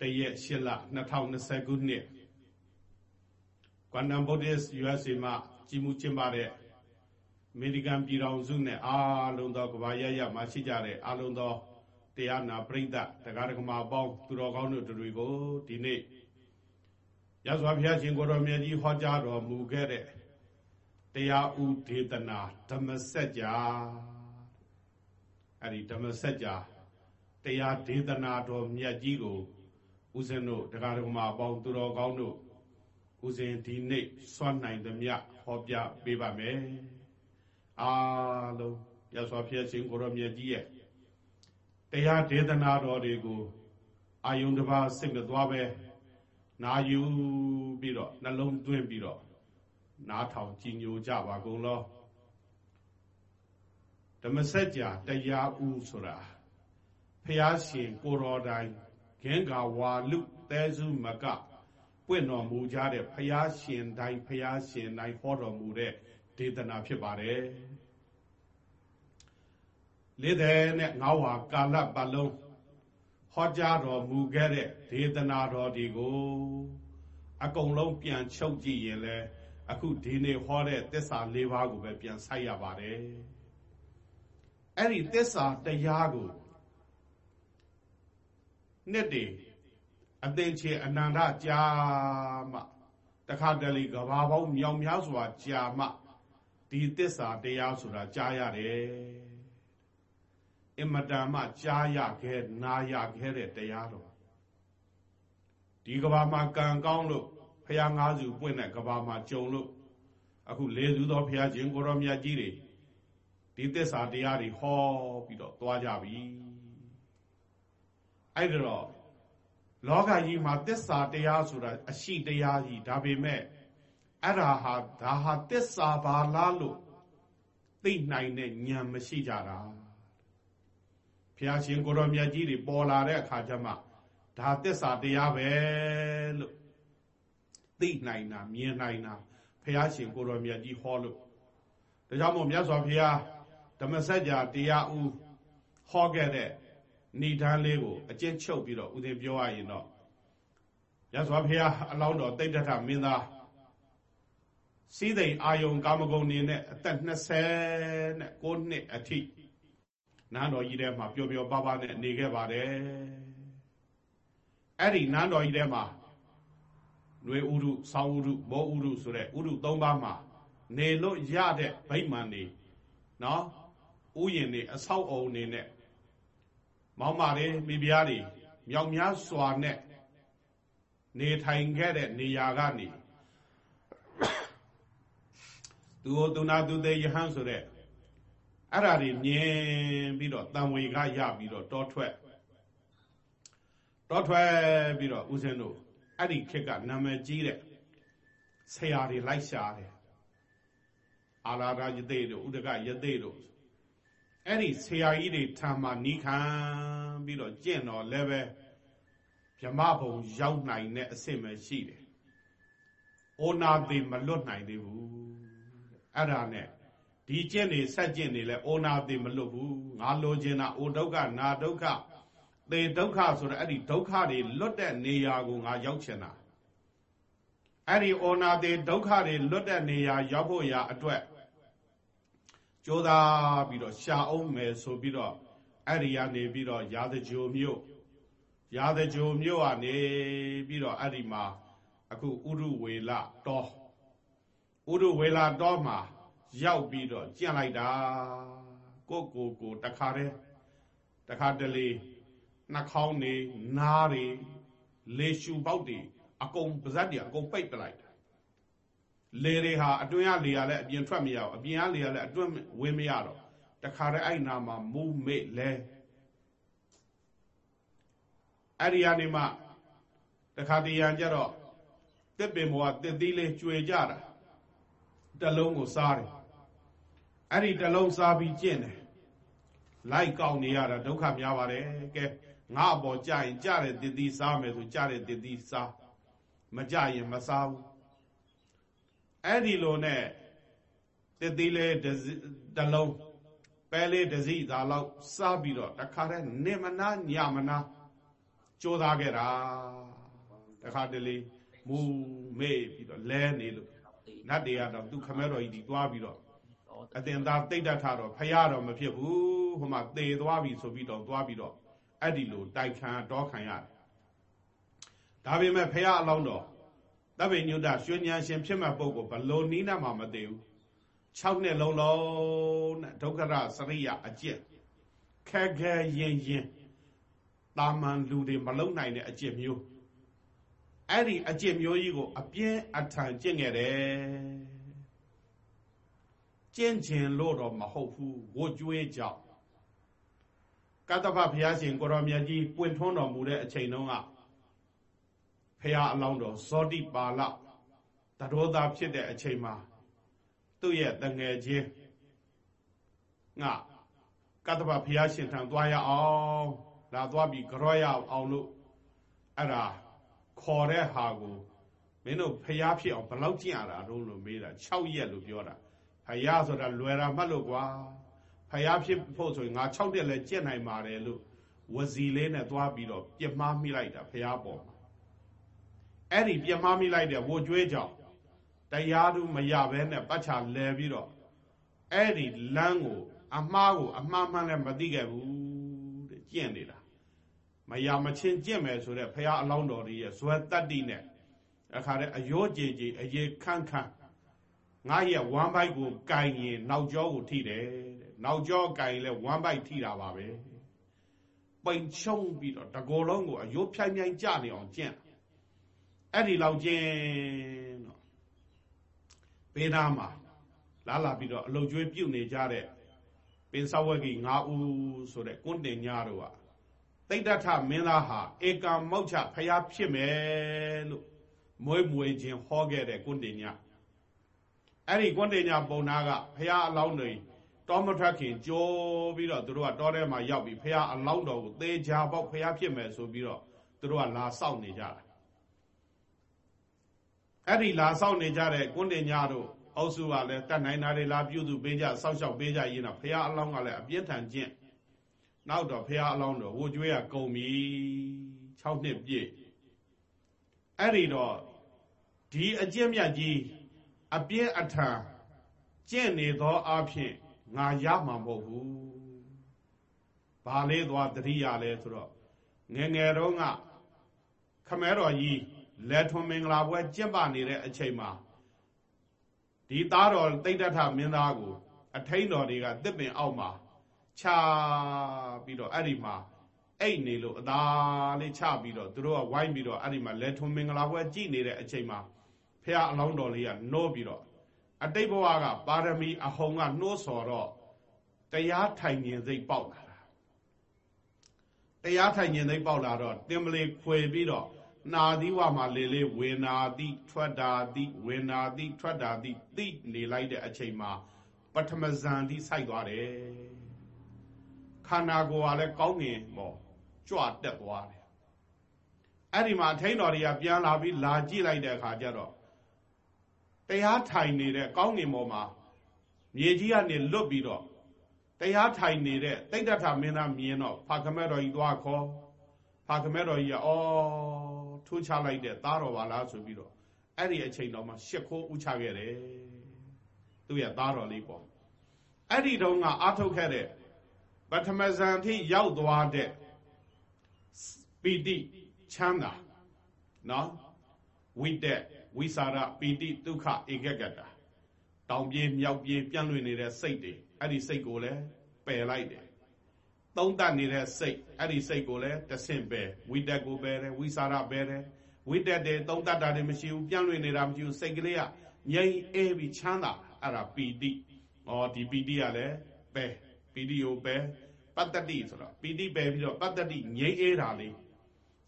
တရက်၈လ2020ခုနှစ် Quantum Buddhist USA မှာကြီးမှုကျင်းပတဲ့အမေရိကန်ပြည်ထောင်စုနဲ့အားလုံးသောကဘာရရမှာရှိကြတဲ့အားလုံးသောတရားနာပရိသတ်တရားဓမ္မပေါင်းသူတော်ကောင်းတို့တွေကိုဒီနေ့ရသော်ဘုရားရှင်ကိုတော်မြတ်ကြီးဟောကြားတော်မူခဲ့တဲ့တရားဥဒေသနာဓမ္မစကြာအဲ့ဒီဓမ္မစကြာတရားဒေသနာတော်မြတ်ကြီးကို ဦးဇင်းတို့တရားဓမ္မပေါင်းသူတော်ကောင်းတို့ဦးဇင်းဒီနေ့စွန့်နိုင်သမျှဟောပြပေးပါမယ်အားလုံးရသော်ဘုရားရှင်ကိုတော်မြတ်ကြီးရဲ့တရားဒေသနာတော်တွေကိုအာယုန်တစ်ပါးစိတ်မသွားပဲနာယူပြီးတော့နှလုံးသွင်းပြီးတော့နားထောင်ကြည်ညိုကြပါကုန်လောဓမ္မစကြာတရားဥဆိုတာဖះရှင်ကိုတော်တိုင် ခင်းကာဝါလူသဲစုမကပွင့်တော်မူကြတဲ့ဖះရှင်တိုင်းဖះရှင်တိုင်းဟောတော်မူတဲ့ဒေသနာဖြစ်ပါတယ်လေးတဲ့နဲ့ငါးဝါကာလပတ်လုံးဟောကြားတော်မူခဲ့တဲ့ဒေသနာတော်ဒီကိုအကုန်လုံးပြန်ချုပ်ကြည့်ရင်လဲအခုဒီနေ့ဟောတဲ့သစ္စာ၄ပါးကိုပဲပြန်ဆိုက်ရပါတယ်အဲ့ဒီသစ္စာတရားကို နှစ်တည်အသင်ချေအနန္တကြာမှတခါတလေကဘာပေါင်းမြောင်များစွာကြာမှဒီသစ္စာတရားဆိုတာကြားရတယ်အင်မတန်မှကြားရခဲ့နာရခဲ့တဲ့တရားတော်ဒီကဘာမှာကံကောင်းလို့ဖះငါးစုပွင့်တဲ့ကဘာမှာကြုံလို့အခုလေစုသောဖះရှင်ကိုရောမြတ်ကြီးတွေဒီသစ္စာတရားတွေဟောပြီးတော့သွားကြပြီ အဲ့တော့လောကကြီးမှာသစ္စာတရားဆိုတာအရှိတရားကြီးဒါပေမဲ့အဲ့ဒါဟာဒါဟာသစ္စာဘာလားလို့သိနိုင်တဲ့ဉာဏ်မရှိကြတာဘုရားရှင်ကိုရောမြတ်ကြီးတွေပေါ်လာတဲ့အခါကျမှဒါသစ္စာတရားပဲလို့သိနိုင်တာမြင်နိုင်တာဘုရားရှင်ကိုရောမြတ်ကြီးဟောလို့ဒါကြောင့်မို့မြတ်စွာဘုရားဓမ္မစကြာတရားဥဟောခဲ့တဲ့ ဏိဒန်းလေးကိုအကျဉ်းချုပ်ပြီးတော့ဥစဉ်ပြောရရင်တော့ရသော်ဘုရားအလောင်းတော်တိတ်တထမင်းသားစီးသိမ်အာယုံကာမဂုဏ်နေနဲ့အသက်29နှစ်အထိနန်းတော်ကြီးထဲမှာပျော်ပျော်ပါးပါးနဲ့နေခဲ့ပါတယ်အဲ့ဒီနန်းတော်ကြီးထဲမှာຫນွေဥရုဆောင်းဥရုဘောဥရုဆိုတဲ့ဥရု၃ပါးမှာနေလို့ရတဲ့ဗိမာန်နေနော်ဥယျင်နေအဆောက်အုံနေနဲ့ မောင်မာတွေမိဖုရားတွေမြောက်များစွာနဲ့နေထိုင်ခဲ့တဲ့နေရာကနေသူဟောသူနာသူသေးယဟန်ဆိုတဲ့အဲ့ဓာတွေမြင်ပြီးတော့တန်ဝေကရပြီးတော့တောထွက်တောထွက်ပြီးတော့ဦးဇင်းတို့အဲ့ဒီခေတ်ကနာမည်ကြီးတဲ့ဆရာတွေလိုက်ရှာတယ်အာလာရယသိတို့ဥဒကယသိတို့ အဲ့ဒီဆရာကြီးတွေထာမှာနီးခံပြီးတော့ကျင့်တော်လည်းပဲဗြမဘုံရောက်နိုင်တဲ့အဆင့်ပဲရှိတယ်။အိုနာသေးမလွတ်နိုင်သေးဘူး။အဲ့ဒါနဲ့ဒီကျင့်နေဆက်ကျင့်နေလဲအိုနာသေးမလွတ်ဘူး။ငါလိုချင်တာအိုဒုက္ခနာဒုက္ခသေဒုက္ခဆိုတဲ့အဲ့ဒီဒုက္ခတွေလွတ်တဲ့နေရာကိုငါရောက်ချင်တာ။အဲ့ဒီအိုနာသေးဒုက္ခတွေလွတ်တဲ့နေရာရောက်ဖို့ရာအတွက် ကြိုးစားပြီးတော့ရှာအောင်မယ်ဆိုပြီးတော့အဲ့ဒီကနေပြီးတော့ရာဇကြိုမြို့ရာဇကြိုမြို့ကနေပြီးတော့အဲ့ဒီမှာအခုဥရုဝေလတောဥရုဝေလတောမှာရောက်ပြီးတော့ကြံ့လိုက်တာကိုကိုကိုတခါတည်းတခါတလေနှာခေါင်းနေနားတွေလေရှူပေါက်တွေအကုန်ပါဇက်တွေအကုန်ပိတ်ပလိုက် လေတွေဟာအတွင်းကလေရလည်းအပြင်ထွက်မရဘူးအပြင်ကလေရလည်းအတွင်းဝင်မရတော့တခါတည်းအဲ့နာမှာမူးမေ့လဲအဲ့ဒီကနေမှတခါတရံကြတော့တစ်ပင်ဘောကတစ်သီးလေးကျွေကြတာတလုံးကိုစားတယ်အဲ့ဒီတလုံးစားပြီးကျင့်တယ်လိုက်ကောက်နေရတာဒုက္ခများပါတယ်ကဲငါအပေါ်ကြရင်ကြတဲ့တစ်သီးစားမယ်ဆိုကြတဲ့တစ်သီးစားမကြရင်မစားဘူး အဲ့ဒီလိုနဲ့တစ်သီးလေးတလုံးပဲလေးတစည်းသာလောက်စားပြီးတော့တခါတည်းနေမနာညမနာကြိုးစားခဲ့တာတခါတလေမူမေ့ပြီးတော့လဲနေလို့နတ်တွေကတော့သူခမဲတော်ကြီးဒီသွားပြီးတော့အတင်သားတိတ်တတ်ထတော့ဖရတော့မဖြစ်ဘူးဟိုမှာသေသွားပြီဆိုပြီးတော့သွားပြီးတော့အဲ့ဒီလိုတိုက်ခံတော့ခံရတယ်ဒါပေမဲ့ဖရအလောင်းတော် တပ္ပိညုတရွှေဉာဏ်ရှင်ဖြစ်မဲ့ပုဂ္ဂိုလ်ဘလို့နီးနာမှမသေးဘူး6နှစ်လုံးလုံးနဲ့ဒုက္ခရစရိယအကျင့်ခက်ခဲရင်ရင်တာမန်လူတွေမလုံနိုင်တဲ့အကျင့်မျိုးအဲ့ဒီအကျင့်မျိုးကြီးကိုအပြင်းအထန်ကျင့်ခဲ့တယ်ကျင့်ခြင်းလို့တော့မဟုတ်ဘူးဝတ်ကြွေးကြောင့်ကတ္တဖဘုရားရှင်ကိုရောမြတ်ကြီးပွင့်ထွန်းတော်မူတဲ့အချိန်တုန်းက ဖះအလောင်းတော်ဇောတိပါဠတရောသားဖြစ်တဲ့အချိန်မှာသူ့ရဲ့တငယ်ချင်းငါကတ္တဗဘုရားရှင်ထံသွားရအောင်လာသွားပြီးကြောရအောင်လို့အဲ့ဒါခေါ်တဲ့ဟာကိုမင်းတို့ဖះဖြစ်အောင်ဘယ်လောက်ကျင့်ရတာတော့လို့မေးတာ6ရက်လို့ပြောတာဖះဆိုတာလွယ်တာမှတ်လို့ကွာဖះဖြစ်ဖို့ဆိုရင်ငါ6ရက်လဲကျင့်နိုင်ပါတယ်လို့ဝစီလေးနဲ့သွားပြီးတော့ပြမမိလိုက်တာဖះပေါ်မှာ အဲ့ဒီပြမမိလိုက်တဲ့ဝိုကျွေးကြောင့်တရားသူမရဘဲနဲ့ပတ်ချလဲပြီးတော့အဲ့ဒီလမ်းကို အမှားကို အမှားမှန်းလည်းမသိခဲ့ဘူးတဲ့ကျင့်နေတာမရမချင်းကျင့်မယ်ဆိုတဲ့ဖះအလောင်းတော်ကြီးရဲ့ဇွဲတတ္တိနဲ့အခါတဲ့အယောကြည်ကြည်အေးခန့်ခန့်ငါရဲ့ဝမ်းပိုက်ကိုကင်ရင်နောက်ကျောကိုထိတယ်တဲ့နောက်ကျောကင်လဲဝမ်းပိုက်ထိတာပါပဲပိန်ချုံပြီးတော့တကောလုံးကိုအယိုးဖြိုင်ဖြိုင်ကြနေအောင်ကျင့် အဲ့ဒီလောက်ကျင့်တော့ဘေးနားမှာလာလာပြီးတော့အလုတ်ကျွေးပြုတ်နေကြတဲ့ပင်စဝက်ကြီး၅ဦးဆိုတဲ့ကွန်းတင်ညာတို့ကတိတ်တထမင်းသားဟာဧကံမောက်ချဖျားဖြစ်မယ်လို့မွေးမွေချင်းဟောခဲ့တဲ့ကွန်းတင်ညာအဲ့ဒီကွန်းတင်ညာပုံနာကဖျားအလောင်းတွေတောမထွက်ခင်ကြိုးပြီးတော့သူတို့ကတောထဲမှာရောက်ပြီးဖះအလောင်းတော်ကိုသေချာပေါက်ဖះဖြစ်မယ်ဆိုပြီးတော့သူတို့ကလာစောင့်နေကြတာ အဲ့ဒီလာစောင့်နေကြတဲ့ကွန်းတင်ညာတို့အုပ်စုကလည်းတတ်နိုင်တာတွေလာပြုစုပေးကြစောင့်ရှောက်ပေးကြရင်တော့ဖះအလောင်းကလည်းအပြင်းထန်ကျင့်နောက်တော့ဖះအလောင်းတော်ဝိုကျွေးရကုန်ပြီ6နှစ်ပြည့်အဲ့ဒီတော့ဒီအကျင့်မြတ်ကြီးအပြင်းအထန်ကျင့်နေသောအဖြစ်ငါရမှာမဟုတ်ဘူးဘာလေးသွားတတိယလဲဆိုတော့ငယ်ငယ်တော့ကခမဲတော်ကြီး လက်ထွန်မင်္ဂလာပွဲကျင့်ပနေတဲ့အချိန်မှာဒီသားတော်တိတ်တထမင်းသားကို အထိန်တော်တွေကတစ်ပင်အောက်မှာချပြီးတော့အဲ့ဒီမှာအိတ်နေလို့အသာလေးချပြီးတော့သူတို့ကဝိုင်းပြီးတော့အဲ့ဒီမှာလက်ထွန်မင်္ဂလာပွဲကြည်နေတဲ့အချိန်မှာဖះအလောင်းတော်လေးကနှိုးပြီးတော့အတိတ်ဘဝကပါရမီအဟုန်ကနှိုးဆော်တော့တရားထိုင်ခြင်းစိတ်ပေါက်လာတာတရားထိုင်ခြင်းစိတ်ပေါက်လာတော့တင်မလေးခွေပြီးတော့ နာသီဝမှာလေလေဝေနာတိထွက်တာတိဝေနာတိထွက်တာတိသိနေလိုက်တဲ့အချိန်မှာပထမဇန်တိစိုက်သွားတယ်ခန္ဓာကိုယ်ကလည်းကောင်းငင်ပေါ့ကြွတက်သွားတယ်အဲ့ဒီမှာထိန်တော်တွေကပြန်လာပြီးလာကြည့်လိုက်တဲ့အခါကျတော့တရားထိုင်နေတဲ့ကောင်းငင်ပေါ်မှာမြေကြီးကနေလွတ်ပြီးတော့တရားထိုင်နေတဲ့တိတ်တထမင်းသားမြင်တော့ဖာခမဲတော်ကြီးသွားခေါ်ဖာခမဲတော်ကြီးကအော် ထိုးချလိုက်တဲ့သားတော်ပါလားဆိုပြီးတော့အဲ့ဒီအချိန်တော့မှရှစ်ခိုးဥချခဲ့တယ်သူ့ရဲ့သားတော်လေးပေါ့အဲ့ဒီတုန်းကအာထုတ်ခဲ့တဲ့ပထမဇန်ထိရောက်သွားတဲ့ပီတိချမ်းသာနော်ဝိတက်ဝိစာရပီတိဒုက္ခဧကကတတောင်ပြေမြောက်ပြေပြန့်လွင့်နေတဲ့စိတ်တွေအဲ့ဒီစိတ်ကိုလည်းပယ်လိုက်တယ် သုံးတတ်နေတဲ့စိတ်အဲ့ဒီစိတ်ကိုလည်းတဆင့်ပယ်ဝိတက်ကိုပယ်တယ်ဝိสารပယ်တယ်ဝိတက်တယ်သုံးတတ်တာတွေမရှိဘူးပြန့်လွင်နေတာမရှိဘူးစိတ်ကလေးကငြိမ်အေးပြီးချမ်းသာအဲ့ဒါပီတိဩဒီပီတိကလည်းပယ်ပီတိကိုပယ်ပတ္တတိဆိုတော့ပီတိပယ်ပြီးတော့ပတ္တတိငြိမ်အေးတာလေး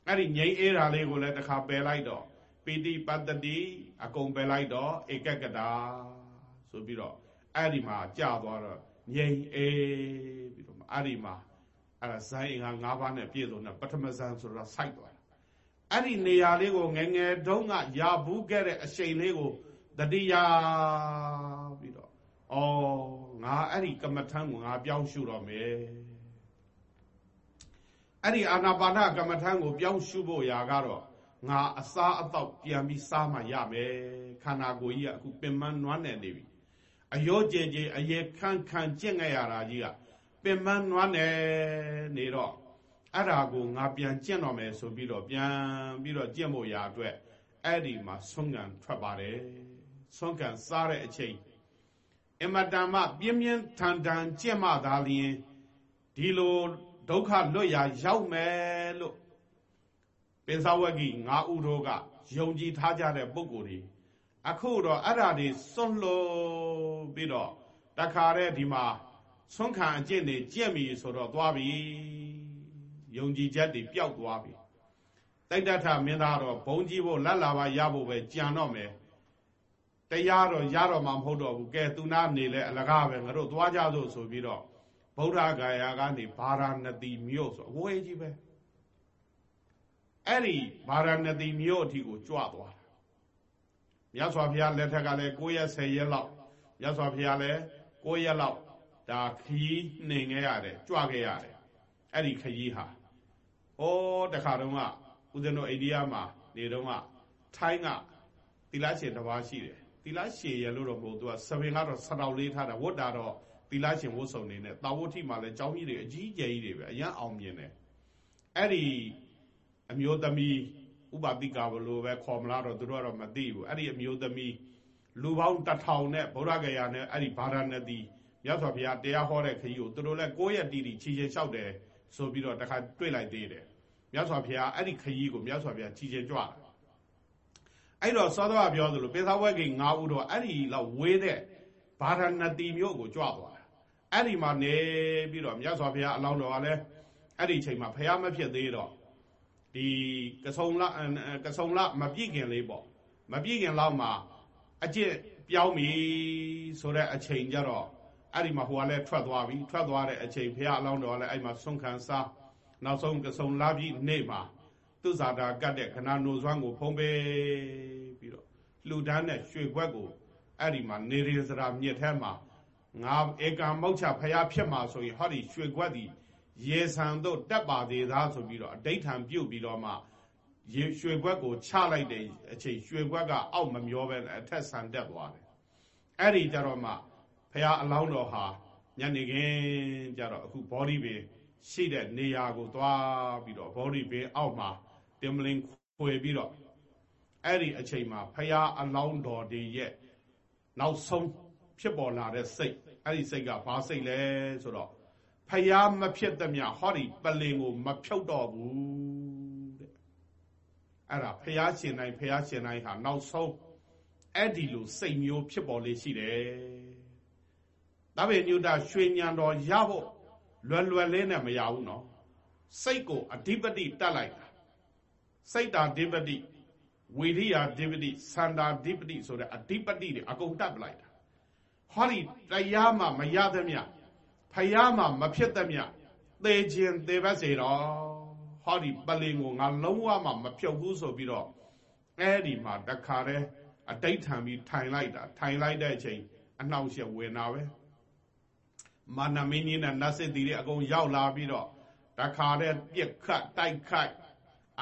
အဲ့ဒီငြိမ်အေးတာလေးကိုလည်းတစ်ခါပယ်လိုက်တော့ပိဋိပတ္တိအကုန်ပယ်လိုက်တော့ဧကကတာဆိုပြီးတော့အဲ့ဒီမှာကြာသွားတော့ငြိမ်အေးပြီးတော့အဲ့ဒီမှာ အဲ့ဒါဇိုင်းအင်္ဂါ၅ပါးနဲ့ပြည့်စုံတဲ့ပထမဇန်ဆိုတော့စိုက်သွားတာအဲ့ဒီနေရာလေးကိုငငယ်တုန်းကရာဘူးခဲ့တဲ့အရှိန်လေးကိုတတိယပြီးတော့ဩငါအဲ့ဒီကမ္မထံကိုငါပြောင်းရှုတော့မယ်အဲ့ဒီအာနာပါနကမ္မထံကိုပြောင်းရှုဖို့ရာကတော့ငါအစားအသောက်ပြန်ပြီးစားမှရမယ်ခန္ဓာကိုယ်ကြီးကအခုပင်မနွမ်းနေနေပြီအယောကျဲကျဲအရေခန့်ခန့်ကျင့်ခဲ့ရတာကြီးက ပင်မနွမ်းနေနေတော့အဲ့ဒါကိုငါပြန်ကျင့်တော့မယ်ဆိုပြီးတော့ပြန်ပြီးတော့ကျင့်ဖို့ရာအတွက်အဲ့ဒီမှာဆုံးကံထွက်ပါတယ်ဆုံးကံစားတဲ့အချိန်အမတန်မှပြင်းပြင်းထန်ထန်ကျင့်မှသာလျင်ဒီလိုဒုက္ခလွတ်ရာရောက်မယ်လို့ပင်စဝဂီ၅ဦးတို့ကယုံကြည်ထားကြတဲ့ပုဂ္ဂိုလ်တွေအခုတော့အဲ့ဓာတွေစွန့်လို့ပြီးတော့တခါတည်းဒီမှာ ဆွန့်ခံအကျင့်တွေကြက်ပြီဆိုတော့သွားပြီယုံကြည်ချက်တွေပျောက်သွားပြီတိုက်တထမင်းသားတော့ဘုံကြီးဖို့လက်လာပါရဖို့ပဲကြံတော့မယ်တရားတော့ရတော့မှမဟုတ်တော့ဘူးကဲသူနာနေလဲအလကားပဲငါတို့သွားကြစို့ဆိုပြီးတော့ဗုဒ္ဓဂါယာကနေဗာရာဏသီမြို့ဆိုအဝေးကြီးပဲအဲ့ဒီဗာရာဏသီမြို့အထိကိုကြွသွားတာမြတ်စွာဘုရားလက်ထက်ကလည်း9ရက်10ရက်လောက်မြတ်စွာဘုရားလည်း9ရက်လောက် ဒါခီးနှင်ခဲ့ရတယ်ကြွခဲ့ရတယ်အဲ့ဒီခရီးဟာဩတခါတုန်းကဦးဇင်းတို့အိန္ဒိယမှာနေတုန်းကထိုင်းကသီလရှင်တစ်ပါးရှိတယ်သီလရှင်ရလို့တော့မဟုတ်သူကစပင်ကတော့ဆတောက်လေးထားတာဝတ်တာတော့သီလရှင်ဝတ်စုံနေနဲ့တာဝဋ္ဌိမှာလည်းကျောင်းကြီးတွေအကြီးကျယ်ကြီးတွေပဲအရန်အောင်မြင်တယ်အဲ့ဒီအမျိုးသမီးဥပတိကဘလို့ပဲခေါ်မလားတော့သူတို့ကတော့မသိဘူးအဲ့ဒီအမျိုးသမီးလူပေါင်းတထောင်နဲ့ဗုဒ္ဓဂယာနဲ့အဲ့ဒီဗာရာဏသီ မြတ်စွာဘုရားတရားဟောတဲ့ခရီးကိုသူတို့လည်းကိုယ့်ရဲ့တီတီချီချင်းလျှောက်တယ်ဆိုပြီးတော့တခါတွေ့လိုက်သေးတယ်မြတ်စွာဘုရားအဲ့ဒီခရီးကိုမြတ်စွာဘုရားချီချင်းကြွတယ်အဲ့တော့သောသောပြောသလိုပေသာဝက်ကိ၅ဦးတော့အဲ့ဒီလောက်ဝေးတဲ့ဗာရာဏသီမြို့ကိုကြွသွားတာအဲ့ဒီမှာနေပြီးတော့မြတ်စွာဘုရားအလောင်းတော်ကလည်းအဲ့ဒီချိန်မှာဘုရားမဖြစ်သေးတော့ဒီကဆုံလကဆုံလမပြည့်ခင်လေးပေါ့မပြည့်ခင်လောက်မှာအကျင့်ပြောင်းပြီဆိုတဲ့အချိန်ကြတော့ အဲ့ဒီမှာဟိုကလည်းထွက်သွားပြီထွက်သွားတဲ့အချိန်ဘုရားအလောင်းတော်ကလည်းအဲ့မှာဆုံးခံစားနောက်ဆုံးကဆုံလာပြီနေ့မှာသူဇာတာကတ်တဲ့ခဏနိုစွမ်းကိုဖုံးပေးပြီးတော့လှူဒန်းတဲ့ရွှေခွက်ကိုအဲ့ဒီမှာနေရင်စရာမြစ်ထဲမှာငါဧကံမောက်ချဖျားဖြစ်မှာဆိုရင်ဟောဒီရွှေခွက်ဒီရေဆံတို့တက်ပါသေးသားဆိုပြီးတော့အဋိဌံပြုတ်ပြီးတော့မှရေရွှေခွက်ကိုချလိုက်တဲ့အချိန်ရွှေခွက်ကအောက်မမျောပဲအထက်ဆန်တက်သွားတယ်အဲ့ဒီကြတော့မှ ဖះအလောင်းတော်ဟာညနေခင်းကြတော့အခု body ပင်ရှိတဲ့နေရာကိုသွားပြီးတော့ body ပင်အောက်မှာတင်မလင်းခွေပြီးတော့အဲ့ဒီအချိန်မှာဖះအလောင်းတော်တွေရဲ့နောက်ဆုံးဖြစ်ပေါ်လာတဲ့စိတ်အဲ့ဒီစိတ်ကဘာစိတ်လဲဆိုတော့ဖျားမဖြစ်သမျှဟောဒီပလင်ကိုမဖြုတ်တော့ဘူးတဲ့အဲ့ဒါဖျားရှင်တိုင်းဖျားရှင်တိုင်းဟာနောက်ဆုံးအဲ့ဒီလိုစိတ်မျိုးဖြစ်ပေါ်လေးရှိတယ် ဒါပေညုတရွှေညံတော်ရဖို့လွယ်လွယ်လေးနဲ့မရဘူးနော်စိတ်ကိုအဓိပတိတတ်လိုက်တာစိတ်တာဓိပတိဝိရိယဓိပတိစန္ဒာဓိပတိဆိုတဲ့အဓိပတိတွေအကုန်တတ်ပလိုက်တာဟောဒီတရားမှမရသမျှဖယားမှမဖြစ်သမျှသေခြင်းသေပါစေတော့ဟောဒီပလင်ကိုငါလုံးဝမှမဖြုတ်ဘူးဆိုပြီးတော့အဲ့ဒီမှာတခါတည်းအတိတ်ထံပြီးထိုင်လိုက်တာထိုင်လိုက်တဲ့အချိန်အနှောင့်အယှက်ဝင်တာပဲ မာနမင်းကြီးနဲ့နတ်စစ်တီတွေအကုန်ရောက်လာပြီးတော့တခါတည်းပြက်ခတ်တိုက်ခတ်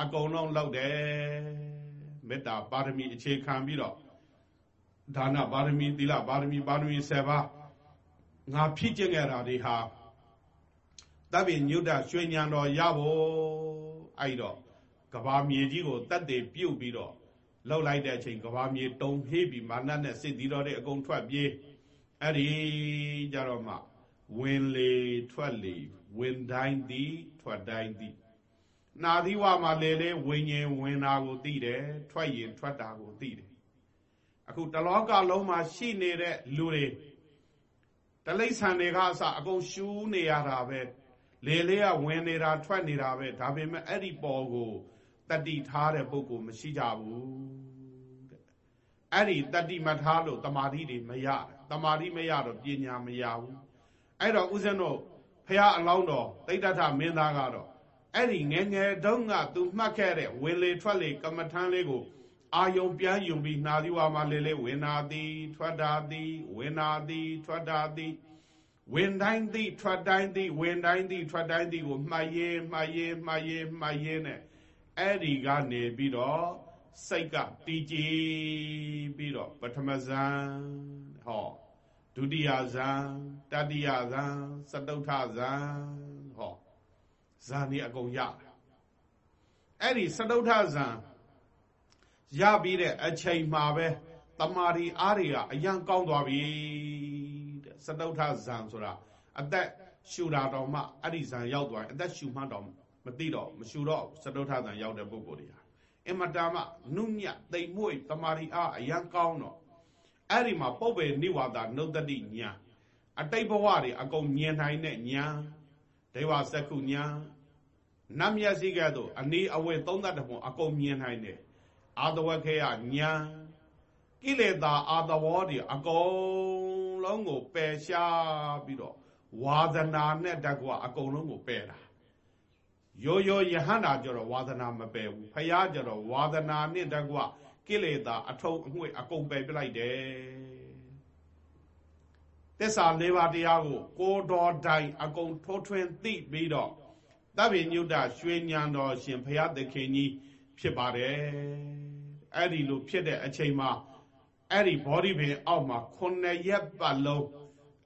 အကုန်လုံးလောက်တယ်မေတ္တာပါရမီအခြေခံပြီးတော့ဒါနပါရမီသီလပါရမီပါရမီ7ပါးငါဖြစ်ကျင်ခဲ့တာတွေဟာတပ်ပိညုတရွှေညံတော်ရဖို့အဲ့တော့ကဘာမြေကြီးကိုတတ်တည်ပြုတ်ပြီးတော့လောက်လိုက်တဲ့အချိန်ကဘာမြေတုံဟေးပြီးမာနနဲ့စစ်တီတော်တွေအကုန်ထွက်ပြေးအဲ့ဒီကြတော့မှ ဝင်လေထွက်လေဝင်တိုင်းသည်ထွက်တိုင်းသည်နာသီဝမှာလေလေဝิญဉ်ဝင်တာကိုသိတယ်ထွက်ရင်ထွက်တာကိုသိတယ်အခုတလောကလုံးမှာရှိနေတဲ့လူတွေတလိษံတွေကအစအကုန်ရှူးနေရတာပဲလေလေးကဝင်နေတာထွက်နေတာပဲဒါပေမဲ့အဲ့ဒီပေါ်ကိုတတိထားတဲ့ပုဂ္ဂိုလ်မရှိကြဘူးတဲ့အဲ့ဒီတတိမထားလို့တမာတိတွေမရတမာတိမရတော့ပညာမရဘူး အဲ့တော့ဦးဇင်းတို့ဖះအလောင်းတော်တိဋ္ဌထမင်းသားကတော့အဲ့ဒီငယ်ငယ်တုန်းကသူမှတ်ခဲ့တဲ့ဝင်လေထွက်လေကမ္မထမ်းလေးကိုအာယုံပြန်ယူပြီးနှာသီဝါမှာလေလေဝေနာတိထွက်တာတိဝေနာတိထွက်တာတိဝင်တိုင်းသည့်ထွက်တိုင်းသည့်ဝင်တိုင်းသည့်ထွက်တိုင်းသည့်ကိုမှတ်ရင်မှတ်ရင်မှတ်ရင်မှတ်ရင်နဲ့အဲ့ဒီကနေပြီးတော့စိတ်ကတည်ကြည်ပြီးတော့ပထမဇန်ဟော ဒုတိယဇန်တတိယဇန်စတုထဇန်ဟောဇန်ဒီအကုန်ရအဲ့ဒီစတုထဇန်ရပြီးတဲ့အချိန်မှာပဲတမာရီအားတွေကအရန်ကောင်းသွားပြီတဲ့စတုထဇန်ဆိုတာအသက်ရှူတာတော်မှအဲ့ဒီဇန်ရောက်သွားရင်အသက်ရှူမှတော်မသိတော့မရှူတော့စတုထဇန်ရောက်တဲ့ပုဂ္ဂိုလ်တွေဟာအင်မတန်မှနုညံ့တိမ်မွေ့တမာရီအားအရန်ကောင်းတော့ အဲ့ဒီမှာပုပ္ပေနိဝါဒနှုတ်တတိညာအတိတ်ဘဝတွေအကုန်မြင်နိုင်တဲ့ညာဒေဝစက္ခုညာနတ်မျက်စိကဲ့သို့အနီးအဝဲသုံးသတ်တပုံအကုန်မြင်နိုင်တယ်အာတဝခေယညာကိလေသာအာတဝောတွေအကုန်လုံးကိုပယ်ရှားပြီးတော့ဝါဒနာနဲ့တကွာအကုန်လုံးကိုပယ်တာရိုးရိုးယဟန္တာကြတော့ဝါဒနာမပယ်ဘူးဖះကြတော့ဝါဒနာနဲ့တကွာ ကိလေသာအထုံအငွေ့အကုန်ပယ်ပြလိုက်တယ်သစ္စာလေးပါးတရားကိုကိုတော်တိုင်အကုန်ထိုးထွင်းသိပြီးတော့တဗ္ဗညုတရွှေညံတော်ရှင်ဘုရားသခင်ကြီးဖြစ်ပါတယ်အဲ့ဒီလိုဖြစ်တဲ့အချိန်မှာအဲ့ဒီဘောဓိပင်အောက်မှာခုနှစ်ရက်ပတ်လုံး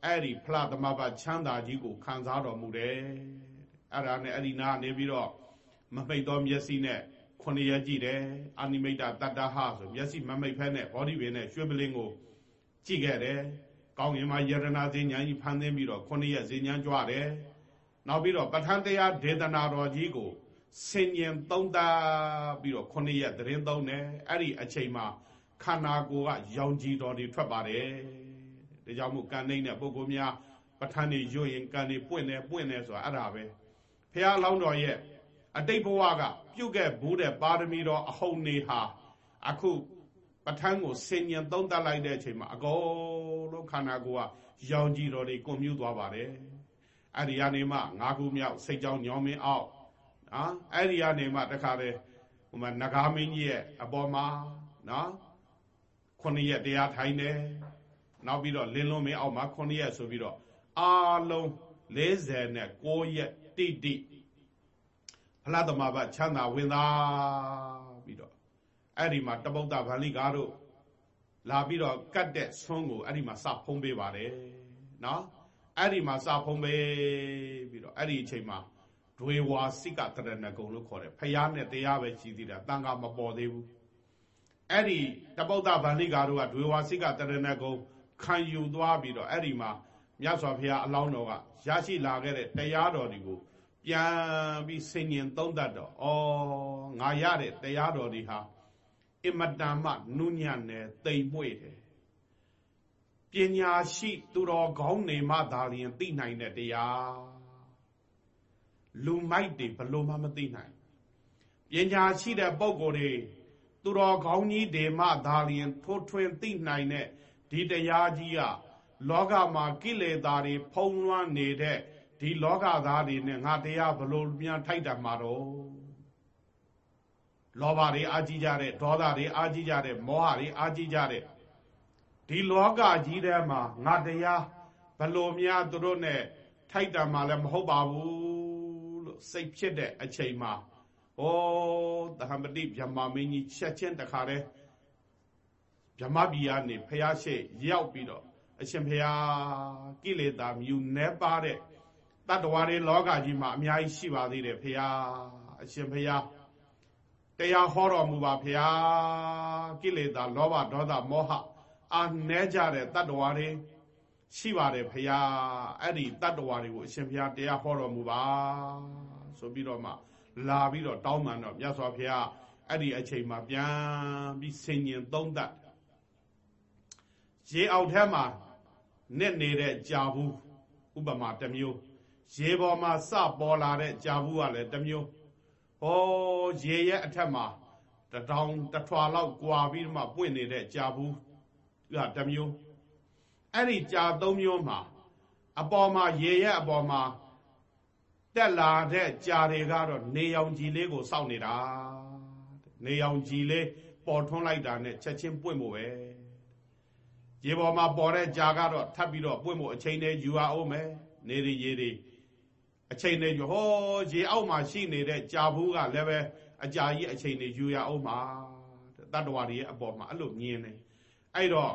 အဲ့ဒီဖလားသမဘချမ်းသာကြီးကိုခံစားတော်မူတယ်အဲ့ဒါနဲ့အဲ့ဒီနာနေပြီးတော့မမိတ်တော်မျက်စိနဲ့ ခုနှစ်ရက်ကြည့်တယ်အာနိမိတ်တတတ္တဟဆိုမျက်စိမမိတ်ဖဲနဲ့ဘောဓိပင်နဲ့ရွှေပလင်းကိုကြည့်ခဲ့တယ်ကောင်းရင်မှာယရနာစဉ္ညာကြီးဖန်သင်းပြီးတော့ခုနှစ်ရက်စဉ္ညာကြွတယ်နောက်ပြီးတော့ပဋ္ဌာန်းတရားဒေသနာတော်ကြီးကိုဆင်ញင်သုံးသပြီးတော့ခုနှစ်ရက်သတင်းသုံးတယ်အဲ့ဒီအချိန်မှာခန္ဓာကိုယ်ကရောင်ကြီးတော်တွေထွက်ပါတယ်ဒါကြောင့်မို့ကံနှိမ့်တဲ့ပုဂ္ဂိုလ်များပဋ္ဌာန်းတွေရွရင်ကံတွေပွင့်တယ်ပွင့်တယ်ဆိုတာအဲ့ဒါပဲဖះလောင်းတော်ရဲ့ အတိတ်ဘဝကပြုတ်ခဲ့ဘူးတဲ့ပါရမီတော်အဟုတ်နေဟာအခုပဋ္ဌာန်းကိုဆင်ញင်သုံးသလိုက်တဲ့အချိန်မှာအကုန်လုံးခန္ဓာကိုယ်ကရောင်ကြီးတော်တွေကွန်မြူသွားပါတယ်အဲ့ဒီကနေမှငါးခုမြောက်စိတ်ကြောင်းညောင်းမင်းအောက်နော်အဲ့ဒီကနေမှတခါတည်းဟိုမှာနဂါမင်းကြီးရဲ့အပေါ်မှာနော်ခုနှစ်ရက်တရားထိုင်တယ်နောက်ပြီးတော့လင်းလုံးမင်းအောက်မှာခုနှစ်ရက်ဆိုပြီးတော့အာလုံး49ရက်တိတိဖ လားသမဘချမ်းသာဝင်သာပြီးတော့အဲ့ဒီမှာတပုတ်တဗန္လိကားတို့လာပြီးတော့ကတ်တဲ့ဆွန်းကိုအဲ့ဒီမှာစဖုံးပေးပါတယ်နော်အဲ့ဒီမှာစဖုံးပေးပြီးတော့အဲ့ဒီအချိန်မှာဒွေဝါစိကတရဏဂုံလို့ခေါ်တယ်ဖယားနဲ့တရားပဲရှိသေးတာတန်ခါမပေါ်သေးဘူးအဲ့ဒီတပုတ်တဗန္လိကာတို့ကဒွေဝါစိကတရဏဂုံခံယူသွားပြီးတော့အဲ့ဒီမှာမြတ်စွာဘုရားအလောင်းတော်ကရရှိလာခဲ့တဲ့တရားတော်တွေကို ပြန်ပြီးဆင်ញင်သုံးတတ်တော့ဩငါရတဲ့တရားတော်တွေဟာအင်မတန်မှနုညံ့တယ်တိမ်မွေ့တယ်ပညာရှိသူတော်ကောင်းနေမှသာလျှင်သိနိုင်တဲ့တရားလူမိုက်တွေဘလို့မှမသိနိုင်ပညာရှိတဲ့ပုံကိုယ်တွေသူတော်ကောင်းကြီးတွေမှသာလျှင်ထိုးထွင်းသိနိုင်တဲ့ဒီတရားကြီးကလောကမှာကိလေသာတွေဖုံးလွှမ်းနေတဲ့ ဒီလောကသားတွေနဲ့ငါတရားဘလို့များထိုက်တာမှာတော့လောဘတွေအာကြီးကြတဲ့ဒေါသတွေအာကြီးကြတဲ့မောဟတွေအာကြီးကြတဲ့ဒီလောကကြီးထဲမှာငါတရားဘလို့များသူတို့နဲ့ထိုက်တာမှလည်းမဟုတ်ပါဘူးလို့စိတ်ဖြစ်တဲ့အချိန်မှာဩသဟမတိဗြဟ္မာမင်းကြီးချက်ချင်းတခါတည်းဗြဟ္မပြည်ကနေဖျားရှိရောက်ပြီးတော့အရှင်ဖျားကိလေသာမြူနေပါတဲ့ တတ္တဝါတွေလောကကြီးမှာအများကြီးရှိပါသေးတယ်ဖျားအရှင်ဖျားတရားဟောတော်မူပါဖျားကိလေသာလောဘဒေါသမောဟအာနဲကြတဲ့တတ္တဝါတွေရှိပါတယ်ဖျားအဲ့ဒီတတ္တဝါတွေကိုအရှင်ဖျားတရားဟောတော်မူပါဆိုပြီးတော့မှလာပြီးတော့တောင်းပန်တော့မြတ်စွာဘုရားအဲ့ဒီအချိန်မှာပြန်ပြီးဆင်ញင်သုံးသပ်ရေအောက်ထဲမှာနဲ့နေတဲ့ကြာဘူးဥပမာတစ်မျိုး ရေပေါ်မှာစပေါ်လာတဲ့ကြာဘူးကလည်းတစ်မျိုးဟောရေရဲ့အထက်မှာတထောင်တထွာလောက်ကွာပြီးမှပွင့်နေတဲ့ကြာဘူးကတစ်မျိုးအဲ့ဒီကြာသုံးမျိုးမှာအပေါ်မှာရေရဲ့အပေါ်မှာတက်လာတဲ့ကြာတွေကတော့နေရောင်ကြီးလေးကိုစောင့်နေတာနေရောင်ကြီးလေးပေါ်ထွန်းလိုက်တာနဲ့ချက်ချင်းပွင့်ဖို့ပဲရေပေါ်မှာပေါ်တဲ့ကြာကတော့ထပ်ပြီးတော့ပွင့်ဖို့အချိန်နဲ့ယူရအောင်မယ်နေရီရေတွေ အချိန်နဲ့ယူဟောရေအောက်မှာရှိနေတဲ့ကြာဘူးကလည်းပဲအကြာကြီးအချိန်နဲ့ယူရအောင်မှာတတ္တဝါတွေရဲ့အပေါ်မှာအဲ့လိုမြင်နေအဲ့တော့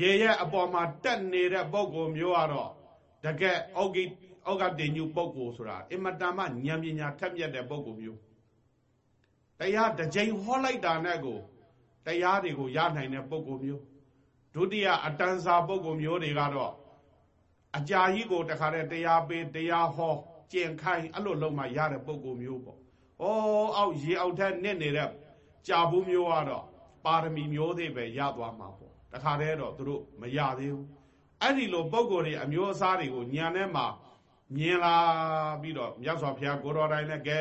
ရေရဲ့အပေါ်မှာတက်နေတဲ့ပုံကိုမျိုးကတော့တကယ်ဩဂိဩဃတင်ညုပုံကိုဆိုတာအင်မတန်မှဉာဏ်ပညာထက်မြက်တဲ့ပုံကိုမျိုးတရားတစ်ကြိမ်ဟောလိုက်တာနဲ့ကိုတရားတွေကိုရနိုင်တဲ့ပုံကိုမျိုးဒုတိယအတန်စာပုံကိုမျိုးတွေကတော့ အကြာကြီးကိုတခါတည်းတရားပေးတရားဟောကျင့်ခိုင်းအဲ့လိုလုံးမှရတဲ့ပုံကိုမျိုးပေါ့။ဩအောက်ရေအောက်ထက်နစ်နေတဲ့ကြာဘူးမျိုးကတော့ပါရမီမျိုးသေးပဲရသွားမှာပေါ့။တခါတည်းတော့သူတို့မရသေးဘူး။အဲ့ဒီလိုပုံကိုယ်တွေအမျိုးအစားတွေကိုညံထဲမှာမြင်လာပြီးတော့မြတ်စွာဘုရားကိုတော်တိုင်လည်းကဲ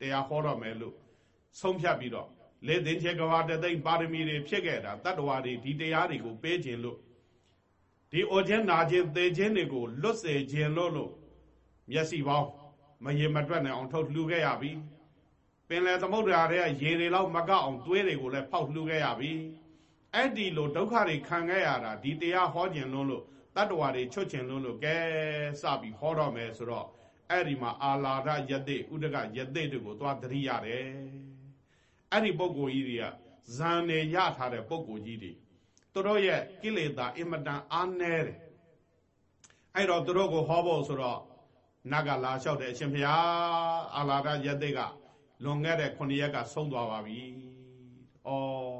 တရားဟောတော့မယ်လို့ဆုံးဖြတ်ပြီးတော့လေသင်္ချေကဘာတသိမ့်ပါရမီတွေဖြစ်ခဲ့တာတတ္တဝါတွေဒီတရားတွေကိုပေးခြင်းလို့ ဒီအိုခြင်းနာခြင်းသေခြင်းတွေကိုလွတ်စေခြင်းလို့လို့မျက်စိပေါင်းမရေမတွက်နိုင်အောင်ထုတ်လှူခဲ့ရပြီပင်လယ်သမုဒ္ဒရာထဲရေတွေလောက်မကောက်အောင်သွေးတွေကိုလည်းဖောက်လှူခဲ့ရပြီအဲ့ဒီလိုဒုက္ခတွေခံခဲ့ရတာဒီတရားဟောခြင်းလို့လို့တတ္တဝါတွေချွတ်ခြင်းလို့လို့ကဲစပြီးဟောတော့မယ်ဆိုတော့အဲ့ဒီမှာအာလာဒယတိဥဒကယတိတို့ကိုသွားတရိရတယ်အဲ့ဒီပုဂ္ဂိုလ်ကြီးတွေကဇန်နေရထားတဲ့ပုဂ္ဂိုလ်ကြီးတွေ သူတို့ရဲ့ကိလေသာအင်မတန်အားနည်းတယ်အဲ့တော့သူတို့ကိုဟောဖို့ဆိုတော့နတ်ကလာလျှောက်တယ်အရှင်ဘုရားအာလာဒယတိကလွန်ခဲ့တဲ့9ရက်ကဆုံးသွားပါပြီ။အော်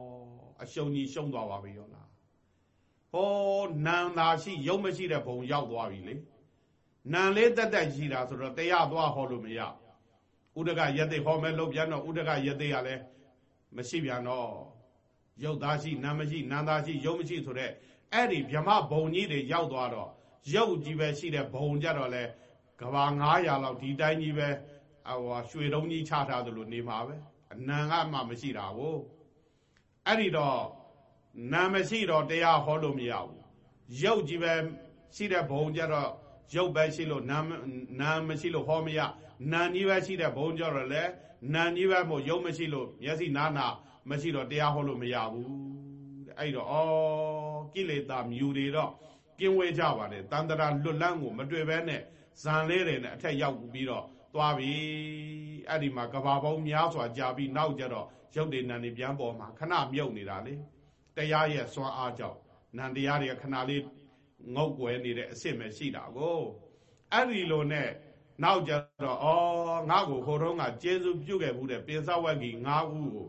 အရှုံကြီးရှုံးသွားပါပြီရောလား။ဟောနံသာရှိရုံမရှိတဲ့ဘုံရောက်သွားပြီလေ။နံလေးတက်တက်ရှိတာဆိုတော့တရားသွားဟောလို့မရ။ဥဒကယတိဟောမဲ့လို့ပြန်တော့ဥဒကယတိကလည်းမရှိပြန်တော့ ရုပ်သားရှိနာမရှိနာသားရှိရုပ်မရှိဆိုတဲ့အဲ့ဒီဗြဟ္မဘုံကြီးတွေရောက်သွားတော့ရုပ်ကြီးပဲရှိတဲ့ဘုံကြတော့လေကဘာ900လောက်ဒီတိုင်းကြီးပဲဟိုရွှေတုံးကြီးချထားသလိုနေမှာပဲအနံကမှမရှိတာကိုအဲ့ဒီတော့နာမရှိတော့တရားဟောလို့မရဘူးရုပ်ကြီးပဲရှိတဲ့ဘုံကြတော့ရုပ်ပဲရှိလို့နာနာမရှိလို့ဟောမရနာကြီးပဲရှိတဲ့ဘုံကြတော့လေနာကြီးပဲမို့ရုပ်မရှိလို့မျက်စိနာနာ မရှိတော့တရားဟောလို့မရဘူးတဲ့အဲ့တော့ဩကိလေသာမြူတွေတော့ကင်းဝေးကြပါတယ်တန်တရာလွတ်လန်းကိုမတွေ့ဘဲနဲ့ဇန်လေးတွေနဲ့အထက်ရောက်ပြီးတော့သွားပြီအဲ့ဒီမှာကဘာပေါင်းများစွာကြာပြီးနောက်ကျတော့ရုပ်တွေနံတွေပြန်ပေါ်မှာခဏမြုပ်နေတာလေတရားရဲ့စွမ်းအားကြောင့်နံတရားတွေခဏလေးငုတ်ွယ်နေတဲ့အစ်စ်ပဲရှိတာကိုအဲ့ဒီလိုနဲ့နောက်ကျတော့ဩငါ့ကိုဟိုတုန်းကကျေးဇူးပြုခဲ့ဘူးတဲ့ပိစဝက်ကြီး၅ခုကို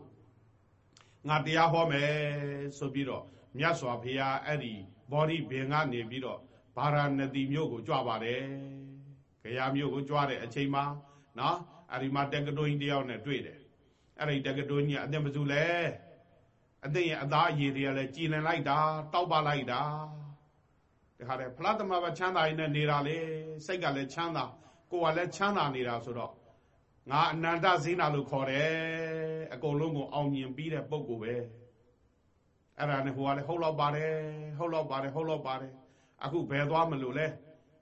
ငါတရားဟောမယ်ဆိုပြီးတော့မြတ်စွာဘုရားအဲ့ဒီဘောဓိဘင်ကနေပြီးတော့ဗာရာဏသီမြို့ကိုကြွပါတယ်။ကြရာမြို့ကိုကြွတဲ့အချိန်မှာနော်အဲ့ဒီမှာတက္ကသိုလ်ကြီးတယောက်နဲ့တွေ့တယ်။အဲ့ဒီတက္ကသိုလ်ကြီးအသင်ဘယ်သူလဲ။အသင်ရဲ့အသားအရည်တွေကလည်းကြည်လင်လိုက်တာတောက်ပလိုက်တာ။တခါတည်းဖလားသမဘာချမ်းသာရင်းနဲ့နေတာလေစိတ်ကလည်းချမ်းသာကိုယ်ကလည်းချမ်းသာနေတာဆိုတော့ ငါအနန္တဇိနာလို့ခေါ်တယ်အကုန်လုံးကိုအောင်မြင်ပြီးတဲ့ပုံကိုပဲအဲ့ဒါနဲ့ဟိုကလည်းဟုတ်တော့ပါတယ်ဟုတ်တော့ပါတယ်ဟုတ်တော့ပါတယ်အခုဘယ်သွားမလို့လဲ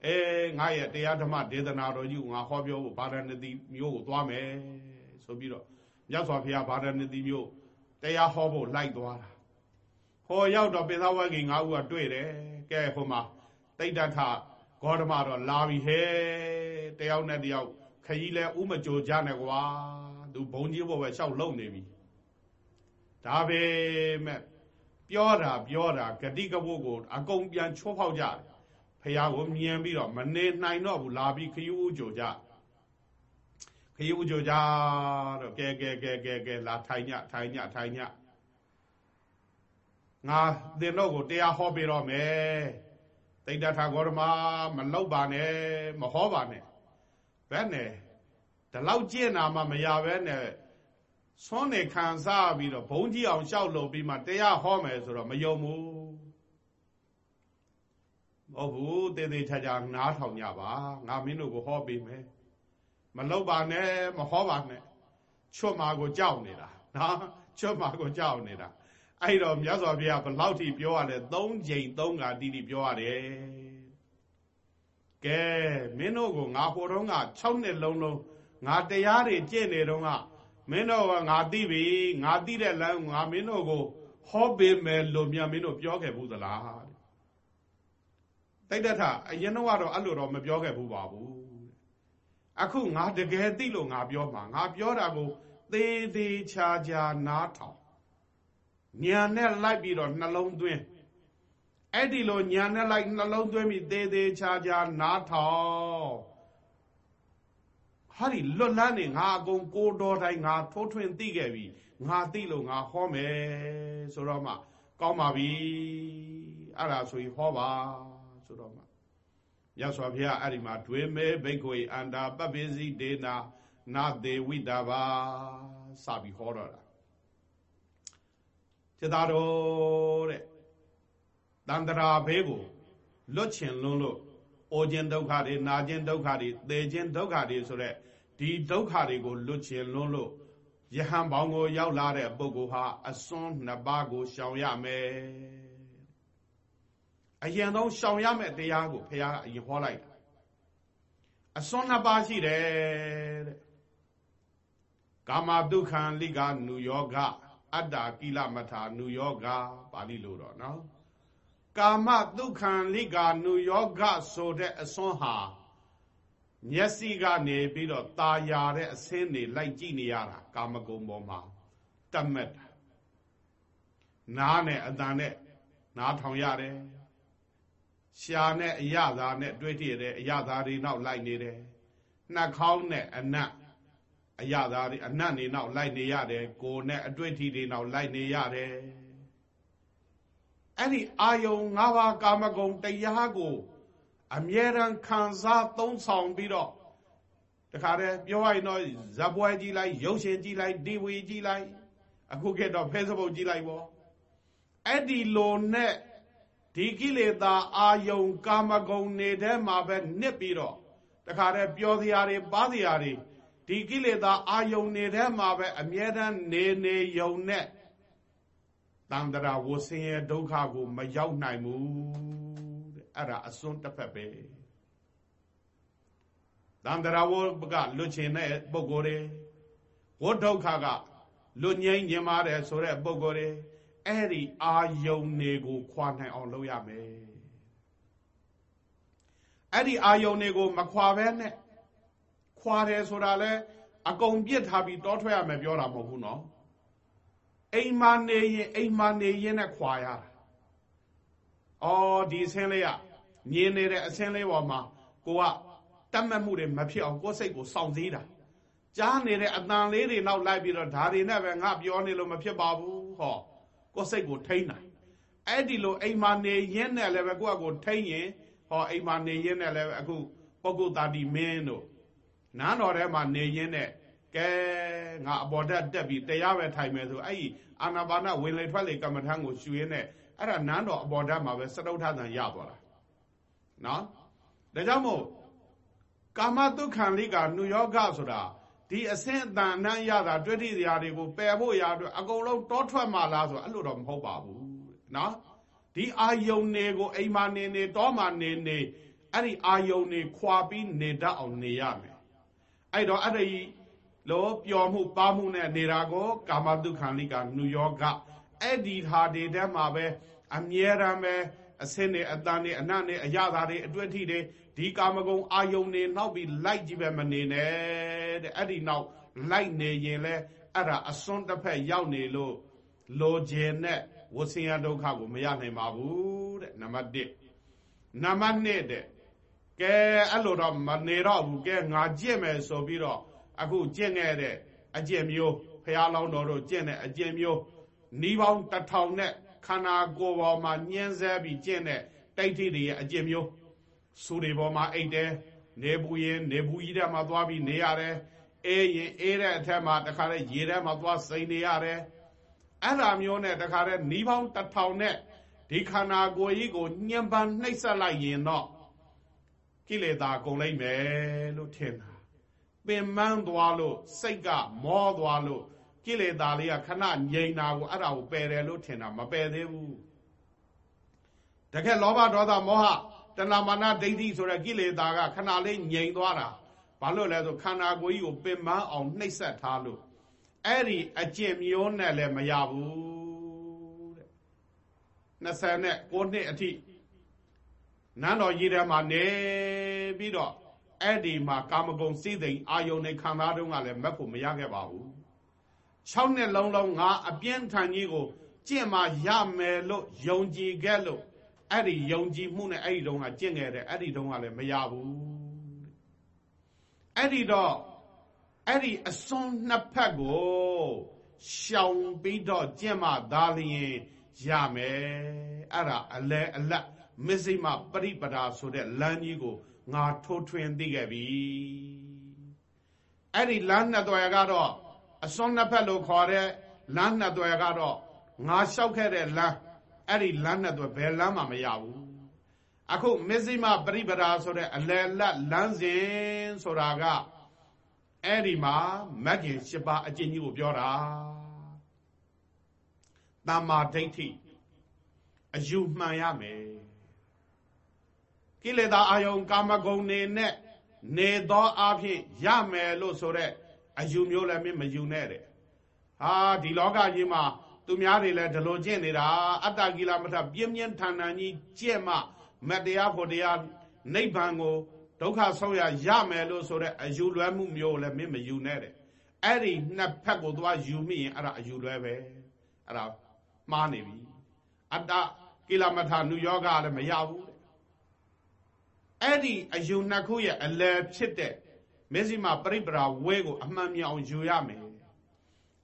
အဲငါရဲ့တရားဓမ္မဒေသနာတော်ကြီးကိုငါဟောပြောဖို့ဗာဒနတိမျိုးကိုသွားမယ်ဆိုပြီးတော့မြတ်စွာဘုရားဗာဒနတိမျိုးတရားဟောဖို့လိုက်သွားတာဟောရောက်တော့ပိသဝဂီငါးဦးကတွေ့တယ်ကဲဟိုမှာတိဋ္ဌထဂေါတမတော့လာပြီဟဲတယောက်နဲ့တယောက် ခကြီးလဲဥမကြိုကြနဲ့ကွာသူဘုံကြီးဘောပဲလျှောက်လုံနေပြီဒါပဲမဲ့ပြောတာပြောတာဂတိကဝုတ်ကိုအကုန်ပြန်ချိုးဖောက်ကြတယ်ဖះကိုမြင်ပြီးတော့မနေနိုင်တော့ဘူးလာပြီးခယူဥကြိုကြခယူဥကြိုကြတော့ကဲကဲကဲကဲကဲလာထိုင်ညထိုင်ညထိုင်ညငါသင်တော့ကိုတရားဟောပေးတော့မယ်တိဋ္ဌထာဂေါရမမလောက်ပါနဲ့မဟောပါနဲ့ ဘယ်နဲ့ဒီလောက်ကျင့်တာမှမရဘဲနဲ့ဆွမ်းနေခံစားပြီးတော့ဘုံကြီးအောင်ရှောက်လုပ်ပြီးမှတရားဟောမယ်ဆိုတော့မယုံဘူးမဟုတ်ဘူးတေးသေးချာချာနားထောင်ကြပါငါမင်းတို့ကိုဟောပေးမယ်မလောက်ပါနဲ့မဟောပါနဲ့ချွတ်မာကိုကြောက်နေတာနော်ချွတ်မာကိုကြောက်နေတာအဲ့တော့မြတ်စွာဘုရားဘလောက်ထိပြောရလဲ၃ချိန်၃ခါတိတိပြောရတယ် ကဲမင်းတို့ကိုငါဟိုတုန်းက6နှစ်လုံးလုံးငါတရားတွေကျင့်နေတုန်းကမင်းတို့ကငါသိပြီငါသိတဲ့လမ်းငါမင်းတို့ကိုဟဟောပေးမယ်လို့မြတ်မင်းတို့ပြောခဲ့ဘူးသလားတိတ်တထအရင်တော့ကတော့အဲ့လိုတော့မပြောခဲ့ဘူးပါဘူးအခုငါတကယ်သိလို့ငါပြောမှာငါပြောတာကိုသေးသေးချာချာနားထောင်ညာနဲ့လိုက်ပြီးတော့နှလုံးသွင်း အဲ့ဒီလိုညာနဲ့လိုက်နှလုံးသွင်းပြီးသေးသေးချာချာနားထောင်ဟာဒီလွတ်လန်းနေငါအကုန်ကိုတော်တိုင်းငါထိုးထွင်းသိခဲ့ပြီငါသိလို့ငါဟောမယ်ဆိုတော့မှကောင်းပါပြီအဲ့ဒါဆိုရင်ဟောပါဆိုတော့မှမြတ်စွာဘုရားအဲ့ဒီမှာဒွေမဲဘိက္ခွေအန္တာပပိစီဒေနာနာသေးဝိတာပါစပြီးဟောတော့တာစေတာတော်တဲ့ တန္တရာဘေးကိုလွတ်ချင်လွန်းလို့အိုခြင်းဒုက္ခတွေနာခြင်းဒုက္ခတွေသေခြင်းဒုက္ခတွေဆိုတဲ့ဒီဒုက္ခတွေကိုလွတ်ချင်လွန်းလို့ယဟန်ဘောင်ကိုရောက်လာတဲ့ပုဂ္ဂိုလ်ဟာအစွန်းနှစ်ပါးကိုရှောင်ရမယ်အရင်ဆုံးရှောင်ရမယ့်တရားကိုဘုရားအရင်ဟောလိုက်တာအစွန်းနှစ်ပါးရှိတယ်တဲ့ကာမဒုက္ခံလိကနုယောဂအတ္တကိလမထာနုယောဂပါဠိလိုတော့နော် ကာမဒုက္ခံလိကနုယောဂဆိုတဲ့အစွန်းဟာမျက်စိကနေပြီးတော့ตาရတဲ့အဆင်းတွေလိုက်ကြည့်နေရတာကာမဂုဏ်ပေါ်မှာတတ်မဲ့တာနားနဲ့အတန်နဲ့နားထောင်ရတယ်ရှာနဲ့အရသာနဲ့တွေးကြည့်တယ်အရသာတွေနောက်လိုက်နေတယ်နှာခေါင်းနဲ့အနတ်အရသာတွေအနတ်နေနောက်လိုက်နေရတယ်ကိုယ်နဲ့အတွေ့အထိတွေနောက်လိုက်နေရတယ် အဲ့ဒီအာယုံ၅ပါးကာမဂုဏ်တရားကို အမြဲတမ်းခံစားသုံးဆောင်ပြီးတော့တခါတည်းပြောရရင်တော့ဇပွဲကြည့်လိုက်ရုပ်ရှင်ကြည့်လိုက်ဒီဝီကြည့်လိုက်အခုခေတ်တော့ Facebook ကြည့်လိုက်ပေါ့အဲ့ဒီလိုနဲ့ဒီကိလေသာအာယုံကာမဂုဏ်နေတဲ့မှာပဲနှစ်ပြီးတော့တခါတည်းပြောစရာတွေပါးစရာတွေဒီကိလေသာအာယုန်နေတဲ့မှာပဲအမြဲတမ်းနေနေယုံနဲ့ တန္တရာဝဆင်းရဲဒုက္ခကိုမရောက်နိုင်ဘူးတဲ့အဲ့ဒါအစွန်းတစ်ဖက်ပဲတန္တရာဝကလွတ်ချင်တဲ့ပုဂ္ဂိုလ်တွေဝဒုက္ခကလွတ်ငြိမ်းခြင်းပါတယ်ဆိုတဲ့ပုဂ္ဂိုလ်တွေအဲ့ဒီအာယုန်တွေကိုခွာနိုင်အောင်လုပ်ရမယ်အဲ့ဒီအာယုန်တွေကိုမခွာဘဲနဲ့ခွာတယ်ဆိုတာလဲအကုန်ပြစ်ထားပြီးတောထွက်ရမယ်ပြောတာမဟုတ်ဘူးနော် အိမ်မာနေရင်အိမ်မာနေရင်နဲ့ခွာရတာအော်ဒီဆင်းလေးကမြင်နေတဲ့အဆင်းလေးပေါ်မှာကိုကတတ်မှတ်မှုတွေမဖြစ်အောင်ကိုယ်စိတ်ကိုစောင့်စည်းတာကြားနေတဲ့အတန်လေးတွေနောက်လိုက်ပြီးတော့ဓာတွေနဲ့ပဲငါပြောနေလို့မဖြစ်ပါဘူးဟောကိုယ်စိတ်ကိုထိန်းတာအဲ့ဒီလိုအိမ်မာနေရင်နဲ့လည်းပဲကိုယ့်အကိုထိန်းရင်ဟောအိမ်မာနေရင်နဲ့လည်းအခုပုဂ္ဂိုလ်တာတိမင်းတို့နန်းတော်ထဲမှာနေရင်းနဲ့ကဲငါအပေါ်တက်တက်ပြီးတရားပဲထိုင်မယ်ဆိုအဲ့ဒီ အာနာပါနဝင်လေထွက်လေကမ္မထံကိုရှူရင်းနဲ့အဲ့ဒါနန်းတော်အပေါ်တက်မှာပဲစတုထသံရသွားတာနော်ဒါကြောင့်မို့ကာမတုခံလိကနုယောဂဆိုတာဒီအစင်းအတန်နှမ်းရတာတွေ့ထိစရာတွေကိုပယ်ဖို့ရအတွက်အကုန်လုံးတောထွက်မှလားဆိုအဲ့လိုတော့မဟုတ်ပါဘူးနော်ဒီအာယုန်တွေကိုအိမ်မာနေနေတောမာနေနေအဲ့ဒီအာယုန်တွေခွာပြီးနေတတ်အောင်နေရမယ်အဲ့တော့အဲ့ဒီ လောပျော်မှုပါမှုနဲ့နေတာကိုကာမတုခံလိကနုယောဂအဲ့ဒီဟာတွေထဲမှာပဲအမြဲတမ်းပဲအစင်းတွေအတန်တွေအနတ်တွေအရသာတွေအတွေ့အထိတွေဒီကာမဂုဏ်အာယုန်တွေနောက်ပြီးလိုက်ကြည့်ပဲမနေနဲ့တဲ့အဲ့ဒီနောက်လိုက်နေရင်လဲအဲ့ဒါအစွန်းတစ်ဖက်ရောက်နေလို့လိုချင်တဲ့ဝဆင်းရဒုက္ခကိုမရနိုင်ပါဘူးတဲ့နံပါတ်1နံပါတ်2တဲ့ကဲအဲ့လိုတော့မနေတော့ဘူးကဲငါကြင့်မယ်ဆိုပြီးတော့ အခုကြင့်ခဲ့တဲ့အကျင့်မျိုးဖះလောင်းတော်တို့ကြင့်တဲ့အကျင့်မျိုးနီးပေါင်းတစ်ထောင်နဲ့ခန္ဓာကိုယ်ပေါ်မှာညှင်းဆဲပြီးကြင့်တဲ့တိတ်ထိတွေရဲ့အကျင့်မျိုးစူတွေပေါ်မှာအိတ်တယ်နေဘူးရင်နေဘူးကြီးထဲမှာသွားပြီးနေရတယ်အေးရင်အေးတဲ့အထက်မှာတခါလဲရေထဲမှာသွားစိန်နေရတယ်အဲ့လိုမျိုးနဲ့တခါလဲနီးပေါင်းတစ်ထောင်နဲ့ဒီခန္ဓာကိုယ်ကြီးကိုညှဉ်းပန်းနှိပ်စက်လိုက်ရင်တော့ကိလေသာကုန်လိုက်မယ်လို့ထင်တာ ပင်မန်းသွားလို့စိတ်ကမောသွားလို့ကိလေသာလေးကခဏငြိမ်တာကိုအဲ့ဒါကိုပယ်တယ်လို့ထင်တာမပယ်သေးဘူးတကယ်လောဘဒေါသမောဟတဏမာနဒိဋ္ဌိဆိုတဲ့ကိလေသာကခဏလေးငြိမ်သွားတာဘာလို့လဲဆိုခန္ဓာကိုယ်ကြီးကိုပင်မန်းအောင်နှိပ်စက်ထားလို့အဲ့ဒီအကျင့်မျိုးနဲ့လည်းမရဘူးတဲ့29နှစ်အထိနန်းတော်ကြီးထဲမှာနေပြီးတော့ အဲ့ဒီမှာကာမဂုဏ်စိတ်သိမ်အာယုန်နဲ့ခံစားတုန်းကလည်းမက်ဖို့မရခဲ့ပါဘူး6နှစ်လုံးလုံးငါအပြင်းထန်ကြီးကိုကျင့်မှရမယ်လို့ယုံကြည်ခဲ့လို့အဲ့ဒီယုံကြည်မှုနဲ့အဲ့ဒီတုန်းကကျင့်ခဲ့တယ်အဲ့ဒီတုန်းကလည်းမရဘူးအဲ့ဒီတော့အဲ့ဒီအစွန်းနှစ်ဖက်ကိုရှောင်ပြီးတော့ကျင့်မှသာလျင်ရမယ်အဲ့ဒါအလဲအလတ်မစ္စိမပရိပဒါဆိုတဲ့လမ်းကြီးကို ငါထိုးထွင်းသိခဲ့ပြီအဲ့ဒီလမ်းနှစ်သွယ်ကတော့အစွန်းနှစ်ဖက်လို့ခေါ်တဲ့လမ်းနှစ်သွယ်ကတော့ငါလျှောက်ခဲ့တဲ့လမ်းအဲ့ဒီလမ်းနှစ်သွယ်ဘယ်လမ်းမှမရဘူးအခုမစ္စိမပရိပဒါဆိုတဲ့အလယ်လတ်လမ်းစဉ်ဆိုတာကအဲ့ဒီမှာမဂ္ဂင်၈ပါးအကျင့်ကြီးကိုပြောတာတမ္မာဒိဋ္ဌိအယူမှန်ရမယ် ကိလေသာအာယုံကာမဂုဏ်နေနဲ့နေသောအဖြစ်ရမယ်လို့ဆိုတဲ့အယူမျိုးလည်းမင်းမယူနဲ့တဲ့ဟာဒီလောကကြီးမှာသူများတွေလည်းဒီလိုကျင့်နေတာအတ္တကိလမထပြင်းပြင်းထန်ထန်ကြီးကျင့်မှမတရားဖို့တရားနိဗ္ဗာန်ကိုဒုက္ခဆုံးရရမယ်လို့ဆိုတဲ့အယူလွဲမှုမျိုးလည်းမင်းမယူနဲ့တဲ့အဲ့ဒီနှစ်ဖက်ကိုသွားယူမိရင်အဲ့ဒါအယူလွဲပဲအဲ့ဒါမှားနေပြီအတ္တကိလမထနုယောဂလည်းမရဘူး အဲ့ဒီအယူနှစ်ခုရဲ့အလယ်ဖြစ်တဲ့မေဇိမပရိပရာဝဲကိုအမှန်မြောင်ယူရမယ်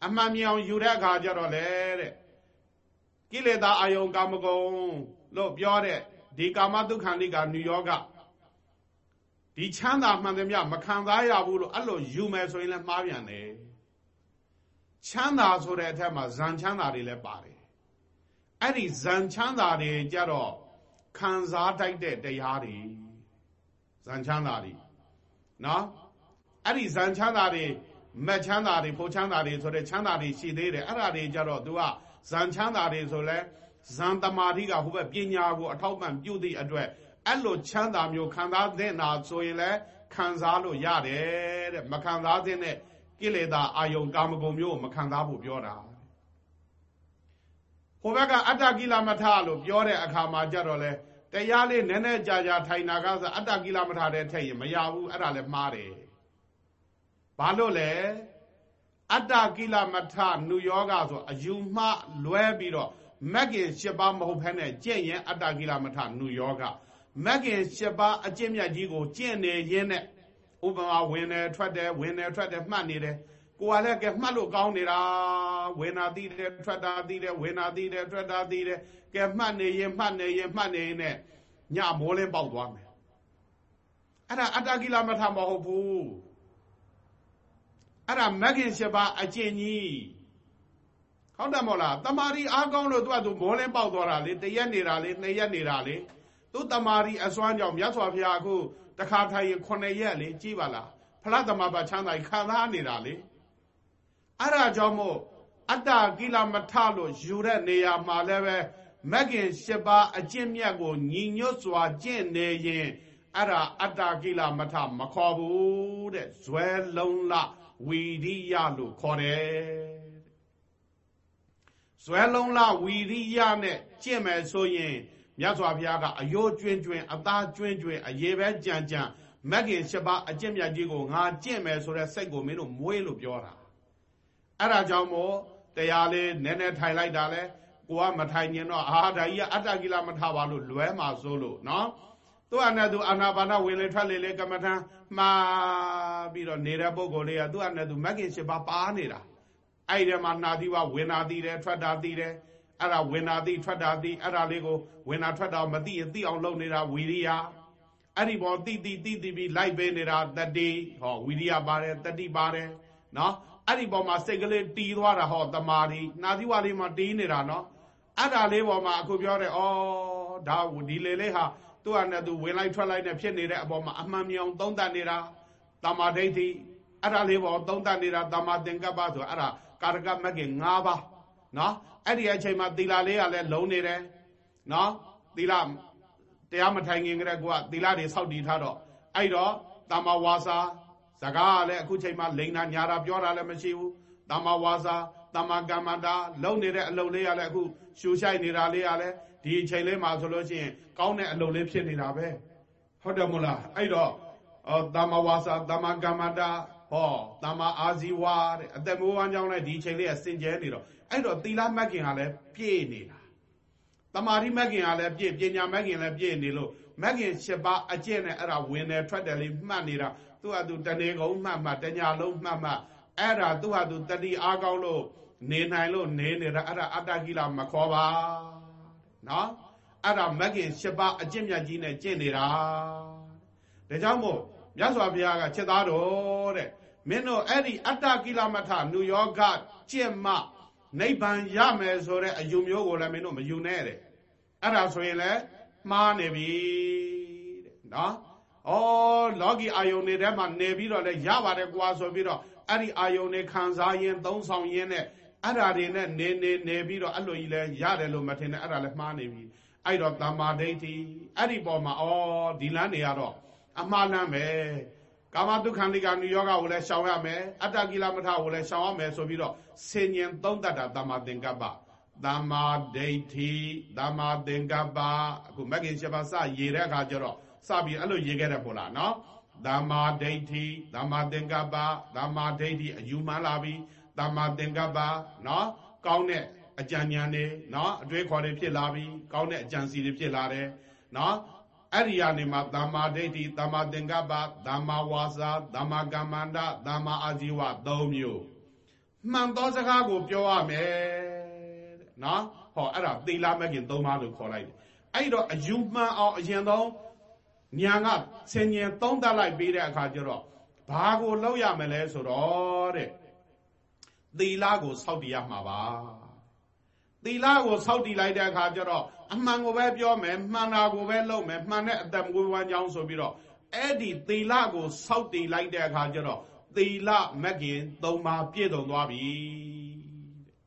အမှန်မြောင်ယူတဲ့အခါကျတော့လေတဲ့ကိလေသာအာယုံကာမဂုဏ်လို့ပြောတဲ့ဒီကာမတုခန္ဓိကနုယောဂဒီချမ်းသာမှန်သမျှမခံစားရဘူးလို့အဲ့လိုယူမယ်ဆိုရင်လည်းမှားပြန်တယ်ချမ်းသာဆိုတဲ့အထက်မှာဇန်ချမ်းသာတွေလည်းပါတယ်အဲ့ဒီဇန်ချမ်းသာတွေကြတော့ခံစားတိုက်တဲ့တရားတွေ ဇန်ချမ်းသာတွေနော်အဲ့ဒီဇန်ချမ်းသာတွေမက်ချမ်းသာတွေဖို့ချမ်းသာတွေဆိုတဲ့ချမ်းသာတွေရှိသေးတယ်အဲ့ဒါတွေကြတော့ तू ကဇန်ချမ်းသာတွေဆိုလဲဇန်တမာတိကဟိုဘက်ပညာကိုအထောက်ပံ့ပြုသည့်အတွက်အဲ့လိုချမ်းသာမျိုးခံစားသင့်တာဆိုရင်လည်းခံစားလို့ရတယ်တဲ့မခံစားသင့်တဲ့ကိလေသာအာယုံကာမဂုဏ်မျိုးကိုမခံစားဖို့ပြောတာဟိုဘက်ကအတ္တကိလမထလို့ပြောတဲ့အခါမှာကြတော့လေ တရားလေးနည်းနည်းကြာကြာထိုင်တာကဆိုအတ္တကိလမထတဲ့ထက်ရင်မရဘူးအဲ့ဒါလည်းမှားတယ်ဘာလို့လဲအတ္တကိလမထနုယောဂဆိုအယူမှလွဲပြီးတော့မက်ကင်၈ပါးမဟုတ်ဖ ೇನೆ ကြင့်ရင်အတ္တကိလမထနုယောဂမက်ကင်၈ပါးအကျင့်မြတ်ကြီးကိုကျင့်နေရင်းနဲ့ဥပမာဝင်တယ်ထွက်တယ်ဝင်တယ်ထွက်တယ်မှတ်နေတယ် ကိုကလည်းကဲမှတ်လို့ကောင်းနေတာဝင်တာသိတယ်ထွက်တာသိတယ်ဝင်တာသိတယ်ထွက်တာသိတယ်ကဲမှတ်နေရင်မှတ်နေရင်မှတ်နေရင်နဲ့ညမိုးလင်းပေါက်သွားမယ်အဲ့ဒါအတ္တကိလမထမဟုတ်ဘူးအဲ့ဒါမဂ္ဂင်၈ပါးအကျင့်ကြီးဟုတ်တယ်မို့လားတမာရီအားကောင်းလို့သူကသူမိုးလင်းပေါက်သွားတာလေတရက်နေတာလေနှစ်ရက်နေတာလေသူတမာရီအစွမ်းကြောင့်မြတ်စွာဘုရားအခုတခါထိုင်ရင်9ရက်လေကြည်ပါလားဖလားတမဘာချမ်းသာခံစားနေတာလေ အဲ့ဒါကြောင့်မို့အတ္တကိလမထလို့ယူတဲ့နေရာမှာလည်းပဲမဂ္ဂင်၈ပါးအကျင့်မြတ်ကိုညီညွတ်စွာကျင့်နေရင်အဲ့ဒါအတ္တကိလမထမခေါ်ဘူးတဲ့ဇွဲလုံးလဝီရိယလို့ခေါ်တယ်ဇွဲလုံးလဝီရိယနဲ့ကျင့်မယ်ဆိုရင်မြတ်စွာဘုရားကအယိုးကျွင်းကျွင်းအသားကျွင်းကျွင်းအရေးပဲကြံကြံမဂ္ဂင်၈ပါးအကျင့်မြတ်ကြီးကိုငါကျင့်မယ်ဆိုတဲ့စိတ်ကိုမင်းတို့မွေးလို့ပြောတာ အဲ့ဒါကြောင့်မို့တရားလေးနည်းနည်းထိုင်လိုက်တာလဲကိုကမထိုင်ရင်တော့အာဒါကြီးကအတ္တကိလမထပါလို့လွဲမှာစိုးလို့နော်သူ့အနဲ့သူအာနာပါနဝင်လေထွက်လေလေကမ္မထံမှားပြီးတော့နေတဲ့ပုံကိုယ်လေးကသူ့အနဲ့သူမဂ္ဂင်၈ပါးပါနေတာအဲ့ဒီမှာနာသီဝဝင်နာသီတယ်ထွက်တာသီတယ်အဲ့ဒါဝင်နာသီထွက်တာသီအဲ့ဒါလေးကိုဝင်နာထွက်တာမသိရင်သိအောင်လုပ်နေတာဝီရိယအဲ့ဒီပေါ်တိတိတိတိပြီးလိုက်ပေးနေတာတတိဟောဝီရိယပါတယ်တတိပါတယ်နော် အဲ့ဒီပေါ်မှာစိတ်ကလေးတီးသွားတာဟောတမာရီနာသီဝလေးမှာတီးနေတာနော်အဲ့ဒါလေးပေါ်မှာအခုပြောတယ်ဩဒါဒီလေလေးဟာသူ့အနဲ့သူဝင်လိုက်ထွက်လိုက်နဲ့ဖြစ်နေတဲ့အပေါ်မှာအမှန်မြောင်သုံးတတ်နေတာတမာဒိဋ္ဌိအဲ့ဒါလေးပေါ်သုံးတတ်နေတာတမာသင်္ကပ္ပဆိုအဲ့ဒါကာရကမဂ္ဂင်၅ပါးနော်အဲ့ဒီအချိန်မှာသီလလေးကလည်းလုံနေတယ်နော်သီလတရားမထိုင်ခင်ကတည်းကသီလတွေစောက်တည်ထားတော့အဲ့တော့တမ္မာဝါစာ စကားကလည်းအခုချိန်မှာလိန်နာညာတာပြောတာလည်းမရှိဘူးတမ္မာဝါစာတမ္မာကမ္မတာလုံနေတဲ့အလုပ်လေးရလဲအခုရှူရှိုက်နေတာလေးရလဲဒီအချိန်လေးမှာဆိုလို့ရှိရင်ကောင်းတဲ့အလုပ်လေးဖြစ်နေတာပဲဟုတ်တယ်မို့လားအဲ့တော့တမ္မာဝါစာတမ္မာကမ္မတာဟောတမ္မာအာဇီဝတဲ့အသက်မိုးဝမ်းကြောင်းနဲ့ဒီအချိန်လေးကစင်ကြဲနေတော့အဲ့တော့သီလမတ်ခင်ကလည်းပြည့်နေတာတမာတိမတ်ခင်ကလည်းပြည့်ပညာမတ်ခင်လည်းပြည့်နေလို့ မတ်ခင်၈ပါးအကျင့်နဲ့အဲ့ဒါဝင်တယ်ထွက်တယ်လေးမှတ်နေတာသူ့ဟာသူတဏှေကုံမှတ်မှတ်တညာလုံးမှတ်မှတ်အဲ့ဒါသူ့ဟာသူတတိအားကောင်းလို့နေနိုင်လို့နေနေတာအဲ့ဒါအတ္တကိလမခေါ်ပါနော်အဲ့ဒါမဂ်ခင်၈ပါးအကျင့်မြတ်ကြီးနဲ့ကျင့်နေတာဒါကြောင့်မို့မြတ်စွာဘုရားကချက်သားတော်တဲ့မင်းတို့အဲ့ဒီအတ္တကိလမထနုယောဂကျင့်မှနိဗ္ဗာန်ရမယ်ဆိုတဲ့အယူမျိုးကိုလည်းမင်းတို့မယူနဲ့တဲ့အဲ့ဒါဆိုရင်လည်း မှားနေပြီတဲ့နော်ဩလောကီအာယုန်တွေထဲမှာနေပြီးတော့လည်းရပါတယ်ကွာဆိုပြီးတော့အဲ့ဒီအာယုန်တွေခံစားရင်သုံးဆောင်ရင်နဲ့အဲ့ဓာတွေနဲ့နေနေနေပြီးတော့အဲ့လိုကြီးလဲရတယ်လို့မထင်နဲ့အဲ့ဒါလည်းမှားနေပြီအဲ့တော့တမ္မာဒိဋ္ဌိအဲ့ဒီပေါ်မှာဩဒီလမ်းနေရတော့အမှားလမ်းပဲကာမတုခံလိကနုယောဂကိုလည်းရှောင်ရမယ်အတ္တကိလမထကိုလည်းရှောင်ရမယ်ဆိုပြီးတော့ဆင်ញင်သုံးတတ်တာတမ္မာသင်္ကပ္ပ တမ္မာဒိဋ္ဌိတမ္မာသင်္ကပ္ပအခုမဂ္ဂင်7ပါးစရေတဲ့အခါကျတော့စပြီးအဲ့လိုရေခဲ့တယ်ပို့လားနော်တမ္မာဒိဋ္ဌိတမ္မာသင်္ကပ္ပတမ္မာဒိဋ္ဌိအယူမှန်လာပြီတမ္မာသင်္ကပ္ပနော်ကောင်းတဲ့အကြံဉာဏ်တွေနော်အတွေ့ခေါ်တွေဖြစ်လာပြီကောင်းတဲ့အကြံစီတွေဖြစ်လာတယ်နော်အဲ့ဒီကနေမှသမ္မာဒိဋ္ဌိသမ္မာသင်္ကပ္ပသမ္မာဝါစာသမ္မာကမ္မန္တသမ္မာအာဇီဝ၃မျိုးမှန်သောစကားကိုပြောရမယ်တဲ့ နော်ဟောအဲ့ဒါသီလမဂ်ခင်၃ပါးလို့ခေါ်လိုက်တယ်အဲ့တော့အယူမှန်အောင်အရင်ဆုံးညာကဆင်ញင်သုံးသပ်လိုက်ပြီးတဲ့အခါကျတော့ဘာကိုလောက်ရမလဲဆိုတော့တဲ့သီလကိုစောင့်တည်ရမှာပါသီလကိုစောင့်တည်လိုက်တဲ့အခါကျတော့အမှန်ကိုပဲပြောမယ်မှန်တာကိုပဲလုပ်မယ်မှန်တဲ့အသက်မွေးဝမ်းကြောင်းဆိုပြီးတော့အဲ့ဒီသီလကိုစောင့်တည်လိုက်တဲ့အခါကျတော့သီလမဂ်ခင်၃ပါးပြည့်စုံသွားပြီ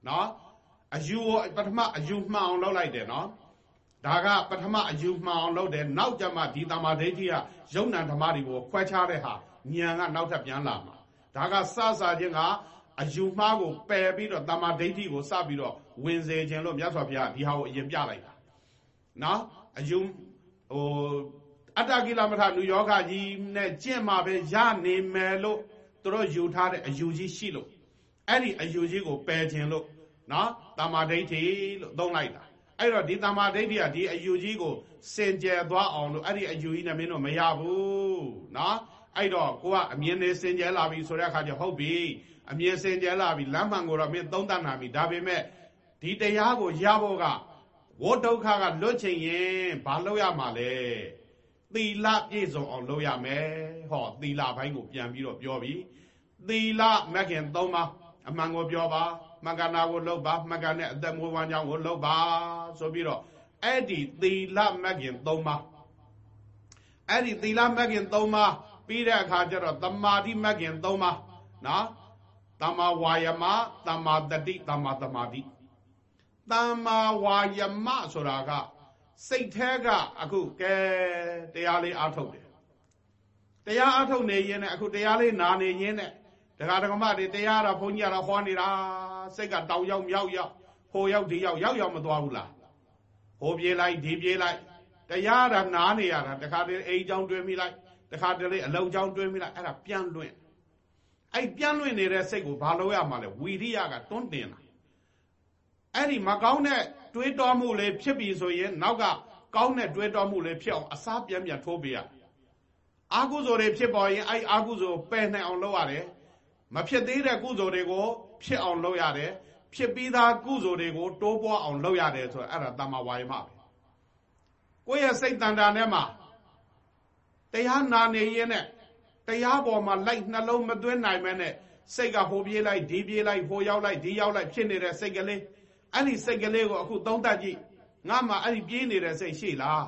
နော် အယူကိုပထမအယူမှန်အောင်လုပ်လိုက်တယ်နော်ဒါကပထမအယူမှန်အောင်လုပ်တယ်နောက်ကြမှာဒီတမာဒိဋ္ဌိကယုံ nant ဓမ္မတွေကိုခွဲခြားတဲ့ဟာဉာဏ်ကနောက်ထပ်ပြန်လာမှာဒါကစစချင်းကအယူမှားကိုပယ်ပြီးတော့တမာဒိဋ္ဌိကိုစပြီးတော့ဝင်စေခြင်းလို့မြတ်စွာဘုရားဒီဟာကိုအရင်ပြလိုက်တာနော်အယူဟိုအတ္တကိလမထနုယောဂကြီးနဲ့ကျင့်မှာပဲရနေမယ်လို့သူတို့ယူထားတဲ့အယူကြီးရှိလို့အဲ့ဒီအယူကြီးကိုပယ်ခြင်းလို့ နော်တမာဒိဋ္ဌိလို့သုံးလိုက်တာအဲ့တော့ဒီတမာဒိဋ္ဌိကဒီအယူကြီးကိုစင်ကြယ်သွားအောင်လို့အဲ့ဒီအယူကြီးနဲ့မင်းတို့မရဘူးနော်အဲ့တော့ကိုကအမြင်နဲ့စင်ကြယ်လာပြီဆိုတဲ့အခါကျဟုတ်ပြီအမြင်စင်ကြယ်လာပြီလမ်းမှန်ကိုတော့မင်းသုံးသပ်နာပြီဒါပေမဲ့ဒီတရားကိုရဖို့ကဝိဒုက္ခကလွတ်ချင်ရင်ဘာလုပ်ရမှာလဲသီလပြည့်စုံအောင်လုပ်ရမယ်ဟောသီလဘိုင်းကိုပြန်ပြီးတော့ပြောပြီသီလမက္ခင်၃ပါးအမှန်ကိုပြောပါ မက္ကနာကိုလုပ်ပါမက္ကနဲ့အသက်မွေးဝမ်းကြောင်းကိုလုပ်ပါဆိုပြီးတော့အဲ့ဒီသီလမက္ခင်၃ပါးအဲ့ဒီသီလမက္ခင်၃ပါးပြီးတဲ့အခါကျတော့တမာတိမက္ခင်၃ပါးနော်တမ္မာဝါယမတမ္မာတတိတမ္မာသမာဓိတမ္မာဝါယမဆိုတာကစိတ်แท้ကအခုကဲတရားလေးအားထုတ်တယ်တရားအားထုတ်နေရင်လည်းအခုတရားလေးနာနေရင်လည်းဒကာဒကမတွေတရားတော့ဘုန်းကြီးကတော့ဟောနေတာ စိတ်ကတောင်ရောက်မြောက်ရောက်ဟိုရောက်ဒီရောက်ရောက်ရောက်မသွားဘူးလားဟိုပြေးလိုက်ဒီပြေးလိုက်တရားတော့နားနေရတာတခါတည်းအိမ်ကြောင်တွင်မိလိုက်တခါတလေအလုံကြောင်တွင်းမိလိုက်အဲ့ဒါပြန်လွင့်အဲ့ပြန်လွင့်နေတဲ့စိတ်ကိုဘာလို့ရမှာလဲဝီရိယကတွန်းတင်တာအဲ့ဒီမကောင်းတဲ့တွေးတောမှုလေးဖြစ်ပြီဆိုရင်နောက်ကကောင်းတဲ့တွေးတောမှုလေးဖြစ်အောင်အစားပြန်ပြန်ထိုးပေးရအာကုသိုလ်တွေဖြစ်ပေါ်ရင်အဲ့အာကုသိုလ်ပယ်နိုင်အောင်လုပ်ရတယ်မဖြစ်သေးတဲ့ကုသိုလ်တွေကို ဖြစ်အောင်လုပ်ရတယ်ဖြစ်ပြီးသားကုသိုလ်တွေကိုတိုးပွားအောင်လုပ်ရတယ်ဆိုတော့အဲ့ဒါတမ္မာဝါယမပဲကိုယ့်ရဲ့စိတ်တန်တာထဲမှာတရားနာနေရင်နဲ့တရားပေါ်မှာလိုက်နှလုံးမသွင်းနိုင်မဲနဲ့စိတ်ကဟိုပြေးလိုက်ဒီပြေးလိုက်ဟိုရောက်လိုက်ဒီရောက်လိုက်ဖြစ်နေတဲ့စိတ်ကလေးအဲ့ဒီစိတ်ကလေးကိုအခုသုံးသပ်ကြည့်ငါမှအဲ့ဒီပြေးနေတဲ့စိတ်ရှိလား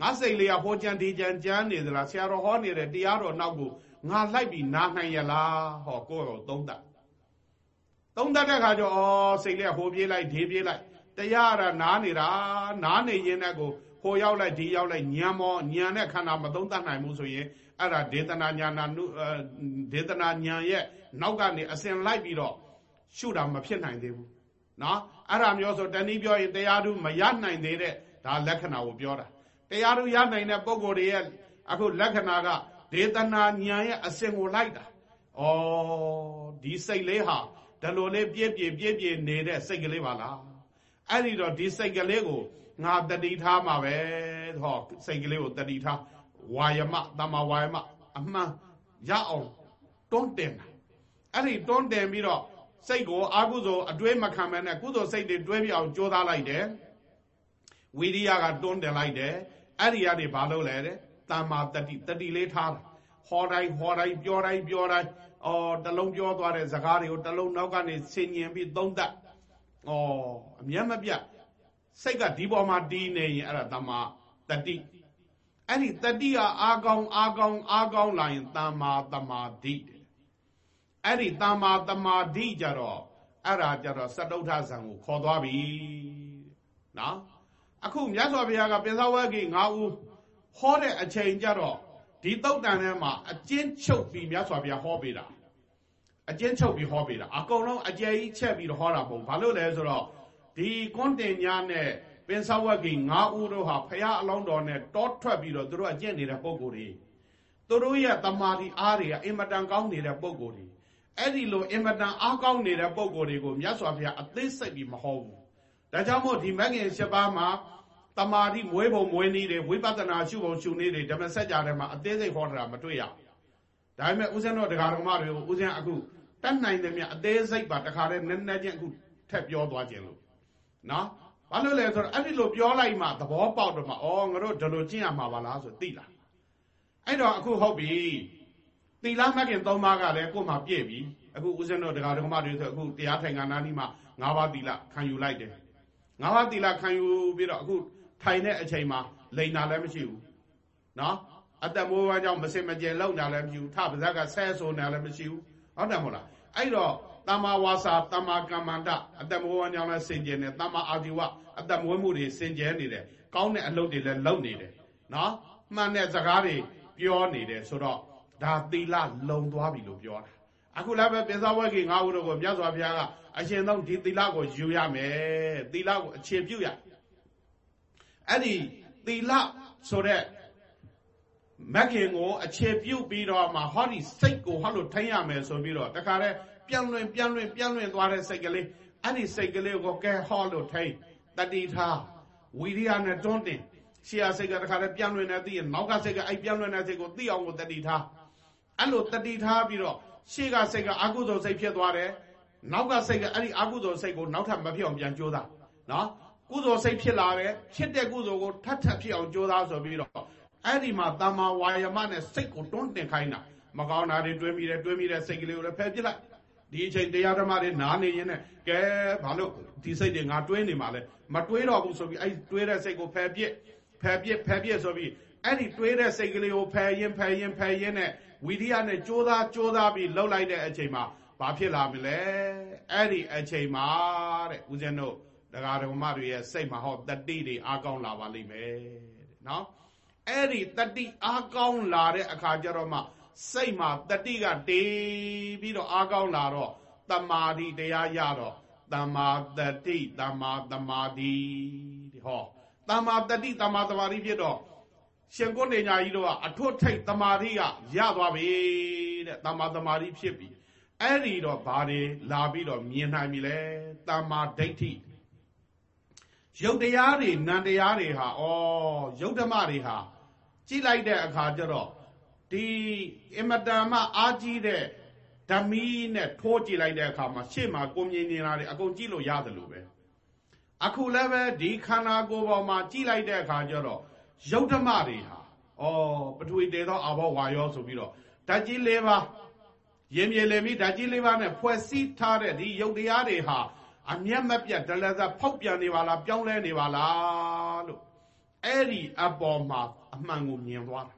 ငါစိတ်လေးကဟိုကြံဒီကြံကြမ်းနေသလားဆရာတော်ဟောနေတဲ့တရားတော်နောက်ကိုငါလိုက်ပြီးနားနိုင်ရလားဟောကိုယ့်ကိုသုံးသပ် သုံးသပ်တဲ့ခါကျတော့ဩစိတ်လေးဟိုပြေးလိုက်ဒီပြေးလိုက်တရားရနားနေတာနားနေရင်လည်းကိုဟိုရောက်လိုက်ဒီရောက်လိုက်ညံမောညံတဲ့ခန္ဓာမသုံးသပ်နိုင်ဘူးဆိုရင်အဲ့ဒါဒေသနာညာနာနုဒေသနာညာရဲ့နောက်ကနေအစဉ်လိုက်ပြီးတော့ရှုတာမဖြစ်နိုင်သေးဘူးနော်အဲ့ဒါမျိုးဆိုတနည်းပြောရင်တရားသူမရနိုင်သေးတဲ့ဒါလက္ခဏာကိုပြောတာတရားသူရနိုင်တဲ့ပုံကိုယ်တွေရဲ့အခုလက္ခဏာကဒေသနာညာရဲ့အစဉ်ကိုလိုက်တာဩဒီစိတ်လေးဟာ ဒီလိုလေးပြည့်ပြည့်ပြည့်ပြည့်နေတဲ့စိတ်ကလေးပါလားအဲ့ဒီတော့ဒီစိတ်ကလေးကိုငါတတိထားမှာပဲဟောစိတ်ကလေးကိုတတိထားဝါယမတမဝါယမအမှန်ရအောင်တွန်းတင်တာအဲ့ဒီတွန်းတင်ပြီးတော့စိတ်ကိုအာကုသိုလ်အတွေးမခံမဲနဲ့ကုသိုလ်စိတ်တွေတွဲပြအောင်ကြိုးစားလိုက်တယ်ဝိရိယကတွန်းတင်လိုက်တယ်အဲ့ဒီကနေဘာလုပ်လဲတဲ့တမ္မာတတိတတိလေးထားတာဟောတိုင်းဟောတိုင်းပြောတိုင်းပြောတိုင်း အော်တလုံးပြောသွားတဲ့စကားတွေကိုတလုံးနောက်ကနေဆင်ញင်ပြီးသုံးသပ်အော်အမျက်မပြတ်စိတ်ကဒီပေါ်မှာတီးနေရင်အဲ့ဒါတမ္မာတတိအဲ့ဒီတတိကအာကောင်းအာကောင်းအာကောင်းလာရင်တမ္မာတမာတိအဲ့ဒီတမ္မာတမာတိကြတော့အဲ့ဒါကြတော့စတုထဇံကိုခေါ်သွားပြီနော်အခုမြတ်စွာဘုရားကပိဿဝဂိ9ဦးဟောတဲ့အချိန်ကြတော့ ဒီတုတ်တန်ထဲမှာအကျဉ်းချုပ်ပြီးမြတ်စွာဘုရားဟောပေးတာအကျဉ်းချုပ်ပြီးဟောပေးတာအကုန်လုံးအကျယ်ကြီးချက်ပြီးတော့ဟောတာမဟုတ်ဘာလို့လဲဆိုတော့ဒီကွန်တင်ညာနဲ့ပင်ဆောက်ဝက်ကြီး၅ဦးတို့ဟာဖရာအလောင်းတော်နဲ့တောထွက်ပြီးတော့သူတို့အကျင့်နေတဲ့ပုံကိုယ်တွေသူတို့ရဲ့တမာတိအားတွေကအင်မတန်ကောင်းနေတဲ့ပုံကိုယ်တွေအဲ့ဒီလိုအင်မတန်အားကောင်းနေတဲ့ပုံကိုယ်တွေကိုမြတ်စွာဘုရားအသေးစိတ်ပြီးမဟောဘူးဒါကြောင့်မို့ဒီမဂ်ငင်၈ပါးမှာ တမာတိမွေးပုံမွေးနည်းတွေဝိပဿနာရှုပုံရှုနည်းတွေဓမ္မစကြာထဲမှာအသေးစိတ်ဟောတာမတွေ့ရဒါပေမဲ့ဦးဇင်းတော်တရားတော်မတွေကိုဦးဇင်းအခုတတ်နိုင်တယ်မြအသေးစိတ်ပါတခါတည်းနည်းနည်းချင်းအခုထက်ပြောသွားခြင်းလို့နော်ဘာလို့လဲဆိုတော့အဲ့ဒီလိုပြောလိုက်မှသဘောပေါက်တော့မှဩငါတို့ဒီလိုကျင့်ရမှာပါလားဆိုသိလားအဲ့တော့အခုဟုတ်ပြီသီလမဂ်ခင်၃ပါးကလည်းကို့မှာပြည့်ပြီအခုဦးဇင်းတော်တရားတော်မတွေဆိုအခုတရားထိုင်ကနာနီးမှာ၅ပါးသီလခံယူလိုက်တယ်၅ပါးသီလခံယူပြီးတော့အခု ထိုင်တဲ့အချိန်မှာလိန်တာလည်းမရှိဘူးနော်အသက်မိုးဝမ်းကြောင့်မစင်မကြယ်လောက်တာလည်းမရှိဘူးထပါဇက်ကဆဲဆိုနေတာလည်းမရှိဘူးဟုတ်တယ်မဟုတ်လားအဲ့တော့တမ္မာဝါစာတမ္မာကမ္မန္တအသက်မိုးဝမ်းကြောင့်လည်းစင်ကြယ်နေတမ္မာအာဒီဝအသက်မွေးမှုတွေစင်ကြယ်နေတယ်ကောင်းတဲ့အလုပ်တွေလည်းလုပ်နေတယ်နော်မှန်တဲ့စကားတွေပြောနေတယ်ဆိုတော့ဒါသီလလုံသွားပြီလို့ပြောတာအခုလည်းပဲပိဿဝက်ကြီးငါးဦးတို့ကိုမြတ်စွာဘုရားကအရှင်သောဒီသီလကိုယူရမယ်သီလကိုအခြေပြုရ အဲ့ဒီသီလဆိုတဲ့မက္ခင်ကိုအခြေပြုပြီးတော့မှဟောဒီစိတ်ကိုဟောလို့ထိန်းရမယ်ဆိုပြီးတော့တခါတည်းပြန်လွင်ပြန်လွင်ပြန်လွင်သွားတဲ့စိတ်ကလေးအဲ့ဒီစိတ်ကလေးကိုကဲဟောလို့ထိန်းတတိထားဝိရိယနဲ့တွန်းတင်ရှေ့ရစိတ်ကတခါတည်းပြန်လွင်နေသိရင်နောက်ကစိတ်ကအဲ့ပြန်လွင်တဲ့စိတ်ကိုသိအောင်ကိုတတိထားအဲ့လိုတတိထားပြီးတော့ရှေ့ကစိတ်ကအကုသိုလ်စိတ်ဖြစ်သွားတယ်နောက်ကစိတ်ကအဲ့ဒီအကုသိုလ်စိတ်ကိုနောက်ထပ်မဖြစ်အောင်ပြန်ကြိုးစားနော် ကုသိုလ်စိတ်ဖြစ်လာတယ်ဖြစ်တဲ့ကုသိုလ်ကိုထပ်ထပ်ဖြစ်အောင်ကြိုးစားဆိုပြီးတော့အဲ့ဒီမှာတမ္မာဝါယမနဲ့စိတ်ကိုတွန်းတင်ခိုင်းတာမကောင်းတာတွေတွေးမိတယ်တွေးမိတဲ့စိတ်ကလေးကိုလည်းဖယ်ပစ်လိုက်ဒီအချိန်တရားဓမ္မတွေနားနေရင်လည်းကဲဘာလို့ဒီစိတ်တွေငါတွေးနေမှာလဲမတွေးတော့ဘူးဆိုပြီးအဲ့တွေးတဲ့စိတ်ကိုဖယ်ပစ်ဖယ်ပစ်ဖယ်ပစ်ဆိုပြီးအဲ့ဒီတွေးတဲ့စိတ်ကလေးကိုဖယ်ရင်ဖယ်ရင်ဖယ်ရင်နဲ့ဝိရိယနဲ့ကြိုးစားကြိုးစားပြီးလှုပ်လိုက်တဲ့အချိန်မှာဘာဖြစ်လာမလဲအဲ့ဒီအချိန်မှာတဲ့ဦးဇင်းတို့ တရားဓမ္မတွေရဲ့စိတ်မှာဟောတတိတွေအားကောင်းလာပါလိမ့်မယ်တဲ့နော်အဲ့ဒီတတိအားကောင်းလာတဲ့အခါကျတော့မှစိတ်မှာတတိကတေးပြီးတော့အားကောင်းလာတော့တမာတိတရားရတော့တမာတတိတမာတမာတိတဲ့ဟောတမာတတိတမာတမာတိဖြစ်တော့ရှင်ကိုနေညာကြီးတို့ကအထွတ်ထိပ်တမာတိကရသွားပြီတဲ့တမာတမာတိဖြစ်ပြီအဲ့ဒီတော့ဘာတွေလာပြီးတော့မြင်နိုင်ပြီလဲတမာဒိဋ္ဌိ ရုပ်တရားတွေနံတရားတွေဟာဩရုပ်ဓမ္မတွေဟာကြည့်လိုက်တဲ့အခါကျတော့ဒီအမတန်မှအာကြီးတဲ့ဓမီနဲ့ထိုးကြည့်လိုက်တဲ့အခါမှာရှေ့မှာကိုမြင်နေတာတွေအကုန်ကြည့်လို့ရတယ်လို့ပဲအခုလည်းပဲဒီခန္ဓာကိုယ်ပေါ်မှာကြည့်လိုက်တဲ့အခါကျတော့ရုပ်ဓမ္မတွေဟာဩပထဝီတေသောအဘောဝါယောဆိုပြီးတော့ဓာတ်ကြီး၄ပါးရင်မြေလေမိဓာတ်ကြီး၄ပါးနဲ့ဖွဲ့စည်းထားတဲ့ဒီရုပ်တရားတွေဟာ အမျက်မပြတ်ဒလဇဖောက်ပြန်နေပါလားပြောင်းလဲနေပါလားလို့အဲ့ဒီအပေါ်မှာအမှန်ကိုမြင်သွားတာ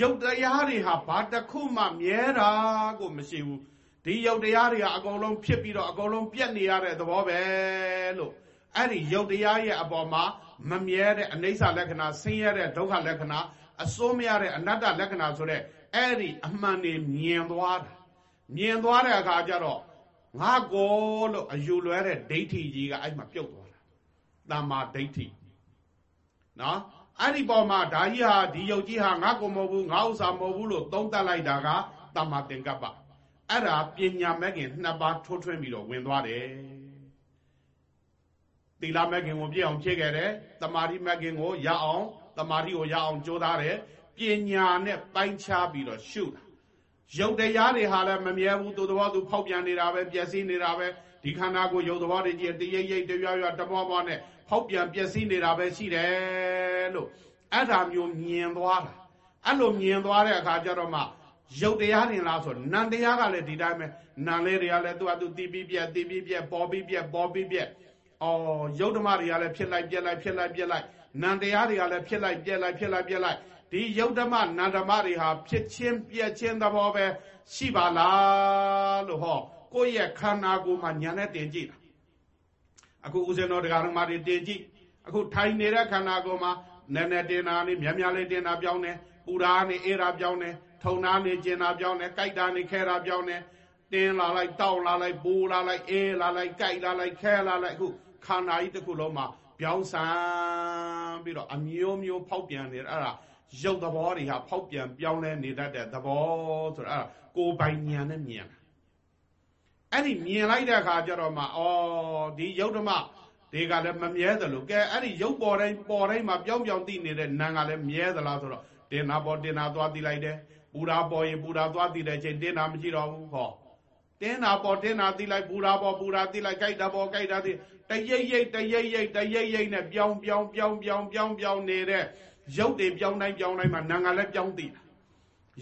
ရုပ်တရားတွေဟာဘာတစ်ခုမှမြဲတာကိုမရှိဘူးဒီရုပ်တရားတွေကအကုန်လုံးဖြစ်ပြီးတော့အကုန်လုံးပြက်နေရတဲ့သဘောပဲလို့အဲ့ဒီရုပ်တရားရဲ့အပေါ်မှာမမြဲတဲ့အနိစ္စလက္ခဏာဆင်းရဲတဲ့ဒုက္ခလက္ခဏာအစိုးမရတဲ့အနတ္တလက္ခဏာဆိုတဲ့အဲ့ဒီအမှန်နေမြင်သွားတာမြင်သွားတဲ့အခါကျတော့ ငါကိုလို့အယူလွဲတဲ့ဒိဋ္ဌိကြီးကအဲ့မှာပြုတ်သွားတာတမ္မာဒိဋ္ဌိနော်အဲ့ဒီပေါ်မှာဒါကြီးဟာဒီယုတ်ကြီးဟာငါကိုမဟုတ်ဘူးငါဥစ္စာမဟုတ်ဘူးလို့သုံးသပ်လိုက်တာကတမ္မာသင်္ကပ္ပအဲ့ဒါပညာမဲ့ခင်နှစ်ပါးထိုးထွင်းပြီးတော့ဝင်သွားတယ်သီလမဲ့ခင်ကိုပြည့်အောင်ဖြည့်ခဲ့တယ်တမာတိမဲ့ခင်ကိုရအောင်တမာတိကိုရအောင်ကြိုးစားတယ်ပညာနဲ့ပိုင်းခြားပြီးတော့ရှုတာ ရုပ်တရားတွေဟာလည်းမမြဲဘူးသူသဘောသူဖောက်ပြန်နေတာပဲပျက်စီးနေတာပဲဒီခန္ဓာကိုရုပ်သဘောတွေကြီးတရိပ်ရိပ်တရွရွတမောမောနဲ့ဖောက်ပြန်ပျက်စီးနေတာပဲရှိတယ်လို့အဲ့ဒါမျိုးမြင်သွားတာအဲ့လိုမြင်သွားတဲ့အခါကျတော့မှရုပ်တရားတင်လားဆိုနံတရားကလည်းဒီတိုင်းပဲနံလေးတွေကလည်းသူ့အတူတီးပြီးပြက်တီးပြီးပြက်ပေါ်ပြီးပြက်ပေါ်ပြီးပြက်အော်ရုပ်ဓမ္မတွေကလည်းဖြစ်လိုက်ပြက်လိုက်ဖြစ်လိုက်ပြက်လိုက်နံတရားတွေကလည်းဖြစ်လိုက်ပြက်လိုက်ဖြစ်လိုက်ပြက်လိုက် ဒီယုတ်ဓမ္မနန္ဓမ္မတွေဟာဖြစ်ချင်းပြက်ချင်းသဘောပဲရှိပါလားလို့ဟောကိုယ့်ရဲ့ခန္ဓာကိုယ်မှာညာနဲ့တင်ကြည့်တာအခုဦးဇင်းတော်တရားဓမ္မတွေတင်ကြည့်အခုထိုင်နေတဲ့ခန္ဓာကိုယ်မှာနည်းနည်းတင်တာနေများများလေးတင်တာပြောင်းတယ်ပူရာနေအေးရာပြောင်းတယ်ထုံနာနေကျင်တာပြောင်းတယ်ကြိုက်တာနေခဲတာပြောင်းတယ်တင်းလာလိုက်တောက်လာလိုက်ပူလာလိုက်အေးလာလိုက်ကြိုက်လာလိုက်ခဲလာလိုက်အခုခန္ဓာကြီးတစ်ခုလုံးမှာပြောင်းဆန်းပြီးတော့အမျိုးမျိုးဖောက်ပြန်နေအဲ့ဒါ ရုပ်သဘောတွေဟာဖောက်ပြန်ပြောင်းလဲနေတတ်တဲ့သဘောဆိုတော့အဲ့ဒါကိုယ်ပိုင်ဉာဏ်နဲ့မြင်တာအဲ့ဒီမြင်လိုက်တဲ့အခါကျတော့မှဩဒီယုတ်ဓမ္မတွေကလည်းမမြဲသလိုကဲအဲ့ဒီရုပ်ပေါ်တိုင်းပေါ်တိုင်းမှာပြောင်းပြောင်းသိနေတဲ့နာမ်ကလည်းမြဲသလားဆိုတော့တင်နာပေါ်တင်နာသွားသိလိုက်တယ်ပူရာပေါ်ရင်ပူရာသွားသိတဲ့ချိန်တင်နာမရှိတော့ဘူးဟောတင်းနာပေါ်တင်းနာသိလိုက်ပူရာပေါ်ပူရာသိလိုက်ကြိုက်တာပေါ်ကြိုက်တာသိတရိပ်ရိပ်တရိပ်ရိပ်တရိပ်ရိပ်နဲ့ပြောင်းပြောင်းပြောင်းပြောင်းပြောင်းပြောင်းနေတဲ့ ရုပ်တွေပြောင်းတိုင်းပြောင်းတိုင်းမှာနာငါလည်းပြောင်းသိတာ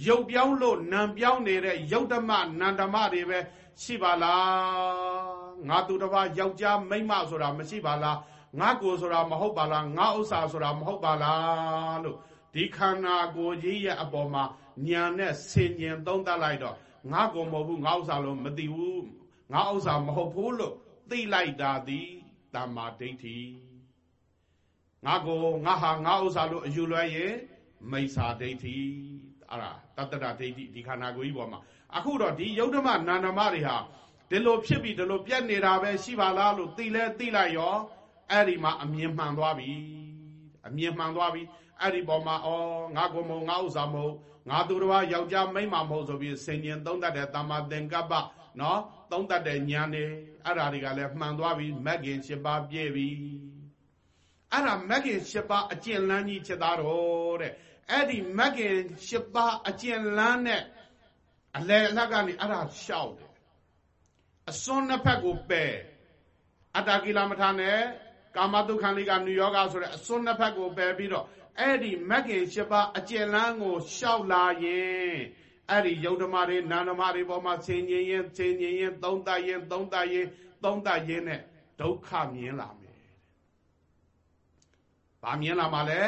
ရုပ်ပြောင်းလို့နာပြောင်းနေတဲ့ရုပ်ဓမ္မနန္ဓမတွေပဲရှိပါလားငါသူတစ်ပါးယောက်ျားမိန်းမဆိုတာမရှိပါလားငါကိုဆိုတာမဟုတ်ပါလားငါဥစ္စာဆိုတာမဟုတ်ပါလားလို့ဒီခန္ဓာကိုယ်ကြီးရဲ့အပေါ်မှာညာနဲ့ဆင်ញင်သုံးသပ်လိုက်တော့ငါကိုမဟုတ်ဘူးငါဥစ္စာလို့မသိဘူးငါဥစ္စာမဟုတ်ဘူးလို့သိလိုက်တာသည်တမ္မာဒိဋ္ဌိ ငါကိုငါဟာငါဥစ္စာလို့အယူလွဲရင်မိစ္ဆာဒိဋ္ဌိအဲ့ဒါတတ္တရဒိဋ္ဌိဒီခန္ဓာကိုယ်ကြီးပေါ်မှာအခုတော့ဒီယုတ်ဓမ္မနာန္ဓမတွေဟာဒီလိုဖြစ်ပြီးဒီလိုပြက်နေတာပဲရှိပါလားလို့သိလဲသိလိုက်ရောအဲ့ဒီမှာအမြင်မှန်သွားပြီအမြင်မှန်သွားပြီအဲ့ဒီပေါ်မှာဩငါကိုမဟုတ်ငါဥစ္စာမဟုတ်ငါသူတော်ယောက်ျားမိန်းမမဟုတ်ဆိုပြီးဆင်ញင်သုံးတတ်တဲ့တမ္မာသင်္ကပ္ပနော်သုံးတတ်တဲ့ဉာဏ်တွေအဲ့ဓာတွေကလည်းမှန်သွားပြီမဂ်ခင်၈ပါးပြည့်ပြီ အဲ့ဒါမဂ်ခင်၈ပါးအကျင့်လန်းကြီးဖြစ်သားတော့တဲ့အဲ့ဒီမဂ်ခင်၈ပါးအကျင့်လန်းနဲ့အလယ်အလတ်ကနေအဲ့ဒါရှောက်တယ်အစွန်းနှစ်ဖက်ကိုပယ်အတ္တကိလမထာနဲ့ကာမတုခံလိကနုယောဂဆိုတဲ့အစွန်းနှစ်ဖက်ကိုပယ်ပြီးတော့အဲ့ဒီမဂ်ခင်၈ပါးအကျဉ်းလန်းကိုရှောက်လာရင်အဲ့ဒီယုံဓမ္မတွေနာဓမ္မတွေပေါ်မှာဆင်ញင်ရင်ဆင်ញင်ရင်သုံးတရင်သုံးတရင်သုံးတရင်နဲ့ဒုက္ခမြင်လာမယ်။ ဘာမြင်လာမှာလဲ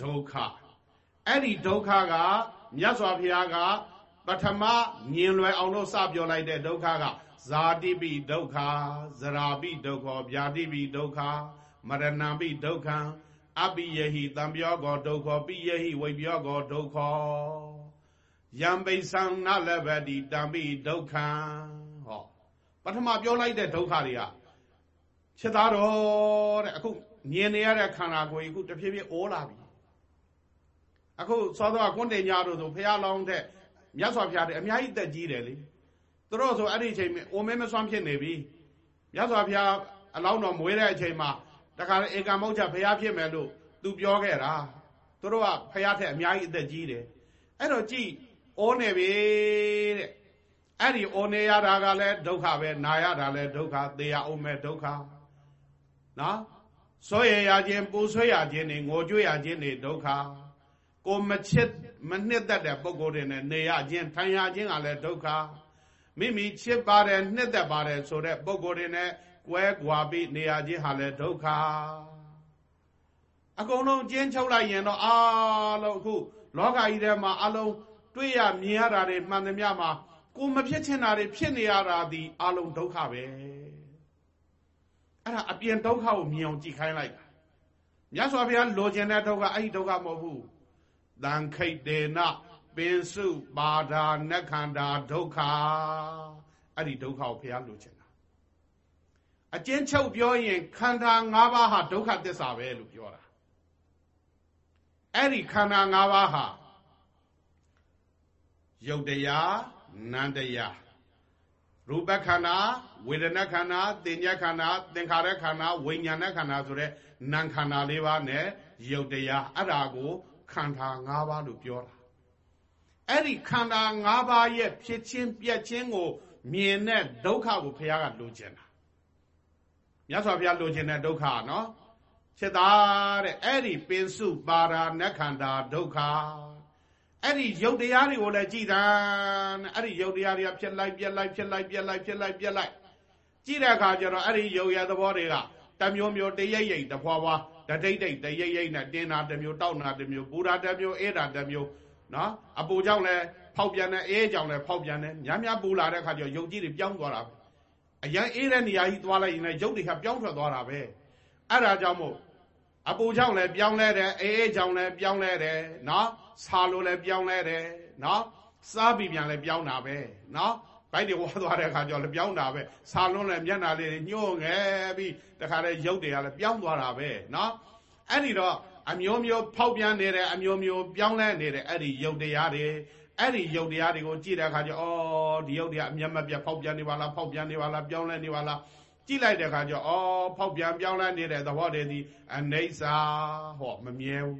ဒုက္ခအဲ့ဒီဒုက္ခကမြတ်စွာဘုရားကပထမမြင်လွယ်အောင်လို့စပြောလိုက်တဲ့ဒုက္ခကဇာတိပိဒုက္ခဇရာပိဒုက္ခဗျာတိပိဒုက္ခမရဏပိဒုက္ခအပိယဟိတံပြောကောဒုက္ခပိယဟိဝိပြောကောဒုက္ခယံပိသံနလဘတိတံပိဒုက္ခံဟောပထမပြောလိုက်တဲ့ဒုက္ခတွေကချက်သားတော်တဲ့အခု မြင်နေရတဲ့ခန္ဓာကိုယ်ကြီးအခုတဖြည်းဖြည်းအိုးလာပြီအခုသောသောကွန်းတင်ညာတို့ဆိုဖះလောင်းတဲ့မြတ်စွာဘုရားတဲ့အများကြီးတက်ကြီးတယ်လေသူတို့ဆိုအဲ့ဒီအချိန်အိုမဲမစွမ်းဖြစ်နေပြီမြတ်စွာဘုရားအလောင်းတော်မွေးတဲ့အချိန်မှာတခါလေဧကမောက္ခဘုရားဖြစ်မယ်လို့သူပြောခဲ့တာသူတို့ကဘုရားထက်အများကြီးအသက်ကြီးတယ်အဲ့တော့ကြည်အိုးနေပြီတဲ့အဲ့ဒီအိုးနေရတာကလည်းဒုက္ခပဲနာရတာလည်းဒုက္ခသေရအောင်မဲ့ဒုက္ခနော် ဆွဲရရခြင်းပူဆွဲရခြင်းနေငိုကြွရခြင်းနေဒုက္ခကိုမချစ်မနှစ်သက်တဲ့ပုံကိုယ်တွေနဲ့နေရခြင်းထိုင်ရခြင်းကလည်းဒုက္ခမိမိချစ်ပါတယ်နှစ်သက်ပါတယ်ဆိုတဲ့ပုံကိုယ်တွေနဲ့ကွဲကွာပြီးနေရခြင်းဟာလည်းဒုက္ခအကုန်လုံးကျင်းချုပ်လိုက်ရင်တော့အားလုံးအခုလောကကြီးထဲမှာအလုံးတွေ့ရမြင်ရတာတွေမှန်သမျှမှာကိုမဖြစ်ချင်တာတွေဖြစ်နေရတာဒီအလုံးဒုက္ခပဲ အဲ့ဒါအပြင်ဒုက္ခကိုမြင်အောင်ကြည့်ခိုင်းလိုက်တာမြတ်စွာဘုရားလိုချင်တဲ့ဒုက္ခအဲ့ဒီဒုက္ခမဟုတ်ဘူးတန်ခိတ်တေနပင်စုပါဒာနခန္ဓာဒုက္ခအအဲ့ဒီဒုက္ခကိုဘုရားလိုချင်တာအကျဉ်းချုပ်ပြောရင်ခန္ဓာ၅ပါးဟာဒုက္ခသစ္စာပဲလို့ပြောတာအဲ့ဒီခန္ဓာ၅ပါးဟာယုတ်တရားနန္တရား ရူပခန္ဓာဝေဒနာခန္ဓာသင်ညာခန္ဓာသင်္ခါရခန္ဓာဝိညာဏခန္ဓာဆိုတဲ့နာမ်ခန္ဓာလေးပါးနဲ့ယုတ်တရားအဲ့ဒါကိုခန္ဓာ၅ပါးလို့ပြောတာအဲ့ဒီခန္ဓာ၅ပါးရဲ့ဖြစ်ချင်းပြက်ချင်းကိုမြင်တဲ့ဒုက္ခကိုဘုရားကလိုချင်တာမြတ်စွာဘုရားလိုချင်တဲ့ဒုက္ခနော်ချက်သားတဲ့အဲ့ဒီပင်စုပါရာနခန္ဓာဒုက္ခ အဲ့ဒီယုတ်တရားတွေကိုလည်းကြည်တမ်းအဲ့ဒီယုတ်တရားတွေကဖြစ်လိုက်ပြက်လိုက်ဖြစ်လိုက်ပြက်လိုက်ဖြစ်လိုက်ပြက်လိုက်ကြည့်တဲ့အခါကျတော့အဲ့ဒီယုတ်ရသဘောတွေကတမျိုးမျိုးတရိပ်ရိပ်တဖွာဖွာတဒိတ်ဒိတ်တရိပ်ရိပ်နဲ့တင်းတာတမျိုးတောက်တာတမျိုးပူတာတမျိုးအေးတာတမျိုးနော်အပူကြောင့်လည်းဖောက်ပြန်တယ်အေးကြောင့်လည်းဖောက်ပြန်တယ်များများပူလာတဲ့အခါကျတော့ယုတ်ကြီးတွေပြောင်းသွားတာပဲအရင်အေးတဲ့နေရာကြီးသွားလိုက်ရင်လည်းယုတ်တွေကပြောင်းထွက်သွားတာပဲအဲ့ဒါကြောင့်မို့ အပူကြောင့်လည်းပြောင်းလဲတယ်အေးအေးကြောင့်လည်းပြောင်းလဲတယ်နော်ဆာလို့လည်းပြောင်းလဲတယ်နော်စားပြီးပြန်လည်းပြောင်းတာပဲနော်ဘိုက်တွေဝါသွားတဲ့အခါကျတော့လည်းပြောင်းတာပဲဆာလွန်းလည်းမျက်နာလေးညှို့ငယ်ပြီးတခါတည်းရုပ်တွေကလည်းပြောင်းသွားတာပဲနော်အဲ့ဒီတော့အမျိုးမျိုးဖောက်ပြန်နေတဲ့အမျိုးမျိုးပြောင်းလဲနေတဲ့အဲ့ဒီရုပ်တရားတွေအဲ့ဒီရုပ်တရားတွေကိုကြည့်တဲ့အခါကျအော်ဒီရုပ်တွေကအမျက်မပြတ်ဖောက်ပြန်နေပါလားဖောက်ပြန်နေပါလားပြောင်းလဲနေပါလား ကြည့်လိုက်တဲ့အခါကျအော်ဖောက်ပြန်ပြောင်းလဲနေတဲ့သဘောတည်းဒီအနေစာဟောမမြဲဘူး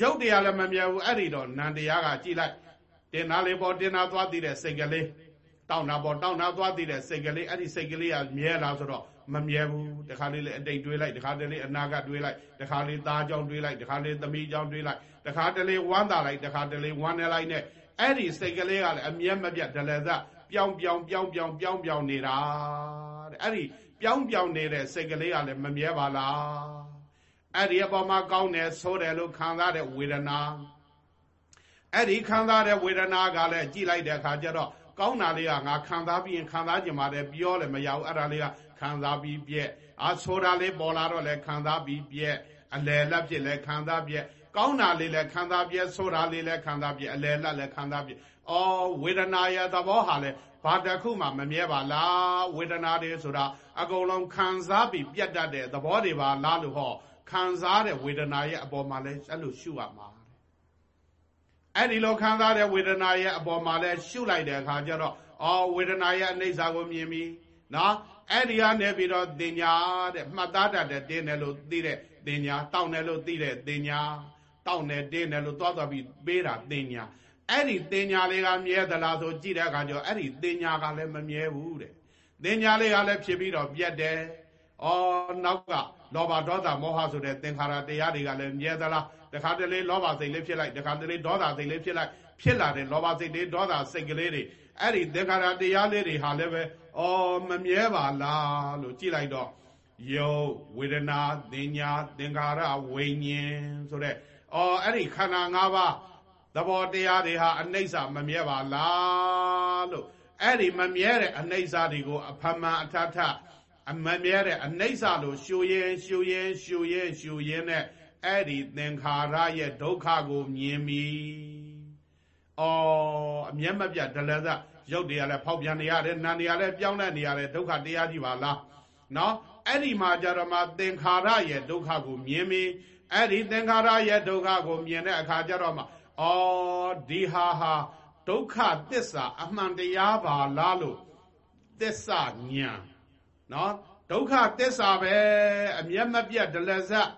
ရုပ်တရားလည်းမမြဲဘူးအဲ့ဒီတော့နံတရားကကြည့်လိုက်တင်နာလေးပေါ်တင်နာသွားသိတဲ့စိတ်ကလေးတောင်းတာပေါ်တောင်းတာသွားသိတဲ့စိတ်ကလေးအဲ့ဒီစိတ်ကလေးကမြဲလားဆိုတော့မမြဲဘူးတခါလေးလည်းအတိတ်တွေးလိုက်တခါတလေအနာကတွေးလိုက်တခါလေးသားကြောင့်တွေးလိုက်တခါလေးသမီးကြောင့်တွေးလိုက်တခါတလေဝမ်းသာလိုက်တခါတလေဝမ်းနေလိုက်နဲ့အဲ့ဒီစိတ်ကလေးကလည်းအမြဲမပြတ်ဒလဇပြောင်းပြောင်းပြောင်းပြောင်းပြောင်းပြောင်းနေတာတဲ့အဲ့ဒီ ပြောင်းပြောင်းနေတဲ့စိတ်ကလေးကလည်းမမြဲပါလားအဲ့ဒီအပေါ်မှာကောင်းတယ်ဆိုးတယ်လို့ခံစားတဲ့ဝေဒနာအဲ့ဒီခံစားတဲ့ဝေဒနာကလည်းကြည်လိုက်တဲ့အခါကျတော့ကောင်းတာလေးကငါခံစားပြီးရင်ခံစားကြင်ပါတယ်ပြောလည်းမရဘူးအဲ့ဒါလေးကခံစားပြီးပြက်အာဆိုတာလေးပေါ်လာတော့လည်းခံစားပြီးပြက်အလယ်လက်ဖြစ်လည်းခံစားပြက်ကောင်းတာလေးလည်းခံစားပြက်ဆိုတာလေးလည်းခံစားပြက်အလယ်လက်လည်းခံစားပြက်အော်ဝေဒနာရဲ့သဘောဟာလည်း ဘာတစ်ခုမှမမြဲပါလားဝေဒနာတွေဆိုတာအကုန်လုံးခံစားပြီးပြတ်တတ်တဲ့သဘောတွေပါလားလို့ဟောခံစားတဲ့ဝေဒနာရဲ့အပေါ်မှာလဲအဲ့လိုရှုရမှာအဲ့ဒီလိုခံစားတဲ့ဝေဒနာရဲ့အပေါ်မှာလဲရှုလိုက်တဲ့အခါကျတော့အော်ဝေဒနာရဲ့အိဋ္ဌာကိုမြင်ပြီနော်အဲ့ဒီကနေပြီးတော့တင်ညာတဲ့မှတ်သားတတ်တဲ့တင်းတယ်လို့သိတဲ့တင်ညာတောက်တယ်လို့သိတဲ့တင်ညာတောက်တယ်တင်းတယ်လို့သွားသွားပြီးပေးတာတင်ညာ အဲ့ဒီတင်ညာလေးကမြဲသလားဆိုကြည့်တဲ့အခါကျတော့အဲ့ဒီတင်ညာကလည်းမမြဲဘူးတဲ့တင်ညာလေးကလည်းဖြစ်ပြီးတော့ပြတ်တယ်အော်နောက်ကလောဘဒေါသမောဟဆိုတဲ့သင်္ခါရတရားတွေကလည်းမြဲသလားတခါတလေလောဘစိတ်လေးဖြစ်လိုက်တခါတလေဒေါသစိတ်လေးဖြစ်လိုက်ဖြစ်လာတဲ့လောဘစိတ်လေးဒေါသစိတ်ကလေးတွေအဲ့ဒီသင်္ခါရတရားလေးတွေဟာလည်းပဲအော်မမြဲပါလားလို့ကြည့်လိုက်တော့ယုတ်ဝေဒနာသင်ညာသင်္ခါရဝိညာဉ်ဆိုတဲ့အော်အဲ့ဒီခန္ဓာ၅ပါး သဘောတရားတွေဟာအနိစ္စမမြဲပါလားလို့အဲ့ဒီမမြဲတဲ့အနိစ္စတွေကိုအဖမှန်အထထအမမြဲတဲ့အနိစ္စလို့ရှူရင်ရှူရင်ရှူရင်ရှူရင်နဲ့အဲ့ဒီသင်္ခါရရဲ့ဒုက္ခကိုမြင်ပြီ။အော်အမျက်မပြတ်ဒလသရုပ်တွေကလည်းဖောက်ပြန်နေရတယ်နာနေရတယ်ပြောင်းလဲနေရတယ်ဒုက္ခတရားကြီးပါလား။နော်အဲ့ဒီမှာကြတော့မှသင်္ခါရရဲ့ဒုက္ခကိုမြင်ပြီအဲ့ဒီသင်္ခါရရဲ့ဒုက္ခကိုမြင်တဲ့အခါကျတော့မှ အော်ဒီဟာဟာဒုက္ခသစ္စာအမှန်တရားပါလားလို့သစ္စာဉာဏ်နော်ဒုက္ခသစ္စာပဲအမျက်မပြတ်ဒလဇတ်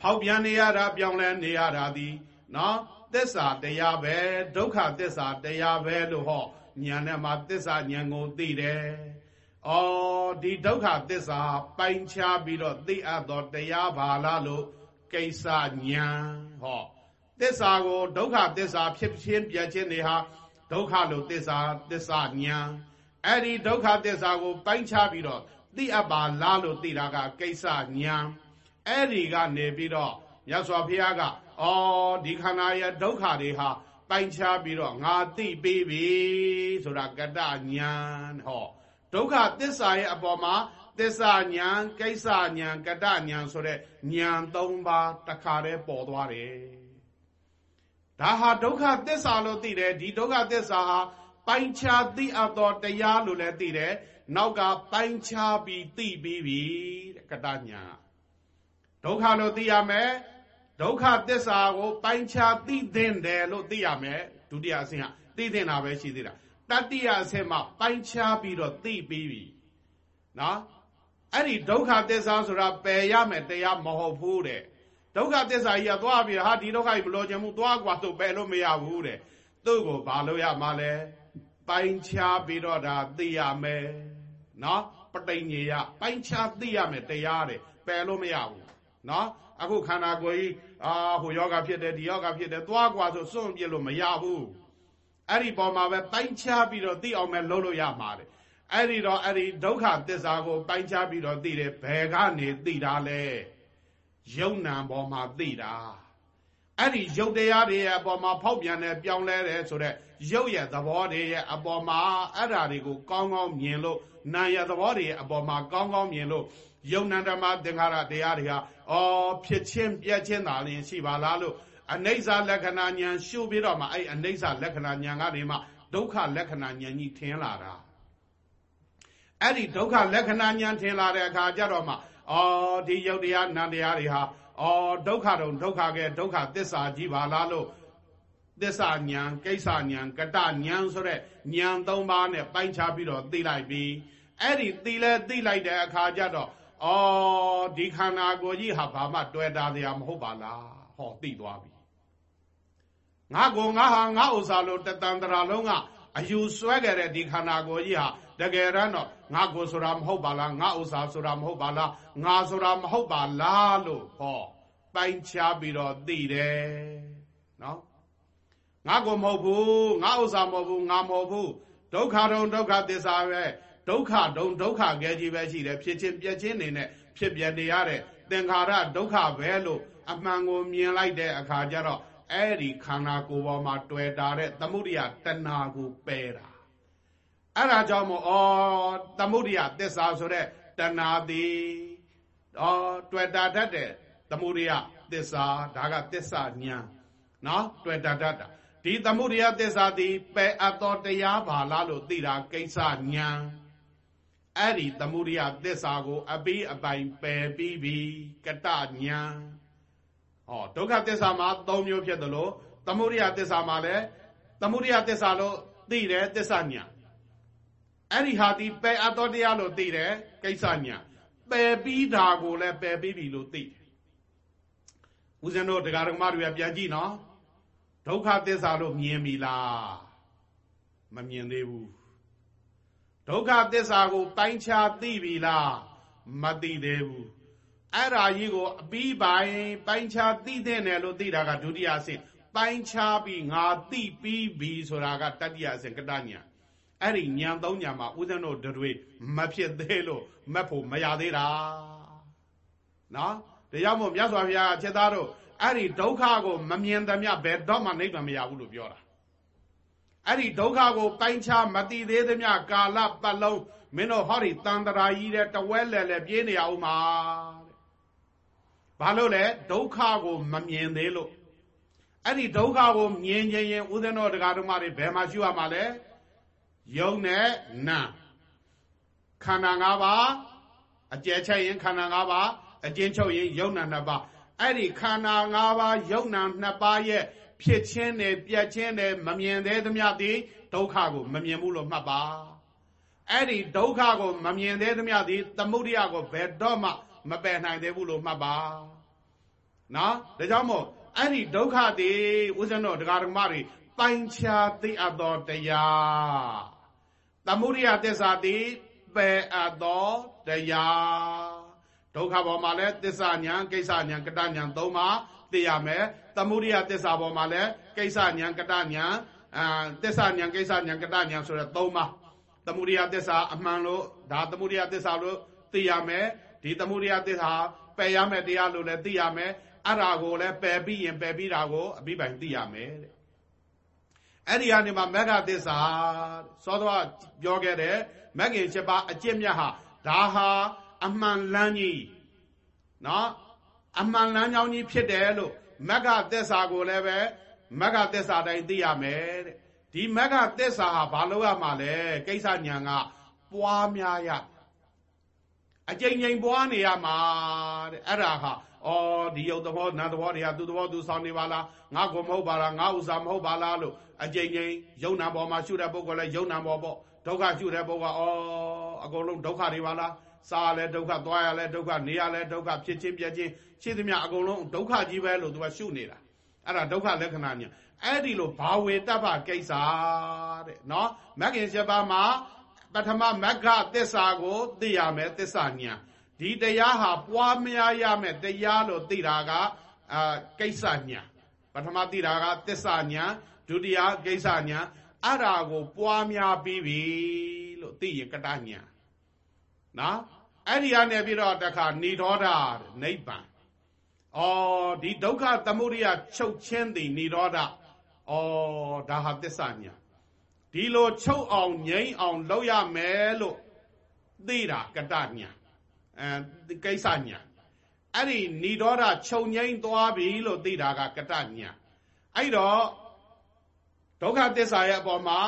ဖောက်ပြန်နေရတာပြောင်းလဲနေရတာဒီနော်သစ္စာတရားပဲဒုက္ခသစ္စာတရားပဲလို့ဟောညာနဲ့မှာသစ္စာဉာဏ်ကိုသိတယ်။အော်ဒီဒုက္ခသစ္စာပိုင်းခြားပြီးတော့သိအပ်သောတရားပါလားလို့ကိစ္စဉာဏ်ဟော သစ္စာကိုဒုက္ခသစ္စာဖြစ်ချင်းပြခြင်းတွေဟာဒုက္ခလို့သစ္စာသစ္စာဉာဏ်အဲ့ဒီဒုက္ခသစ္စာကို ပိုင်းခြားပြီးတော့သိအပ်ပါလားလို့သိတာကကိစ္စဉာဏ်အဲ့ဒီကနေပြီးတော့မြတ်စွာဘုရားကအော်ဒီခန္ဓာရဲ့ဒုက္ခတွေဟာပိုင်းခြားပြီးတော့ငါသိပြီးပြီဆိုတာကတ္တဉာဏ်ဟောဒုက္ခသစ္စာရဲ့အပေါ်မှာသစ္စာဉာဏ်ကိစ္စဉာဏ်ကတ္တဉာဏ်ဆိုတဲ့ဉာဏ်၃ပါးတခါတည်းပေါ်သွားတယ် ဒါဟာဒုက္ခသစ္စာလို့သိတယ်ဒီဒုက္ခသစ္စာဟာပိုင်းခြားသိအပ်သောတရားလို့လည်းသိတယ်နောက်ကပိုင်းခြားပြီးသိပြီးပြီတဲ့ကတညာဒုက္ခလို့သိရမယ်ဒုက္ခသစ္စာကိုပိုင်းခြားသိသင့်တယ်လို့သိရမယ်ဒုတိယအဆင့်ကသိသင့်တာပဲရှိသေးတာတတိယအဆင့်မှာပိုင်းခြားပြီးတော့သိပြီးပြီနော်အဲ့ဒီဒုက္ခသစ္စာဆိုတာပယ်ရမယ်တရားမဟုတ်ဘူးတဲ့ ဒုက္ခသစ္စာကြီးကသွားပြီးဟာဒီဒုက္ခကြီးမလို့ချင်ဘူးသွားကွာဆိုပယ်လို့မရဘူးတဲ့သူ့ကိုဘာလို့ရမှာလဲပိုင်းခြားပြီးတော့ဒါသိရမယ်နော်ပဋိညေယပိုင်းခြားသိရမယ်တရားတဲ့ပယ်လို့မရဘူးနော်အခုခန္ဓာကိုယ်ကြီးအာဟိုယောဂဖြစ်တယ်ဒီယောဂဖြစ်တယ်သွားကွာဆိုစွန့်ပြစ်လို့မရဘူးအဲ့ဒီပေါ်မှာပဲပိုင်းခြားပြီးတော့သိအောင်ပဲလုပ်လို့ရမှာတဲ့အဲ့ဒီတော့အဲ့ဒီဒုက္ခသစ္စာကိုပိုင်းခြားပြီးတော့သိတယ်ဘယ်ကနေသိတာလဲ ယုံနံပေါ်မှာသိတာအဲ့ဒီယုတ်တရားတွေရဲ့အပေါ်မှာဖောက်ပြန်တယ်ပြောင်းလဲတယ်ဆိုတော့ရုပ်ရဲ့သဘောတွေရဲ့အပေါ်မှာအဲ့ဓာတွေကိုကောင်းကောင်းမြင်လို့နာယသဘောတွေရဲ့အပေါ်မှာကောင်းကောင်းမြင်လို့ယုံနံဓမ္မသင်္ခါရတရားတွေဟာအော်ဖြစ်ချင်းပြက်ချင်းသာလျှင်ရှိပါလားလို့အနိစ္စလက္ခဏာဉာဏ်ရှုပြီးတော့မှအဲ့အနိစ္စလက္ခဏာဉာဏ်ကနေမှဒုက္ခလက္ခဏာဉာဏ်ကြီးထင်လာတာအဲ့ဒီဒုက္ခလက္ခဏာဉာဏ်ထင်လာတဲ့အခါကျတော့မှ အော်ဒီယုတ်တရားနံတရားတွေဟာအော်ဒုက္ခတုံဒုက္ခကဲဒုက္ခသစ္စာကြီးပါလားလို့သစ္စာဉာဏ်ကိစ္စဉာဏ်ကတဉာဏ်ဆိုတဲ့ဉာဏ်၃ပါးနဲ့ပိုင်းခြားပြီးတော့သိလိုက်ပြီအဲ့ဒီသိလဲသိလိုက်တဲ့အခါကျတော့အော်ဒီခန္ဓာကိုယ်ကြီးဟာဘာမှတွေ့တာတရားမဟုတ်ပါလားဟောသိသွားပြီငါကိုငါဟာငါဥစ္စာလို့တတန်တရာလုံးကအယူဆွဲကြတဲ့ဒီခန္ဓာကိုယ်ကြီးဟာ တကယ်တမ်းတော့ငါကိုဆိုတာမဟုတ်ပါလားငါဥစ္စာဆိုတာမဟုတ်ပါလားငါဆိုတာမဟုတ်ပါလားလို့ဟောပိုင်းခြားပြီးတော့သိတယ်နော်ငါကိုမဟုတ်ဘူးငါဥစ္စာမဟုတ်ဘူးငါမဟုတ်ဘူးဒုက္ခတုံဒုက္ခသစ္စာပဲဒုက္ခတုံဒုက္ခကဲကြီးပဲရှိတယ်ဖြစ်ချင်းပြက်ချင်းနေနဲ့ဖြစ်ပြနေရတဲ့သင်္ခါရဒုက္ခပဲလို့အမှန်ကိုမြင်လိုက်တဲ့အခါကျတော့အဲ့ဒီခန္ဓာကိုယ်ပေါ်မှာတွေ့တာတဲ့သမုဒိယတဏှာကိုပယ်တာ အဲ့ဒါကြောင့်မို့ဩသမုဒိယသစ္စာဆိုတဲ့တဏှာသည်ဩတွေ့တာတတ်တဲ့သမုဒိယသစ္စာဒါကသစ္စာဉာဏ်နော်တွေ့တာတတ်တာဒီသမုဒိယသစ္စာသည်ပယ်အပ်သောတရားပါလားလို့သိတာကိစ္စဉာဏ်အဲ့ဒီသမုဒိယသစ္စာကို အပြီးအပိုင်ပယ်ပြီးပြီကတဉာဏ်ဟောဒုက္ခသစ္စာမှာ၃မျိုးဖြစ်တယ်လို့သမုဒိယသစ္စာမှာလည်းသမုဒိယသစ္စာလို့သိတယ်သစ္စာဉာဏ် အဲ့ဒီဟာဒီပယ်အပ်သောတရားလို့သိတယ်ကိစ္စဉာဏ်ပယ်ပြီးတာကိုလည်းပယ်ပြီးပြီလို့သိတယ်ဦးဇင်းတို့တရားဓမ္မတွေကပြန်ကြည့်နော်ဒုက္ခသစ္စာလို့မြင်ပြီလားမမြင်သေးဘူးဒုက္ခသစ္စာကိုပိုင်းခြားသိပြီလားမသိသေးဘူးအဲ့ဓာကြီးကိုအပြီးပိုင်းပိုင်းခြားသိတဲ့နယ်လို့သိတာကဒုတိယအဆင့်ပိုင်းခြားပြီးငါသိပြီးပြီဆိုတာကတတိယအဆင့်ကတညာ အဲ့ဒီညာသုံးညာမှာဦးဇင်းတို့တွေမဖြစ်သေးလို့မက်ဖို့မရသေးတာနော်တရားမို့မြတ်စွာဘုရားချက်သားတို့အဲ့ဒီဒုက္ခကိုမမြင်သမျှဘယ်တော့မှနိဗ္ဗာန်မရဘူးလို့ပြောတာအဲ့ဒီဒုက္ခကိုပိုင်းခြားမသိသေးသမျှကာလပတ်လုံးမင်းတို့ဟောဒီတန်တရာကြီးတဲ့တဝဲလဲလဲပြေးနေအောင်မှာတဲ့ဘာလို့လဲဒုက္ခကိုမမြင်သေးလို့အဲ့ဒီဒုက္ခကိုမြင်ခြင်းရင်ဥဒ္ဒနောတရားဓမ္မတွေဘယ်မှာရှိရမှာလဲ ယုံနဲ့နာခန္ဓာ၅ပါးအကျယ်ချက်ရင်ခန္ဓာ၅ပါးအကျဉ်းချုပ်ရင်ယုံနာနှစ်ပါးအဲ့ဒီခန္ဓာ၅ပါးယုံနာနှစ်ပါးရဲ့ဖြစ်ချင်းနဲ့ပြက်ချင်းနဲ့မမြင်သေးသမျှသည်ဒုက္ခကိုမမြင်ဘူးလို့မှတ်ပါအဲ့ဒီဒုက္ခကိုမမြင်သေးသမျှသည်သမုဒိယကိုဘယ်တော့မှမပယ်နိုင်သေးဘူးလို့မှတ်ပါနော်ဒါကြောင့်မို့အဲ့ဒီဒုက္ခသည်ဦးဇင်းတော်တရားဓမ္မတွေ ပိုင်းခြားသိအပ်သောတရားသမုဒိယသစ္စာသည်ပယ်အပ်သောတရားဒုက္ခပေါ်မှာလည်းသစ္စာညာကိစ္စညာကတညာသုံးပါသိရမယ်သမုဒိယသစ္စာပေါ်မှာလည်းကိစ္စညာကတညာအာသစ္စာညာကိစ္စညာကတညာဆိုတဲ့သုံးပါသမုဒိယသစ္စာအမှန်လို့ဒါသမုဒိယသစ္စာလို့သိရမယ်ဒီသမုဒိယသစ္စာပယ်ရမယ်တရားလို့လည်းသိရမယ်အဲ့ဒါကိုလည်းပယ်ပြီးရင်ပယ်ပြီးတာကိုအပြီးပိုင်သိရမယ်တဲ့ အဲ့ဒီကနေမှမဂ္ဂသစ္စာသောတော်ပြောခဲ့တဲ့မဂ္ဂင်7ပါးအကျင့်မြတ်ဟာဒါဟာအမှန်လန်းကြီးနော်အမှန်လန်းကြောင်းကြီးဖြစ်တယ်လို့မဂ္ဂသစ္စာကိုလည်းပဲမဂ္ဂသစ္စာတိုင်းသိရမယ်တဲ့ဒီမကသစ္စာဟာဘာလို့ရမှာလဲကိစ္စညာကပွားများရအကြိမ်ကြိမ်ပွားနေရမှာတဲ့အဲ့ဒါဟာဩဒီယုတ်သဘောနတ်သဘောတွေကသူသဘောသူဆောင်နေပါလားငါကိုမဟုတ်ပါလားငါဥစ္စာမဟုတ်ပါလားလို့ အကြိမ်ကြိမ်ယုံနာပေါ်မှာရှုတဲ့ပုဂ္ဂိုလ်လဲယုံနာပေါ်ပေါ့ဒုက္ခရှုတဲ့ပုဂ္ဂိုလ်ကဩအကုန်လုံးဒုက္ခတွေပါလားစားလဲဒုက္ခသွားရလဲဒုက္ခနေရလဲဒုက္ခဖြစ်ချင်းပြက်ချင်းရှိသမျှအကုန်လုံးဒုက္ခကြီးပဲလို့သူကရှုနေတာအဲ့ဒါဒုက္ခလက္ခဏာညာအဲ့ဒီလိုဘာဝေတ္တပကိစ္စတဲ့နော်မဂ္ဂင်7ပါးမှာပထမမဂ္ဂသစ္စာကိုသိရမယ်သစ္စာညာဒီတရားဟာပွားများရမယ်တရားလို့သိတာကအာကိစ္စညာပထမသိတာကသစ္စာညာ ဒုတိယကိစ္စညာအဲ့ဒါကိုပွားများပြီးပြီလို့သိရင်ကတညာနော်အဲ့ဒီကနေပြီးတော့တခါဏိဒေါဒနိဗ္ဗာန်ဩဒီဒုက္ခသမုဒယချုပ်ချင်းသည်ဏိဒေါဒဩဒါဟာသစ္စာညာဒီလိုချုပ်အောင်ငြိမ်းအောင်လုပ်ရမယ်လို့သိတာကတညာအဲကိစ္စညာအဲ့ဒီဏိဒေါဒချုပ်ငြိမ်းသွားပြီလို့သိတာကကတညာအဲ့တော့ ဒုက္ခသစ္စာရဲ့အပေါ်မှာ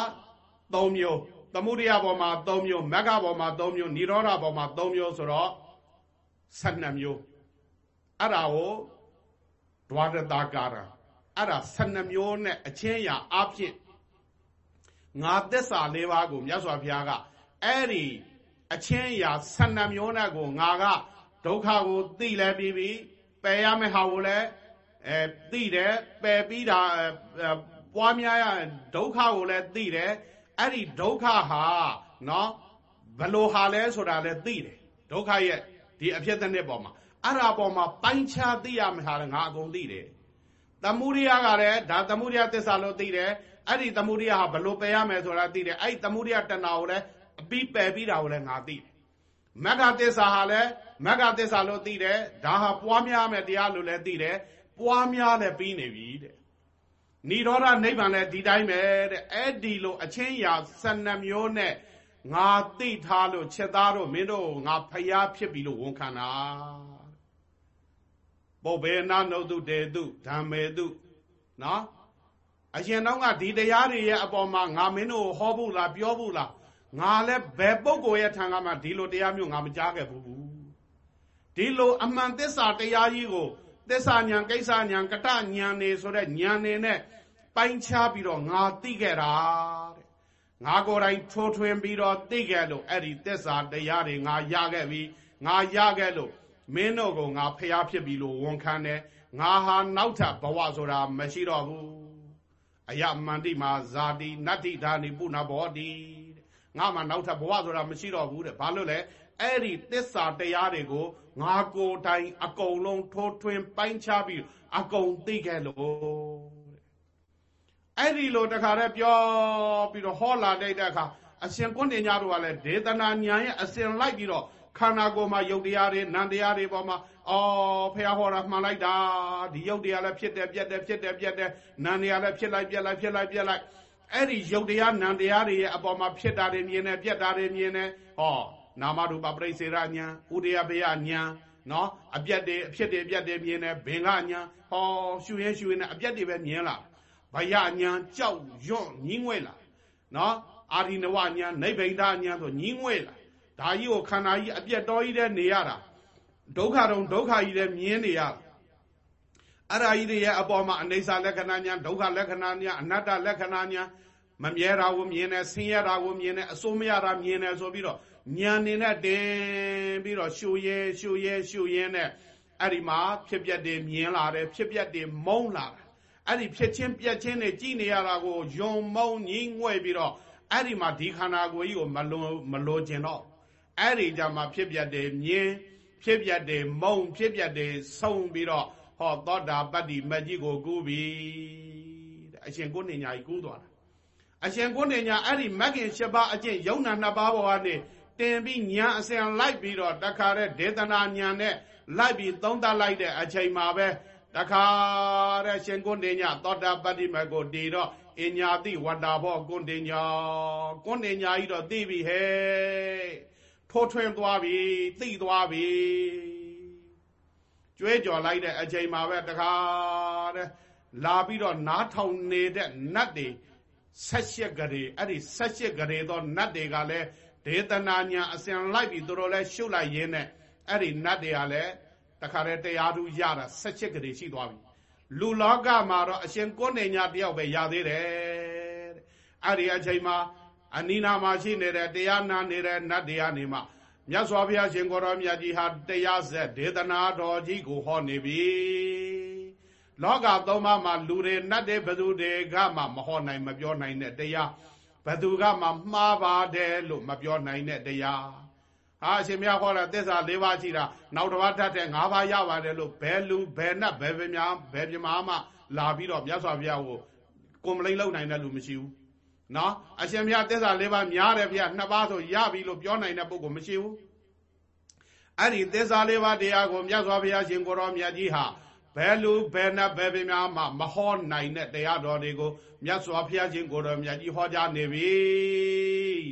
၃မျိုးသမုဒယပေါ်မှာ၃မျိုးမဂ္ဂပေါ်မှာ၃မျိုးនិရောဓပေါ်မှာ၃မျိုးဆိုတော့12မျိုးအဲ့ဒါကိုဒွါရတာကာရအဲ့ဒါ12မျိုးနဲ့အချင်းရာအဖြစ်ငါသစ္စာ၄ပါးကိုမြတ်စွာဘုရားကအဲ့ဒီအချင်းရာ12မျိုးနဲ့ကိုငါကဒုက္ခကိုသိလဲပြီးပြီပယ်ရမယ့်ဟာကိုလည်းအဲသိတယ်ပယ်ပြီးတာ ပွားများရဒုက္ခကိုလည်းသိတယ်အဲ့ဒီဒုက္ခဟာနော်ဘလို့ဟာလဲဆိုတာလည်းသိတယ်ဒုက္ခရဲ့ဒီအဖြစ်တဲ့ပေါ်မှာအဲ့ဒါပေါ်မှာပိုင်းခြားသိရမှာဟာငါအကုန်သိတယ်သမုဒိယကလည်းဒါသမုဒိယသစ္စာလို့သိတယ်အဲ့ဒီသမုဒိယဟာဘလို့ပယ်ရမယ်ဆိုတာသိတယ်အဲ့ဒီသမုဒိယတဏှာကိုလည်းအပြီးပယ်ပြီးတာကိုလည်းငါသိတယ်မဂ္ဂသစ္စာဟာလည်းမဂ္ဂသစ္စာလို့သိတယ်ဒါဟာပွားများမယ်တရားလို့လည်းသိတယ်ပွားများလည်းပြီးနေပြီတဲ့ နိရောဓနိဗ္ဗာန်လည်းဒီတိုင်းပဲတဲ့အဲ့ဒီလိုအချင်းရာ12မျိုးနဲ့ငါသိထားလို့ချက်သားတို့မင်းတို့ငါဖျားဖြစ်ပြီလို့ဝန်ခံတာပုဗ္ဗေနနုတုတေတုဓမ္မေတုနော်အရှင်တော့ကဒီတရားတွေရဲ့အပေါ်မှာငါမင်းတို့ဟောဖို့လားပြောဖို့လားငါလည်းဘယ်ပုဂ္ဂိုလ်ရဲ့ထံကမှဒီလိုတရားမျိုးငါမကြားခဲ့ဘူးဒီလိုအမှန်သစ္စာတရားကြီးကို သစ္စာညာကိစ္စညာကတညာနေဆိုတဲ့ညာနေနဲ့ပိုင်းခြားပြီးတော့ငါသိခဲ့တာတဲ့ငါကိုယ်တိုင်ထိုးထွင်းပြီးတော့သိခဲ့လို့အဲ့ဒီသစ္စာတရားတွေငါရခဲ့ပြီငါရခဲ့လို့မင်းတို့ကငါဖျားဖြစ်ပြီလို့ဝန်ခံတယ်ငါဟာနောက်ထပ်ဘဝဆိုတာမရှိတော့ဘူးအယမန္တိမာဇာတိနတ္တိဓာနိပုဏ္ဏဘောတိငါမှနောက်ထပ်ဘဝဆိုတာမရှိတော့ဘူးတဲ့ဘာလို့လဲအဲ့ဒီသစ္စာတရားတွေကို ငါကိုယ်တိုင်အကုန်လုံးထိုးထွင်းပိုင်းခြားပြီးအကုန်သိခဲ့လို့အဲ့ဒီလိုတခါတည်းပြောပြီးတော့ဟောလာတဲ့အခါအရှင်ကွန်းတင်ညာတို့ကလည်းဒေသနာညာရဲ့အစဉ်လိုက်ပြီးတော့ခန္ဓာကိုယ်မှာယုတ်တရားတွေနံတရားတွေပေါ်မှာအော်ဖះဟောတာမှန်လိုက်တာဒီယုတ်တရားလည်းဖြစ်တယ်ပြက်တယ်ဖြစ်တယ်ပြက်တယ်နံတရားလည်းဖြစ်လိုက်ပြက်လိုက်ဖြစ်လိုက်ပြက်လိုက်အဲ့ဒီယုတ်တရားနံတရားတွေရဲ့အပေါ်မှာဖြစ်တာတွေမြင်တယ်ပြက်တာတွေမြင်တယ်ဟော နာမရူပပရိစေရညာဥဒယဘယညာနော်အပြက်တွေအဖြစ်တွေအပြက်တွေမြင်တယ်ဘင်္ဂညာဟောရှူရဲရှူရဲနဲ့အပြက်တွေပဲမြင်လာဘယညာကြောက်ရွံ့ညင်းငွဲ့လာနော်အာရိနဝညာနိဗ္ဗိဒညာဆိုညင်းငွဲ့လာဒါကြီးကိုခန္ဓာကြီးအပြက်တော်ကြီးတဲ့နေရတာဒုက္ခတုံဒုက္ခကြီးတဲ့မြင်နေရအဲ့ဒါကြီးတွေရဲ့အပေါ်မှာအနေစာလက္ခဏာညာဒုက္ခလက္ခဏာညာအနတ္တလက္ခဏာညာမမြဲတာကိုမြင်တယ်ဆင်းရဲတာကိုမြင်တယ်အစိုးမရတာမြင်တယ်ဆိုပြီးတော့ ညာနေနဲ့တင်ပြီးတော့ရှူရဲရှူရဲရှူရဲနဲ့အဲ့ဒီမှာဖြစ်ပျက်တွေမြင်လာတယ်ဖြစ်ပျက်တွေမုန်းလာတယ်အဲ့ဒီဖြစ်ချင်းပြက်ချင်းတွေကြည်နေရတာကိုယုံမုန်းညင်းငွဲ့ပြီးတော့အဲ့ဒီမှာဒီခန္ဓာကိုယ်ကြီးကိုမလွန်မလိုချင်တော့အဲ့ဒီကြမှာဖြစ်ပျက်တွေမြင်ဖြစ်ပျက်တွေမုံဖြစ်ပျက်တွေဆုံပြီးတော့ဟောသောတာပတ္တိမကြီးကိုကူးပြီတဲ့အရှင်ကိုနေညာကြီးကူးသွားတာအရှင်ကိုနေညာအဲ့ဒီမဂ်ခင်၈ပါးအကျင့်ယုံနာနှစ်ပါးပေါ်ကနေ တင်ပြီးညာအစဉ်လိုက်ပြီးတော့တခါတဲ့ဒေသနာညာနဲ့လိုက်ပြီးသုံးသပ်လိုက်တဲ့အချိန်မှာပဲတခါတဲ့ရှင်ကိုနေညာသောတာပတ္တိမကိုတည်တော့အညာတိဝတ္တာဘောကိုနေညာကိုနေညာကြီးတော့သိပြီဟဲ့ထိုးထွင်းသွားပြီသိသွားပြီကျွဲကြော်လိုက်တဲ့အချိန်မှာပဲတခါတဲ့လာပြီးတော့နားထောင်နေတဲ့နတ်တွေဆက်ရှက်ကလေးအဲ့ဒီဆက်ရှက်ကလေးသောနတ်တွေကလည်း ဒေသနာညာအစဉ်လိုက်ပြီးသူတို့လည်းရှုပ်လိုက်ရင်းနဲ့အဲ့ဒီနတ်တွေကလည်းတခါတည်းတရားသူရတာဆက်ရှက်ကလေးရှိသွားပြီလူလောကမှာတော့အရှင်ကိုနေညာတယောက်ပဲရသေးတယ်အဲ့ဒီအချိန်မှာအနိနာမှာရှိနေတဲ့တရားနာနေတဲ့နတ်တရားနေမှာမြတ်စွာဘုရားရှင်ကိုရောမြတ်ကြီးဟာတရားဆက်ဒေသနာတော်ကြီးကိုဟောနေပြီလောကသုံးပါးမှာလူတွေနတ်တွေဘသူတွေကမှမဟောနိုင်မပြောနိုင်တဲ့တရား ဘသူကမှမှားပါတယ်လို့မပြောနိုင်တဲ့တရားဟာအရှင်မြတ်ဟောတာသစ္စာ၄ပါးရှိတာနောက်တစ်ပါးထပ်တဲ့၅ပါးရပါတယ်လို့ဘယ်လူဘယ်နတ်ဘယ်ပြများဘယ်ပြမာမှလာပြီးတော့မြတ်စွာဘုရားကိုကွန်ပလိတ်လုပ်နိုင်တဲ့လူမရှိဘူးနော်အရှင်ဘုရားသစ္စာ၄ပါးများတယ်ဘုရားနှစ်ပါးဆိုရပြီလို့ပြောနိုင်တဲ့ပုဂ္ဂိုလ်မရှိဘူးအဲ့ဒီသစ္စာလေးပါးတရားကိုမြတ်စွာဘုရားရှင်ကိုရောမြတ်ကြီးဟာ ဘယ်လူဘယ်နှဘယ်ပြများမှမဟောနိုင်တဲ့တရားတော်တွေကိုမြတ်စွာဘုရားရှင်ကိုရောမြတ်ကြီးဟောကြားနေပြီ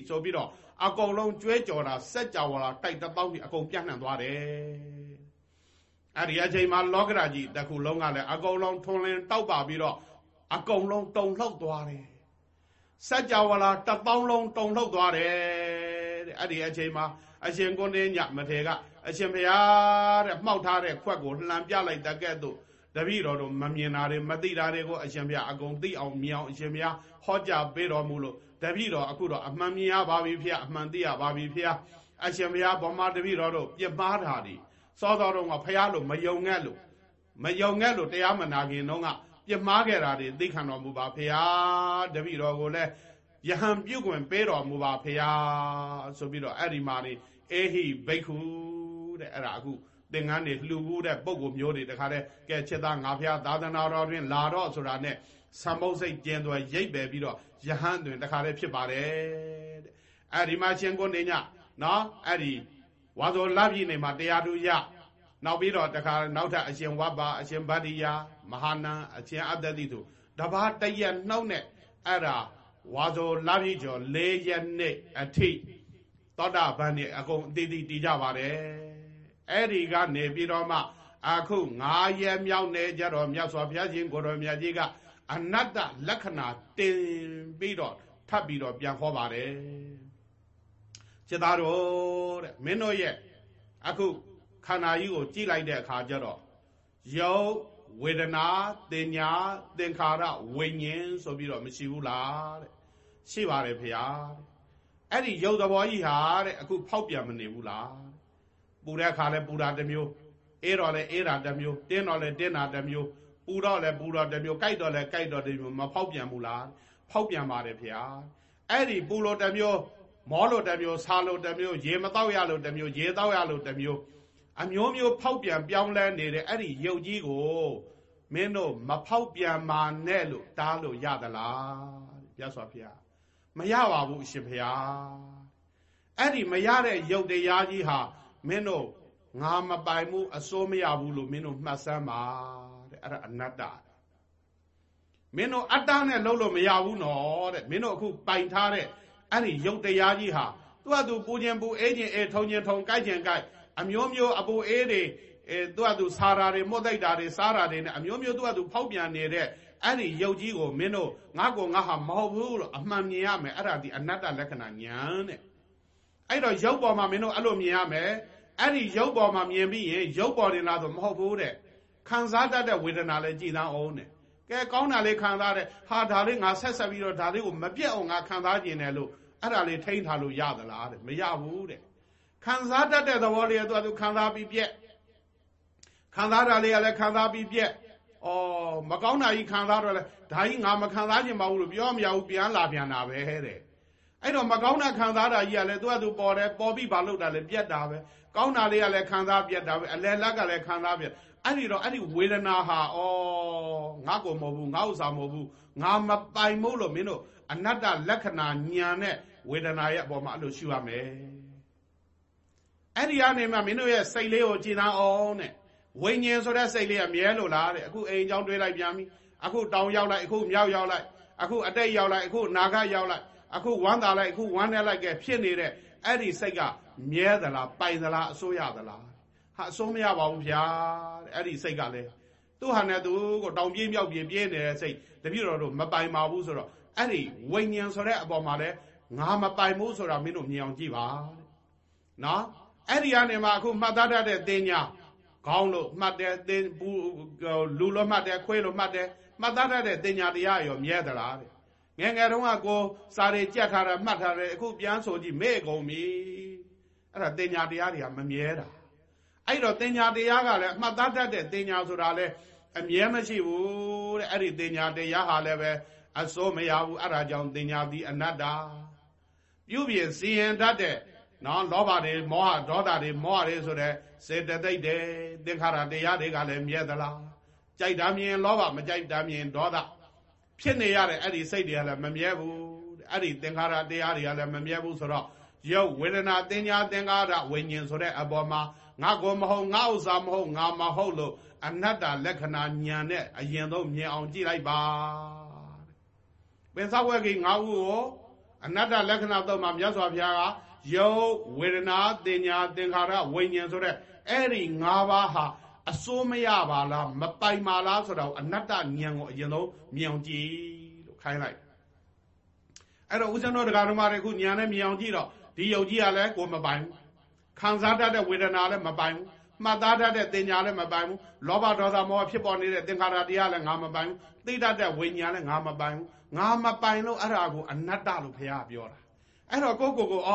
ဆိုပြီးတော့အကုန်လုံးကြွဲကြော်တာစက်ကြော်လာတိုက်တပေါင်းပြီးအကုန်ပြန့်နှံ့သွားတယ်အဲ့ဒီအချိန်မှာလောကရာကြီးတစ်ခုလုံးကလည်းအကုန်လုံးထွန်လင်းတောက်ပါပြီးတော့အကုန်လုံးတုံလှုပ်သွားတယ်စัจ java လာတပေါင်းလုံးတုံလှုပ်သွားတယ်တဲ့အဲ့ဒီအချိန်မှာအရှင်ကိုနေညမထေက အရှင်ဘုရားတဲ့မှောက်ထားတဲ့ခွက်ကိုလှန်ပြလိုက်တဲ့ကဲ့သို့တပည့်တော်တို့မမြင်တာတွေမသိတာတွေကိုအရှင်ဘုရားအကုန်သိအောင်မြင်အောင်အရှင်ဘုရားဟောကြားပေးတော်မူလို့တပည့်တော်အခုတော့အမှန်မြင်ရပါပြီဖေအမှန်သိရပါပြီဖေအရှင်ဘုရားဗမာတပည့်တော်တို့ပြစ်မှားတာတွေစောစောတုန်းကဖះလို့မယုံငဲ့လို့မယုံငဲ့လို့တရားမနာခင်တုန်းကပြစ်မှားခဲ့တာတွေသိခံတော်မူပါဖေတပည့်တော်ကိုလည်းယဟန်ပြုတ်ခွင့်ပေးတော်မူပါဖေဆိုပြီးတော့အဲ့ဒီမှာနေအေဟိဘိက္ခု တဲ့အဲ့ဒါအခုသင်္ကန်းတွေလှူဘူးတဲ့ပုံကိုမျိုးတွေတခါတည်းကဲချက်သားငါဖျားသာသနာတော်တွင်လာတော့ဆိုတာနဲ့သံမုတ်စိတ်ကျင်းသွဲရိပ်ပဲပြီးတော့ယဟန်တွင်တခါတည်းဖြစ်ပါတယ်တဲ့အဲ့ဒီမှာရှင်ကိုနေညနော်အဲ့ဒီဝါဇောလပြည့်နေမှာတရားသူရနောက်ပြီးတော့တခါနောက်ထပ်အရှင်ဝဘ္ပါအရှင်ဗတ္တိယမဟာနံအရှင်အတ္တတိတို့တပါးတရက်နှုတ်နဲ့အဲ့ဒါဝါဇောလပြည့်ကျော်၄ရက်နေ့အထိသောတာပန်နေအကုန်အသေးသေးတည်ကြပါတယ် အဲ့ဒီကနေပြီးတော့မှအခု9ရက်မြောက်နေကြတော့မြတ်စွာဘုရားရှင်ကိုတော်မြတ်ကြီးကအနတ္တလက္ခဏာတင်ပြီးတော့ထပ်ပြီးတော့ပြန်ခေါ်ပါတယ်จิตသားတော်တဲ့မင်းတို့ရဲ့အခုခန္ဓာကြီးကိုကြည့်လိုက်တဲ့အခါကျတော့ယုတ်ဝေဒနာတင်ညာသင်္ခါရဝိညာဉ်ဆိုပြီးတော့မရှိဘူးလားတဲ့ရှိပါတယ်ဖေဟာအဲ့ဒီယုတ်သဘောကြီးဟာတဲ့အခုဖောက်ပြန်မနေဘူးလား ပူတဲ့အခါလဲပူတာတစ်မျိုးအေးတော့လဲအေးတာတစ်မျိုးတင်းတော့လဲတင်းတာတစ်မျိုးပူတော့လဲပူတော့တစ်မျိုးကြိုက်တော့လဲကြိုက်တော့တစ်မျိုးမဖောက်ပြန်ဘူးလားဖောက်ပြန်ပါတယ်ဖေဟာအဲ့ဒီပူလို့တစ်မျိုးမောလို့တစ်မျိုးဆာလို့တစ်မျိုးရေမတော့ရလို့တစ်မျိုးရေတော့ရလို့တစ်မျိုးအမျိုးမျိုးဖောက်ပြန်ပြောင်းလဲနေတဲ့အဲ့ဒီရုပ်ကြီးကိုမင်းတို့မဖောက်ပြန်မာနဲ့လို့တားလို့ရသလားပြတ်စွာဘုရားမရပါဘူးအရှင်ဘုရားအဲ့ဒီမရတဲ့ရုပ်တရားကြီးဟာ မင်းတို့ငါမပိုင်မှုအစိုးမရဘူးလို့မင်းတို့မှတ်စမ်းပါတဲ့အဲ့ဒါအနတ္တမင်းတို့အတ္တနဲ့လုံးလို့မရဘူးနော်တဲ့မင်းတို့အခုပိုင်ထားတဲ့အဲ့ဒီရုပ်တရားကြီးဟာသူ့အတူပူခြင်းပူအေးခြင်းအေးထုံခြင်းထုံကြိုက်ခြင်းကြိုက်အမျိုးမျိုးအပူအေးတွေအဲသူ့အတူဆာရာတွေမှုတ်တိုက်တာတွေစားတာတွေနဲ့အမျိုးမျိုးသူ့အတူဖောက်ပြန်နေတဲ့အဲ့ဒီရုပ်ကြီးကိုမင်းတို့ငါကောငါဟာမဟုတ်ဘူးလို့အမှန်မြင်ရမယ်အဲ့ဒါဒီအနတ္တလက္ခဏာညာတဲ့အဲ့တော့ရုပ်ပေါ်မှာမင်းတို့အဲ့လိုမြင်ရမယ် အဲ့ဒီရုပ်ပေါ်မှာမြင်ပြီးရင်ရုပ်ပေါ်တင်လာဆိုမဟုတ်ဘူးတဲ့ခံစားတတ်တဲ့ဝေဒနာလည်းကြည်သားအောင်တဲ့ကဲကောင်းတာလေးခံစားတဲ့ဟာဒါလေးငါဆက်ဆက်ပြီးတော့ဒါလေးကိုမပြတ်အောင်ငါခံစားကျင်တယ်လို့အဲ့ဒါလေးထိန်းထားလို့ရသလားတဲ့မရဘူးတဲ့ခံစားတတ်တဲ့သဘောလေးကသူကသူခံစားပြီးပြက်ခံစားတာလေးကလည်းခံစားပြီးပြက်ဩမကောင်းတာကြီးခံစားတော့လဲဒါကြီးငါမခံစားခြင်းမဟုတ်လို့ပြောမရဘူးပြန်လာပြန်တာပဲတဲ့ အဲ့တော့မကောင်းတာခံစားတာကြီးကလည်းသူကသူပေါ်တယ်ပေါ်ပြီးဘာလို့တာလဲပြက်တာပဲကောင်းတာလေးကလည်းခံစားပြက်တာပဲအလယ်လက်ကလည်းခံစားပြက်အဲ့ဒီတော့အဲ့ဒီဝေဒနာဟာဩငါကိုမဟုတ်ဘူးငါဥစ္စာမဟုတ်ဘူးငါမပိုင်မို့လို့မင်းတို့အနတ္တလက္ခဏာညာနဲ့ဝေဒနာရဲ့အပေါ်မှာအဲ့လိုရှုရမယ်အဲ့ဒီကနေမှမင်းတို့ရဲ့စိတ်လေးကိုကြည်နာအောင်တဲ့ဝိညာဉ်ဆိုတဲ့စိတ်လေးကမြဲလို့လားတဲ့အခုအိမ်ကြောင်းတွေးလိုက်ပြန်ပြီအခုတောင်ရောက်လိုက်အခုမြောက်ရောက်လိုက်အခုအတိတ်ရောက်လိုက်အခုနာဂရောက်လိုက် အခုဝမ်းသာလိုက်အခုဝမ်းနဲ့လိုက်ကဲဖြစ်နေတဲ့အဲ့ဒီစိတ်ကမြဲသလားပိုင်သလားအစိုးရသလားဟာအစိုးမရပါဘူးဗျာတဲ့အဲ့ဒီစိတ်ကလည်းသူ့ဟာနဲ့သူကိုတောင်ပြေးမြောက်ပြေးပြေးနေတဲ့စိတ်တပြည့်တော်တို့မပိုင်ပါဘူးဆိုတော့အဲ့ဒီဝိညာဉ်ဆိုတဲ့အပေါ်မှာလဲငါမပိုင်ဘူးဆိုတာမင်းတို့မြင်အောင်ကြည့်ပါနော်အဲ့ဒီကနေမှအခုမှတ်သားတတ်တဲ့တင်ညာခေါင်းလို့မှတ်တယ်တင်ဘူးလူလို့မှတ်တယ်ခွေးလို့မှတ်တယ်မှတ်သားတတ်တဲ့တင်ညာတရားရောမြဲသလားတဲ့ ငယ်ငယ်တုန်းကကိုစာတွေကြက်ထားတာမှတ်ထားတယ်အခုပြန်ဆိုကြည့်မေ့ကုန်ပြီအဲ့ဒါတင်ညာတရားတွေကမမြဲတာအဲ့တော့တင်ညာတရားကလည်းအမှတ်သားတတ်တဲ့တင်ညာဆိုတာလဲအမြဲမရှိဘူးတဲ့အဲ့ဒီတင်ညာတရားဟာလည်းပဲအစိုးမရဘူးအဲ့ဒါကြောင့်တင်ညာသည်အနတ္တပြုပြင်စီရင်တတ်တဲ့နော်လောဘတွေမောဟဒေါသတွေမောဟတွေဆိုတဲ့စေတသိက်တွေသင်္ခါရတရားတွေကလည်းမြဲသလားကြိုက်တာမြင်လောဘမကြိုက်တာမြင်ဒေါသ ဖြစ်နေရတဲ့အဲ့ဒီစိတ်တွေကလည်းမမြဲဘူးအဲ့ဒီသင်္ခါရတရားတွေကလည်းမမြဲဘူးဆိုတော့ရုပ်ဝေဒနာသင်ညာသင်္ခါရဝိညာဉ်ဆိုတဲ့အပေါ်မှာငါကိုမဟုတ်ငါဥစ္စာမဟုတ်ငါမဟုတ်လို့အနတ္တလက္ခဏာညာနဲ့အရင်ဆုံးမြင်အောင်ကြည့်လိုက်ပါပင်သဝဲကြီးငါဥကိုအနတ္တလက္ခဏာတော့မှမြတ်စွာဘုရားကယုတ်ဝေဒနာတင်ညာသင်္ခါရဝိညာဉ်ဆိုတဲ့အဲ့ဒီ၅ပါးဟာ အစိုးမရပါလားမပိုင်ပါလားဆိုတော့အနတ္တဉာဏ်ကိုအရင်ဆုံးမြင်အောင်ကြည့်လို့ခိုင်းလိုက်အဲ့တော့ဦးဇင်းတို့တရားဓမ္မတွေခုဉာဏ်နဲ့မြင်အောင်ကြည့်တော့ဒီယုတ်ကြီးကလည်းကိုမပိုင်ဘူးခံစားတတ်တဲ့ဝေဒနာလည်းမပိုင်ဘူးမှတ်သားတတ်တဲ့တင်ညာလည်းမပိုင်ဘူးလောဘဒေါသမောဟဖြစ်ပေါ်နေတဲ့သင်္ခါရတရားလည်းငါမပိုင်ဘူးသိတတ်တဲ့ဝိညာဉ်လည်းငါမပိုင်ဘူးငါမပိုင်လို့အဲ့ဒါကိုအနတ္တလို့ဘုရားပြောတာအဲ့တော့ကိုကိုကိုဩ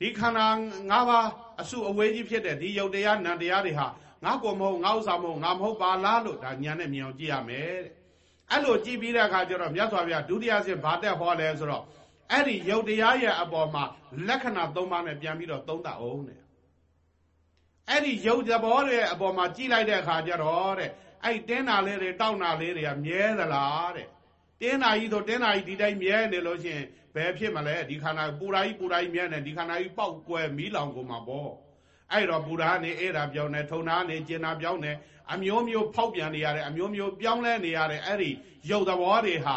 ဒီခန္ဓာ၅ပါးအစုအဝေးကြီးဖြစ်တဲ့ဒီယုတ်တရားနံတရားတွေဟာငါကိုမဟုတ်ငါဥစ္စာမဟုတ်ငါမဟုတ်ပါလားလို့ဒါညာနဲ့မြင်အောင်ကြည့်ရမယ်တဲ့အဲ့လိုကြည့်ပြီးတဲ့အခါကျတော့မြတ်စွာဘုရားဒုတိယဆင့်ဘာတက်ဟောလဲဆိုတော့အဲ့ဒီယုတ်တရားရဲ့အပေါ်မှာလက္ခဏာ၃ပါးနဲ့ပြန်ပြီးတော့သုံးသပ်အောင်တဲ့အဲ့ဒီယုတ်သဘောတွေအပေါ်မှာကြည့်လိုက်တဲ့အခါကျတော့တဲ့အဲ့တင်းနာလေးတွေတောက်နာလေးတွေကမြဲသလားတဲ့ တင်းနာကြီးဆိုတင်းနာကြီးဒီတိုင်းမြဲနေလို့ရှိရင်ဘယ်ဖြစ်မလဲဒီခန္ဓာပူရာကြီးပူရာကြီးမြဲနေဒီခန္ဓာကြီးပေါက်ကွယ်မီးလောင်ကုန်မှာပေါ့အဲ့တော့ပူရာနေအဲ့ဒါပြောင်းနေထုံနာနေကျင်နာပြောင်းနေအမျိုးမျိုးဖောက်ပြန်နေရတယ်အမျိုးမျိုးပြောင်းလဲနေရတယ်အဲ့ဒီရုပ်သဘောတွေဟာ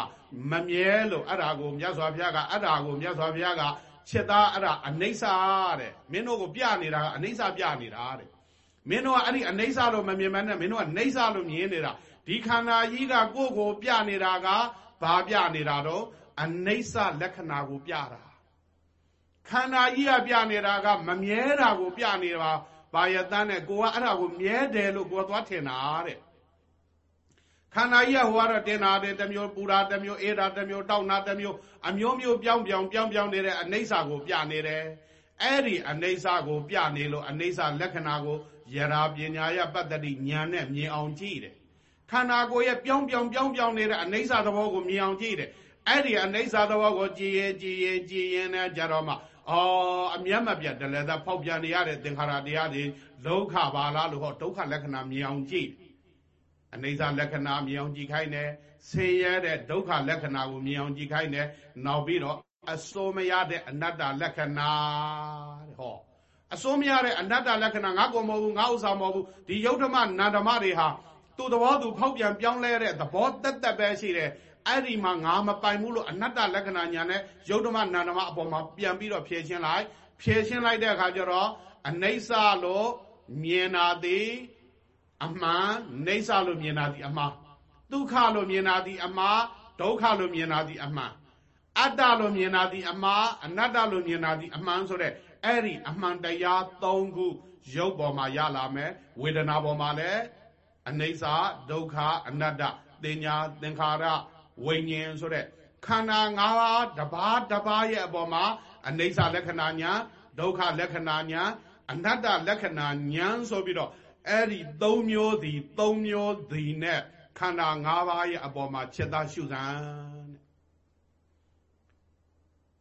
မမြဲလို့အဲ့ဒါကိုမြတ်စွာဘုရားကအဲ့ဒါကိုမြတ်စွာဘုရားကချက်သားအဲ့ဒါအနိစ္စတဲ့မင်းတို့ကိုပြနေတာကအနိစ္စပြနေတာတဲ့မင်းတို့ကအဲ့ဒီအနိစ္စလို့မမြင်မနဲ့မင်းတို့ကနေစ္စလို့မြင်နေတာဒီခန္ဓာကြီးကကိုယ့်ကိုပြနေတာက ဘာပြနေတာတော့အနိစ္စလက္ခဏာကိုပြတာခန္ဓာကြီးကပြနေတာကမမြဲတာကိုပြနေတာဘာယတန်းနဲ့ကိုကအဲ့ဒါကိုမြဲတယ်လို့ကိုကသွားထင်တာတဲ့ခန္ဓာကြီးကဟိုကတော့တင်တာတဲ့တမျိုးပူတာတမျိုးအေးတာတမျိုးတောက်တာတမျိုးအမျိုးမျိုးပြောင်းပြောင်းပြောင်းပြောင်းနေတဲ့အနိစ္စကိုပြနေတယ်အဲ့ဒီအနိစ္စကိုပြနေလို့အနိစ္စလက္ခဏာကိုယရာပညာရပတ္တိဉာဏ်နဲ့မြင်အောင်ကြည့်တယ် ခန္ဓာကိုယ်ရဲ့ပြောင်းပြောင်းပြောင်းပြောင်းနေတဲ့အနိစ္စသဘောကိုမြင်အောင်ကြည့်တယ်အဲ့ဒီအနိစ္စသဘောကိုကြည်ရင်ကြည်ရင်ကြည်ရင်နဲ့ကြတော့မှအော်အမျက်မပြတ်တလည်းသာဖောက်ပြန်နေရတဲ့သင်္ခါရတရားတွေဒုက္ခပါလားလို့ဟောဒုက္ခလက္ခဏာမြင်အောင်ကြည့်အနိစ္စလက္ခဏာမြင်အောင်ကြည့်ခိုင်းတယ်ဆင်းရဲတဲ့ဒုက္ခလက္ခဏာကိုမြင်အောင်ကြည့်ခိုင်းတယ်နောက်ပြီးတော့အစိုးမရတဲ့အနတ္တလက္ခဏာတဲ့ဟောအစိုးမရတဲ့အနတ္တလက္ခဏာငါကိုမဟုတ်ဘူးငါဥစ္စာမဟုတ်ဘူးဒီယုတ်ဓမ္မနန္ဓမတွေဟာ သူ့သဘောသူဖောက်ပြန်ပြောင်းလဲတဲ့သဘောတက်တက်ပဲရှိတယ်အဲ့ဒီမှာငါမပိုင်ဘူးလို့အနတ္တလက္ခဏာညာနဲ့ယုတ်ဓမ္မနန္ဓမအပေါ်မှာပြန်ပြီးတော့ဖြည့်ရှင်းလိုက်ဖြည့်ရှင်းလိုက်တဲ့အခါကျတော့အနိစ္စလို့မြင်တာသည်အမှန်နေဆလို့မြင်တာသည်အမှားဒုက္ခလို့မြင်တာသည်အမှားဒုက္ခလို့မြင်တာသည်အမှန်အတ္တလို့မြင်တာသည်အမှားအနတ္တလို့မြင်တာသည်အမှန်ဆိုတဲ့အဲ့ဒီအမှန်တရား၃ခုရုပ်ပေါ်မှာရလာမယ်ဝေဒနာပေါ်မှာလည်း အနိစ္စဒုက္ခအနတ္တတင်ညာသင်္ခါရဝိညာဉ်ဆိုတဲ့ခန္ဓာ၅ပါးတပါးတပါးရဲ့အပေါ်မှာအနိစ္စလက္ခဏာညာဒုက္ခလက္ခဏာညာအနတ္တလက္ခဏာညာဆိုပြီးတော့အဲ့ဒီ၃မျိုးစီ၃မျိုးစီနဲ့ခန္ဓာ၅ပါးရဲ့အပေါ်မှာချက်သားရှုစံ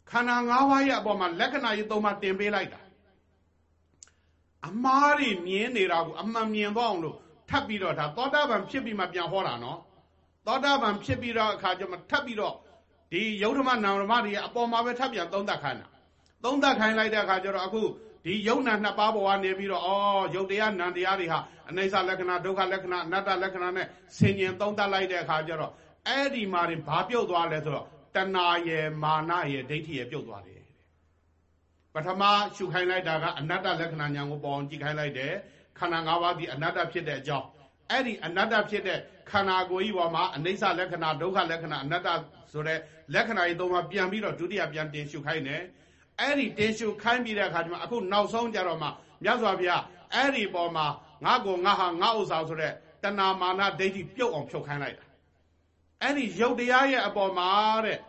ခန္ဓာ၅ပါးရဲ့အပေါ်မှာလက္ခဏာကြီး၃ပါးတင်ပေးလိုက်တာအမားတွေမြင်နေတာကိုအမှန်မြင်တော့အောင်လို့ ထပ်ပြီးတော့ဒါသောတာပန်ဖြစ်ပြီးမှပြန်ဟောတာနော်သောတာပန်ဖြစ်ပြီးတော့အခါကျမှထပ်ပြီးတော့ဒီယုတ်ဓမ္မနာဓမ္မတွေအပေါ်မှာပဲထပ်ပြန်သုံးသပ်ခိုင်းတာသုံးသပ်ခိုင်းလိုက်တဲ့အခါကျတော့အခုဒီယုံနာနှစ်ပါးပေါ်ကနေပြီးတော့ဩယုတ်တရားနံတရားတွေဟာအနိစ္စလက္ခဏာဒုက္ခလက္ခဏာအနတ္တလက္ခဏာနဲ့ဆင်ញင်သုံးသပ်လိုက်တဲ့အခါကျတော့အဲ့ဒီမှာရင်ဘာပြုတ်သွားလဲဆိုတော့တဏှာရဲ့မာနရဲ့ဒိဋ္ဌိရဲ့ပြုတ်သွားတယ်ပထမရှုခိုင်းလိုက်တာကအနတ္တလက္ခဏာညာကိုပေါ်အောင်ကြည့်ခိုင်းလိုက်တယ် ခန္ဓာ၅ပါးဒီအနတ္တဖြစ်တဲ့အကြောင်းအဲ့ဒီအနတ္တဖြစ်တဲ့ခန္ဓာကိုယ်ကြီးပေါ်မှာအနိစ္စလက္ခဏာဒုက္ခလက္ခဏာအနတ္တဆိုတဲ့လက္ခဏာကြီးသုံးပါးပြန်ပြီးတော့ဒုတိယပြန်တင်ရှုခိုင်းတယ်အဲ့ဒီတင်ရှုခိုင်းပြီးတဲ့အခါကျမှအခုနောက်ဆုံးကြတော့မှမြတ်စွာဘုရားအဲ့ဒီပေါ်မှာငါကိုငါဟာငါဥစ္စာဆိုတဲ့တဏမာနဒိဋ္ဌိပြုတ်အောင်ဖြုတ်ခိုင်းလိုက်တာအဲ့ဒီယုတ်တရားရဲ့အပေါ်မှာတဲ့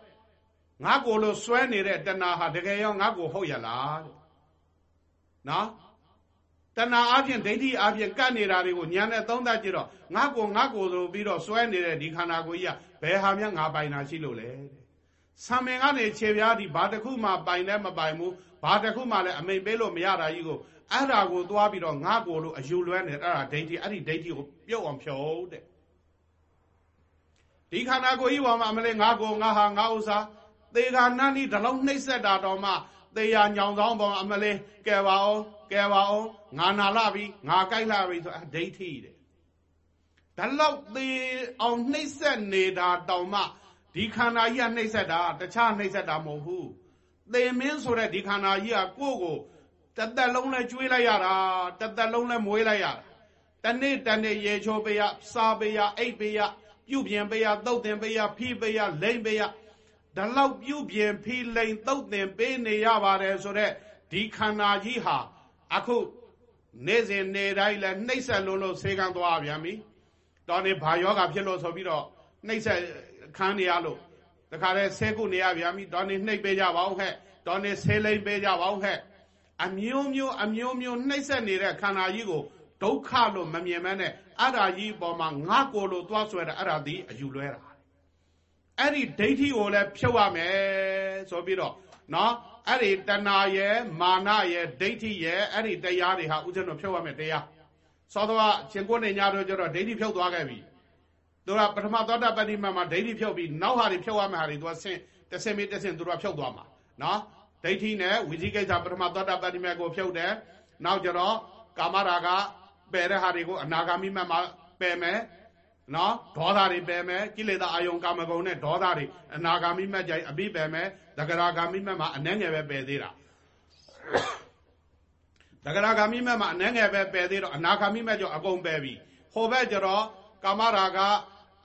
ငါကိုလို့စွဲနေတဲ့တဏဟာတကယ်ရောငါကိုဟုတ်ရလားတဲ့နော် တဏအပြင်ဒိဋ္ဌိအပြင်ကတ်နေတာတွေကိုညာနဲ့သုံးသပ်ကြည့်တော့ငါကိုငါကိုဆိုပြီးတော့စွဲနေတဲ့ဒီခန္ဓာကိုယ်ကြီးကဘယ်ဟာများငါပိုင်တာရှိလို့လဲတဲ့ဆံမင်ကနေခြေပြားဒီဘာတစ်ခုမှပိုင်လည်းမပိုင်ဘူးဘာတစ်ခုမှလည်းအမိန်ပေးလို့မရတာကြီးကိုအဲ့ဒါကိုသွားပြီးတော့ငါကိုလို့အယူလွဲနေအဲ့ဒါဒိဋ္ဌိအဲ့ဒီဒိဋ္ဌိကိုပြုတ်အောင်ဖြုတ်တဲ့ဒီခန္ဓာကိုယ်ကြီးပေါ်မှာအမလေးငါကိုငါဟာငါဥစ္စာသေခါနန်းဒီဒီလောက်နှိမ့်ဆက်တာတော့မှ သေရညောင်ဆောင်ပေါ်အမလေးကဲပါအောင်ကဲပါအောင်ငါနာလာပြီငါကြိုက်လာပြီဆိုအဒိဋ္ဌိတဲ့ဒါလောက်သေအောင်နှိမ့်ဆက်နေတာတောင်မှဒီခန္ဓာကြီးကနှိမ့်ဆက်တာတခြားနှိမ့်ဆက်တာမဟုတ်ဘူးသေမင်းဆိုတဲ့ဒီခန္ဓာကြီးကကိုယ့်ကိုတသက်လုံးလဲကျွေးလိုက်ရတာတသက်လုံးလဲမွေးလိုက်ရတာတနေ့တနေ့ရေချိုးပေးရစားပေးရအိတ်ပေးရပြုတ်ပြင်ပေးရတုတ်တင်ပေးရဖိပေးရလိမ့်ပေးရ ဒါလောက်ပြုတ်ပြင်ဖိလိမ့်တုတ်တင်ပေးနေရပါတယ်ဆိုတော့ဒီခန္ဓာကြီးဟာအခုနေ့စဉ်နေ့တိုင်းလဲနှိမ့်ဆက်လုံးလို့ဆေးကန်းသွားပြန်ပြီတော်နေဘာယောဂဖြစ်လို့ဆိုပြီးတော့နှိမ့်ဆက်ခန်းနေရလို့တခါတည်းဆဲကုနေရပြန်ပြီတော်နေနှိပ်ပေးကြပါဦးဟဲ့တော်နေဆဲလိမ့်ပေးကြပါဦးဟဲ့အမျိုးမျိုးအမျိုးမျိုးနှိမ့်ဆက်နေတဲ့ခန္ဓာကြီးကိုဒုက္ခလို့မမြင်မဲနဲ့အဲ့ဓာကြီးပေါ်မှာငါကိုလို့သွားဆွဲတာအဲ့ဒါဒီအယူလွဲတာ အဲ့ဒီဒိဋ္ဌိကိုလည်းဖြုတ်ရမယ်ဆိုပြီးတော့နော်အဲ့ဒီတဏရဲ့မာနရဲ့ဒိဋ္ဌိရဲ့အဲ့ဒီတရားတွေဟာဥစဉ်တို့ဖြုတ်ရမယ်တရားသောတော်ရှင်ကိုနေညာတို့ကျတော့ဒိဋ္ဌိဖြုတ်သွားခဲ့ပြီသူကပထမသောတာပတ္တိမမှာဒိဋ္ဌိဖြုတ်ပြီးနောက်ဟာတွေဖြုတ်ရမယ့်ဟာတွေသူကဆင့်တစ်ဆင့်ပြီးတစ်ဆင့်သူကဖြုတ်သွားမှာနော်ဒိဋ္ဌိနဲ့ဝိသိကိစ္စပထမသောတာပတ္တိမကိုဖြုတ်တယ်နောက်ကျတော့ကာမရာဂပယ်တဲ့ဟာတွေကိုအနာဂါမိမမှာပယ်မယ် နော်ဒေါသတွေပယ်မယ်ကိလေသာအာယုံကာမဂုဏ်နဲ့ဒေါသတွေအနာဂါမိမကြိုင်အပိပယ်မယ်သဂရာဂါမိမမှာအနှဲငယ်ပဲပယ်သေးတာသဂရာဂါမိမမှာအနှဲငယ်ပဲပယ်သေးတော့အနာဂါမိမကြောင့်အကုန်ပယ်ပြီဟိုဘက်ကျတော့ကာမရာဂ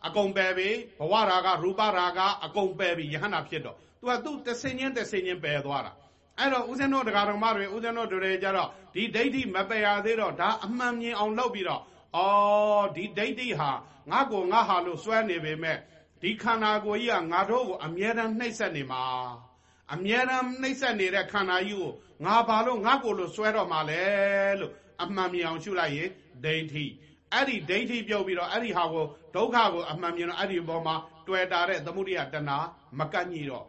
အကုန်ပယ်ပြီဘဝရာဂရူပရာဂအကုန်ပယ်ပြီယဟန္တာဖြစ်တော့သူကသူ့တဆင်ချင်းတဆင်ချင်းပယ်သွားတာအဲ့တော့ဦးဇင်းတို့တရားတော်မတွေဦးဇင်းတို့တွေကြတော့ဒီဒိဋ္ဌိမပယ်ရသေးတော့ဒါအမှန်မြင်အောင်လုပ်ပြီးတော့ အော်ဒီဒိဋ္ဌိဟာငါကိုငါဟာလို့စွဲနေပေမဲ့ဒီခန္ဓာကိုယ်ကြီးကငါတို့ကိုအမြဲတမ်းနှိပ်စက်နေမှာအမြဲတမ်းနှိပ်စက်နေတဲ့ခန္ဓာကြီးကိုငါဘာလို့ငါကိုလို့စွဲတော့မှာလဲလို့အမှန်မြင်အောင်ရှုလိုက်ရင်ဒိဋ္ဌိအဲ့ဒီဒိဋ္ဌိပြုတ်ပြီးတော့အဲ့ဒီဟာကိုဒုက္ခကိုအမှန်မြင်တော့အဲ့ဒီဘောမှာတွေ့တာတဲ့သမုဒိယတဏမကန့်ညီတော့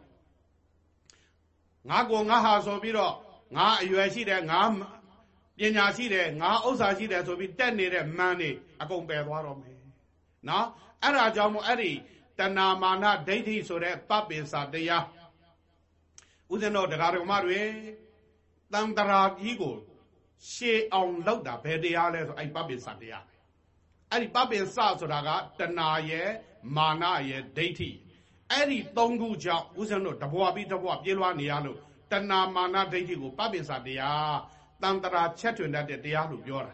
ငါကိုငါဟာဆိုပြီးတော့ငါအရွယ်ရှိတယ်ငါ ပညာရှိတယ်ငါဥစ္စာရှိတယ်ဆိုပြီးတက်နေတဲ့မန်းနေအကုန်ပယ်သွားတော့မယ်နော်အဲ့ဒါကြောင့်မို့အဲ့ဒီတဏမာနဒိဋ္ဌိဆိုတဲ့ပပ္ပင်စာတရားဥစဉ်တော်တရားတော်မတွေတန်တရာကြီးကိုရှေအောင်လောက်တာဘယ်တရားလဲဆိုအဲ့ပပ္ပင်စာတရားအဲ့ဒီပပ္ပင်စဆိုတာကတဏရဲ့မာနရဲ့ဒိဋ္ဌိအဲ့ဒီသုံးခုကြောင့်ဥစဉ်တို့တဘွားပြီးတဘွားပြေးလွှားနေရလို့တဏမာနဒိဋ္ဌိကိုပပ္ပင်စာတရား တန်တရာချက်ထွင်တတ်တဲ့တရားလို့ပြောတာ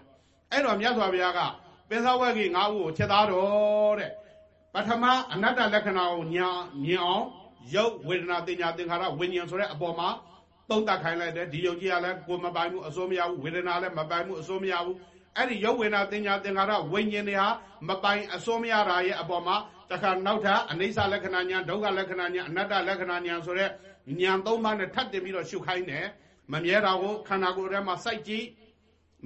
အဲ့တော့မြတ်စွာဘုရားကပင်သောဝက်ကြီးငါးဦးကိုချက်သားတော်တဲ့ပထမအနတ္တလက္ခဏာကိုညာမြင်အောင်ရုပ်ဝေဒနာတင်ညာသင်္ခါရဝိညာဉ်ဆိုတဲ့အပေါ်မှာသုံးသပ်ခိုင်းလိုက်တယ်ဒီယုတ်ကြီးကလည်းကိုမပိုင်ဘူးအစိုးမရဘူးဝေဒနာလည်းမပိုင်ဘူးအစိုးမရဘူးအဲ့ဒီရုပ်ဝေဒနာတင်ညာသင်္ခါရဝိညာဉ်တွေဟာမပိုင်အစိုးမရတာရဲ့အပေါ်မှာတခါနောက်ထပ်အနိစ္စလက္ခဏာညာဒုက္ခလက္ခဏာညာအနတ္တလက္ခဏာညာဆိုတဲ့ညာသုံးပါးနဲ့ထပ်တင်ပြီးတော့ရှုခိုင်းတယ် မမြဲတာကိုခန္ဓာကိုယ်ထဲမှာစိုက်ကြည့်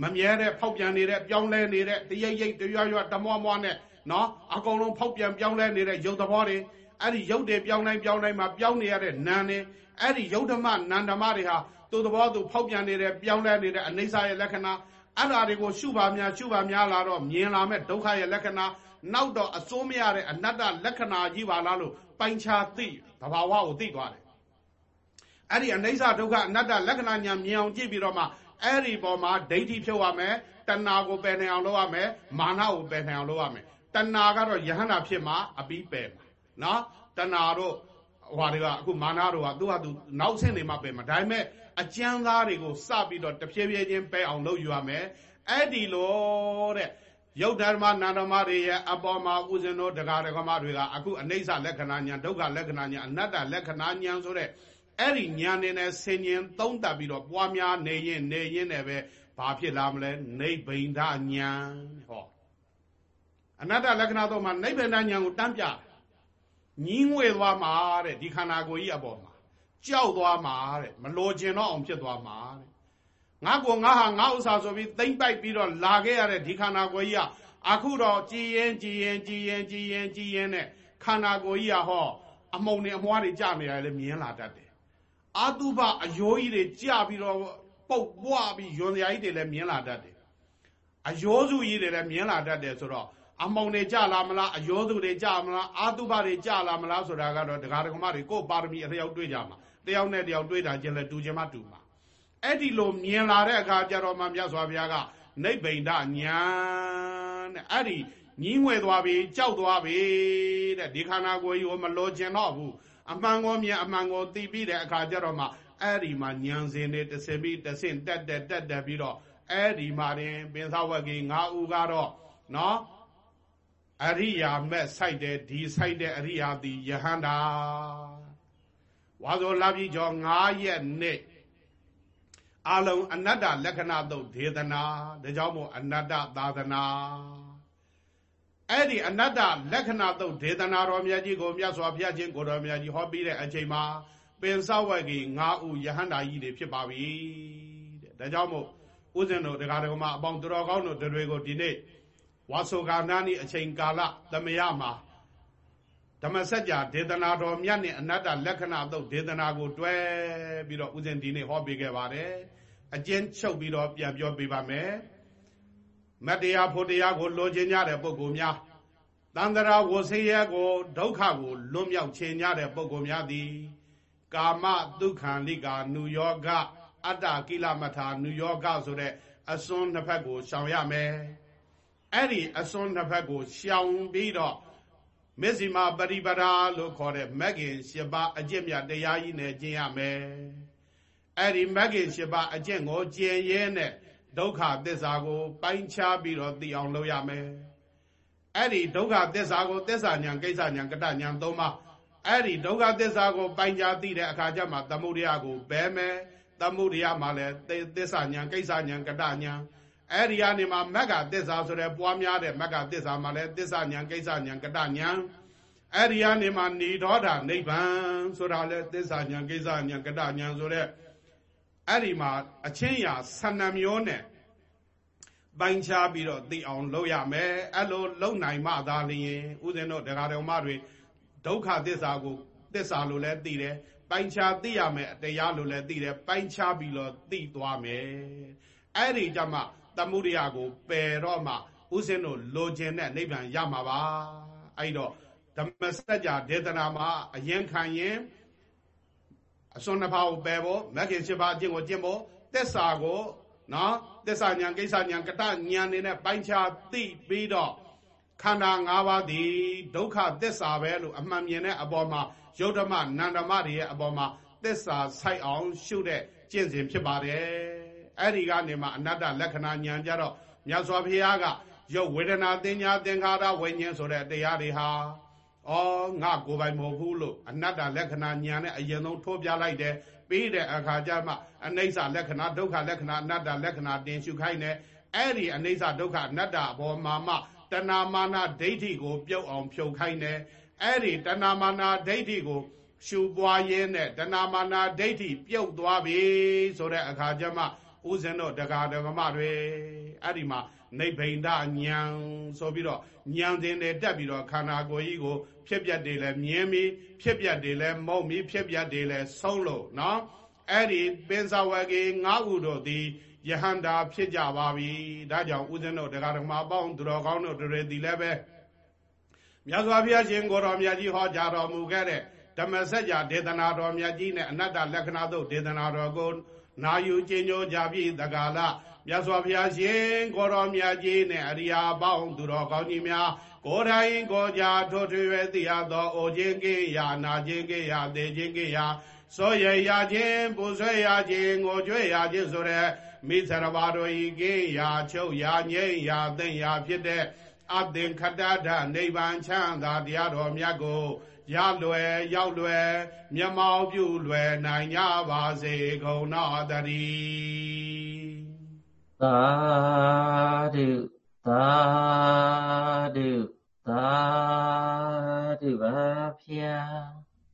မမြဲတဲ့ဖောက်ပြန်နေတဲ့ပြောင်းလဲနေတဲ့တရိပ်ရိပ်တရွရွတမွားမွားနဲ့နော်အကုန်လုံးဖောက်ပြန်ပြောင်းလဲနေတဲ့ရုပ်သဘောတွေအဲ့ဒီရုပ်တွေပြောင်းတိုင်းပြောင်းတိုင်းမှာပြောင်းနေရတဲ့နာမ်တွေအဲ့ဒီရုပ်ဓမ္မနာမ်ဓမ္မတွေဟာသူ့သဘောသူဖောက်ပြန်နေတဲ့ပြောင်းလဲနေတဲ့အနိစ္စရဲ့လက္ခဏာအဲ့ဓာတွေကိုရှုပါများရှုပါများလာတော့မြင်လာမဲ့ဒုက္ခရဲ့လက္ခဏာနောက်တော့အစိုးမရတဲ့အနတ္တလက္ခဏာကြီးပါလားလို့ပိုင်ခြားသိသဘာဝကိုသိသွားတယ် အဲ့ဒီအနိစ္စဒုက္ခအနတ္တလက္ခဏာညာမြင်အောင်ကြည့်ပြီးတော့မှအဲ့ဒီပေါ်မှာဒိဋ္ဌိဖြုတ်ရမယ်တဏှာကိုပယ်နိုင်အောင်လုပ်ရမယ်မာနကိုပယ်နိုင်အောင်လုပ်ရမယ်တဏှာကတော့ယဟန္တာဖြစ်မှာအပြီးပယ်မှာနော်တဏှာတို့ဟွာတွေကအခုမာနတို့ကသူ့ဟာသူနောက်ဆင့်နေမှပယ်မှာဒါပေမဲ့အကျမ်းသားတွေကိုစပြီးတော့တဖြည်းဖြည်းချင်းပယ်အောင်လုပ်ယူရမယ်အဲ့ဒီလိုတဲ့ယုတ်ဓမ္မနန္ဓမ္မတွေရဲ့အပေါ်မှာဥစဉ်တို့တရားဓမ္မတွေကအခုအနိစ္စလက္ခဏာညာဒုက္ခလက္ခဏာညာအနတ္တလက္ခဏာညာဆိုတဲ့ အဲ့ဒီညာနေနဲ့ဆင်ញင်သုံးသပ်ပြီးတော့ပွားများနေရင်နေရင်လည်းပဲဘာဖြစ်လာမလဲနိဗ္ဗိန္ဒညာဟောအနတ္တလက္ခဏာတော့မှနိဗ္ဗိန္ဒညာကိုတန်းပြညီးငွေသွားမှာတဲ့ဒီခန္ဓာကိုယ်ကြီးအပေါ်မှာကြောက်သွားမှာတဲ့မလိုချင်တော့အောင်ဖြစ်သွားမှာတဲ့ငါကောငါဟာငါဥစ္စာဆိုပြီးသိမ့်ပိုက်ပြီးတော့လာခဲ့ရတဲ့ဒီခန္ဓာကိုယ်ကြီးကအခုတော့ကြည်ရင်ကြည်ရင်ကြည်ရင်ကြည်ရင်ကြည်ရင်နဲ့ခန္ဓာကိုယ်ကြီးကဟောအမုံတွေအမွှားတွေကြနေရတယ်မြင်လာတတ်တယ် အာတုပအယိုးကြီးတွေကြပြီးတော့ပုတ်ပွားပြီးယွန်စရာကြီးတွေလည်းမြင်လာတတ်တယ်အယိုးစုကြီးတွေလည်းမြင်လာတတ်တယ်ဆိုတော့အမုံတွေကြလာမလားအယောသူတွေကြမလားအာတုပတွေကြလာမလားဆိုတာကတော့ဒကာဒကမတွေကိုပါရမီအလျောက်တွေးကြမှာတယောက်နဲ့တယောက်တွေးတာချင်းလဲတူချင်းမှတူမှာအဲ့ဒီလိုမြင်လာတဲ့အခါကျတော့မှမြတ်စွာဘုရားကနိဗ္ဗိန္ဒညာတဲ့အဲ့ဒီညီးငွေသွားပြီကြောက်သွားပြီတဲ့ဒီခန္ဓာကိုယ်ကြီးကိုမလိုချင်တော့ဘူး အမှန်ကိုမြင်အမှန်ကိုသိပြီးတဲ့အခါကျတော့မှအဲ့ဒီမှာညံစင်နေတစပြီးတဆင့်တက်တက်တက်တက်ပြီးတော့အဲ့ဒီမှာတင်ပင်သဝက်ကြီး၅ဦးကတော့နော်အရိယာမဲ့စိုက်တဲ့ဒီစိုက်တဲ့အရိယာသည်ယဟန္တာဝါဇောလာပြီကျော်9ရက်နေ့အလုံးအနတ္တလက္ခဏာသုတ်ဒေသနာဒါကြောင့်မို့အနတ္တသာသနာ အဲ့ဒီအနတ္တလက္ခဏာသုတ်ဒေသနာတော်မြတ်ကြီးကိုမြတ်စွာဘုရားရှင်ကိုတော်မြတ်ကြီးဟောပြီးတဲ့အချိန်မှာပင်စဝက်ကြီး9ဦးယဟန္တာကြီးတွေဖြစ်ပါပြီတဲ့ဒါကြောင့်မို့ဥစဉ်တို့တရားတော်မှာအပေါင်းတော်ကောင်းတို့တွေကိုဒီနေ့ဝါဆိုကာနာနီအချိန်ကာလသမယမှာဓမ္မစကြာဒေသနာတော်မြတ်နဲ့အနတ္တလက္ခဏာသုတ်ဒေသနာကိုတွဲပြီးတော့ဥစဉ်ဒီနေ့ဟောပေးခဲ့ပါတယ်အကျဉ်းချုပ်ပြီးတော့ပြန်ပြောပေးပါမယ် မတရားဖို့တရားကိုလိုချင်ကြတဲ့ပုဂ္ဂိုလ်များတန္တရာဝဆင်းရဲကိုဒုက္ခကိုလွတ်မြောက်ခြင်းကြတဲ့ပုဂ္ဂိုလ်များသည် ကာမဒုက္ခံလိကာနုယောဂအတ္တကိလမထာနုယောဂဆိုတဲ့အစွန်းနှစ်ဖက်ကိုရှောင်ရမယ်အဲ့ဒီအစွန်းနှစ်ဖက်ကိုရှောင်ပြီးတော့မဇ္ဈိမပရိပဒါလို့ခေါ်တဲ့မဂ္ဂင်၈ပါးအကျင့်မြတ်တရားကြီးနဲ့ကျင့်ရမယ်အဲ့ဒီမဂ္ဂင်၈ပါးအကျင့်ကိုကျင့်ရဲနဲ့ ဒုက္ခသစ္စာကို ပိုင်းခြားပြီးတော့သိအောင်လုပ်ရမယ်အဲ့ဒီဒုက္ခသစ္စာကိုသစ္စာညာကိစ္စညာကတညာသုံးပါအဲ့ဒီဒုက္ခသစ္စာကိုပိုင်းခြားသိတဲ့အခါကျမှသမုဒယကိုဘဲမယ်သမုဒယမှာလည်းသစ္စာညာကိစ္စညာကတညာအဲ့ဒီကနေမှမက္ကသစ္စာဆိုတဲ့ပွားများတဲ့မက္ကသစ္စာမှာလည်းသစ္စာဉာဏ်ကိစ္စဉာဏ်ကတဉာဏ်အဲ့ဒီကနေမှနေတော်တာနိဗ္ဗာန်ဆိုတာလည်းသစ္စာဉာဏ်ကိစ္စဉာဏ်ကတဉာဏ်ဆိုတဲ့ အဲ့ဒီမှာအချင်းရာဆန္ဒမျိုးနဲ့ပိုင်းခြားပြီးတော့သိအောင်လုပ်ရမယ်အဲ့လိုလုပ်နိုင်မှသာလျင်ဥစဉ်တို့တရားတော်မတွေဒုက္ခသစ္စာကိုသစ္စာလို့လည်းသိတယ်ပိုင်းခြားသိရမယ်တရားလို့လည်းသိတယ်ပိုင်းခြားပြီးတော့သိသွားမယ်အဲ့ဒီကြမှာသမုဒိယကိုပယ်တော့မှဥစဉ်တို့လိုချင်တဲ့နိဗ္ဗာန်ရမှာပါအဲ့တော့ဓမ္မစကြာဒေသနာမှာအရင်ခံရင် အစွန်းနှစ်ပါးကိုပယ်ဖို့မဂ္ဂင်7ပါးအကျင့်ကိုကျင့်ဖို့သစ္စာကိုနော်သစ္စာဉာဏ်ကိစ္စဉာဏ်ကတဉာဏ်နေနဲ့ပိုင်းခြားသိပြီးတော့ခန္ဓာ၅ပါးသည်ဒုက္ခသစ္စာပဲလို့အမှန်မြင်တဲ့အပေါ်မှာယုတ်ဓမ္မနန္ဓမ္မတွေရဲ့အပေါ်မှာသစ္စာဆိုင်အောင်ရှုတဲ့ကျင့်စဉ်ဖြစ်ပါတယ်အဲ့ဒီကနေမှအနတ္တလက္ခဏာဉာဏ်ကြတော့မြတ်စွာဘုရားကရုပ်ဝေဒနာတင်ညာသင်္ခါရဝိညာဉ်ဆိုတဲ့တရားတွေဟာ ဩငါကိုယ်ပိုင်မဟုတ်ဘူးလို့အနတ္တလက္ခဏာဉာဏ်နဲ့အရင်ဆုံးထိုးပြလိုက်တယ်ပြီးတဲ့အခါကျမှအနိစ္စလက္ခဏာဒုက္ခလက္ခဏာအနတ္တလက္ခဏာတင်ရှုခိုင်းတယ်အဲ့ဒီအနိစ္စဒုက္ခအနတ္တဘောမှာမှတဏမာနာဒိဋ္ဌိကို ပြုတ်အောင်ဖြုတ်ခိုင်းတယ်အဲ့ဒီတဏမာနာဒိဋ္ဌိကိုရှုပွားရင်းနဲ့တဏမာနာဒိဋ္ဌိပြုတ်သွားပြီဆိုတဲ့အခါကျမှဥစဉ်တော့ဒကာဒကမတွေအဲ့ဒီမှာ နိဗ္ဗိန္ဒညံဆိုပြီးတော့ညံတင်တယ်တက်ပြီးတော့ခန္ဓာကိုယ်ကြီးကို ဖြစ်ပြတ်တယ်လဲမြင်ပြီးဖြစ်ပြတ်တယ်လဲမုံပြီးဖြစ်ပြတ်တယ်လဲဆုံးလို့နော်အဲ့ဒီပင်စဝကေငါးဥတို့သည်ယဟန္တာဖြစ်ကြပါပြီဒါကြောင့်ဥစဉ်တို့ဒကာဒကမပေါင်းသူတော်ကောင်းတို့တွေဒီလည်းပဲမြတ်စွာဘုရားရှင်ကိုတော်မြတ်ကြီးဟောကြားတော်မူခဲ့တဲ့ဓမ္မစကြာဒေသနာတော်မြတ်ကြီးနဲ့အနတ္တလက္ခဏာတို့ဒေသနာတော်ကိုနာယူကျင်ညိုကြပြီတကာလ မြတ်စွာဘုရားရှင်ကိုတော်မြတ်ကြီးနဲ့အရိယာပေါင်းသူတော်ကောင်းကြီးများကိုယ်တိုင်ကိုကြထိုးထွေပဲသိရသောအိုခြင်းကိယာနာခြင်းကိယာသေခြင်းကိယာစောရရခြင်းပူဆွဲရခြင်းငိုကြွေရခြင်းဆိုတဲ့မိစ္ဆရဘာတို့ဤကင်းရာချုပ်ရာငိမ့်ရာသိမ့်ရာဖြစ်တဲ့အသင်္ခတဒနိဗ္ဗာန်ချမ်းသာတရားတော်မြတ်ကိုရလွယ်ရောက်လွယ်မျက်မှောက်ပြုလွယ်နိုင်ကြပါစေကုန်တော်တည်း သာဓုသာဓုသာဓုပါဖျား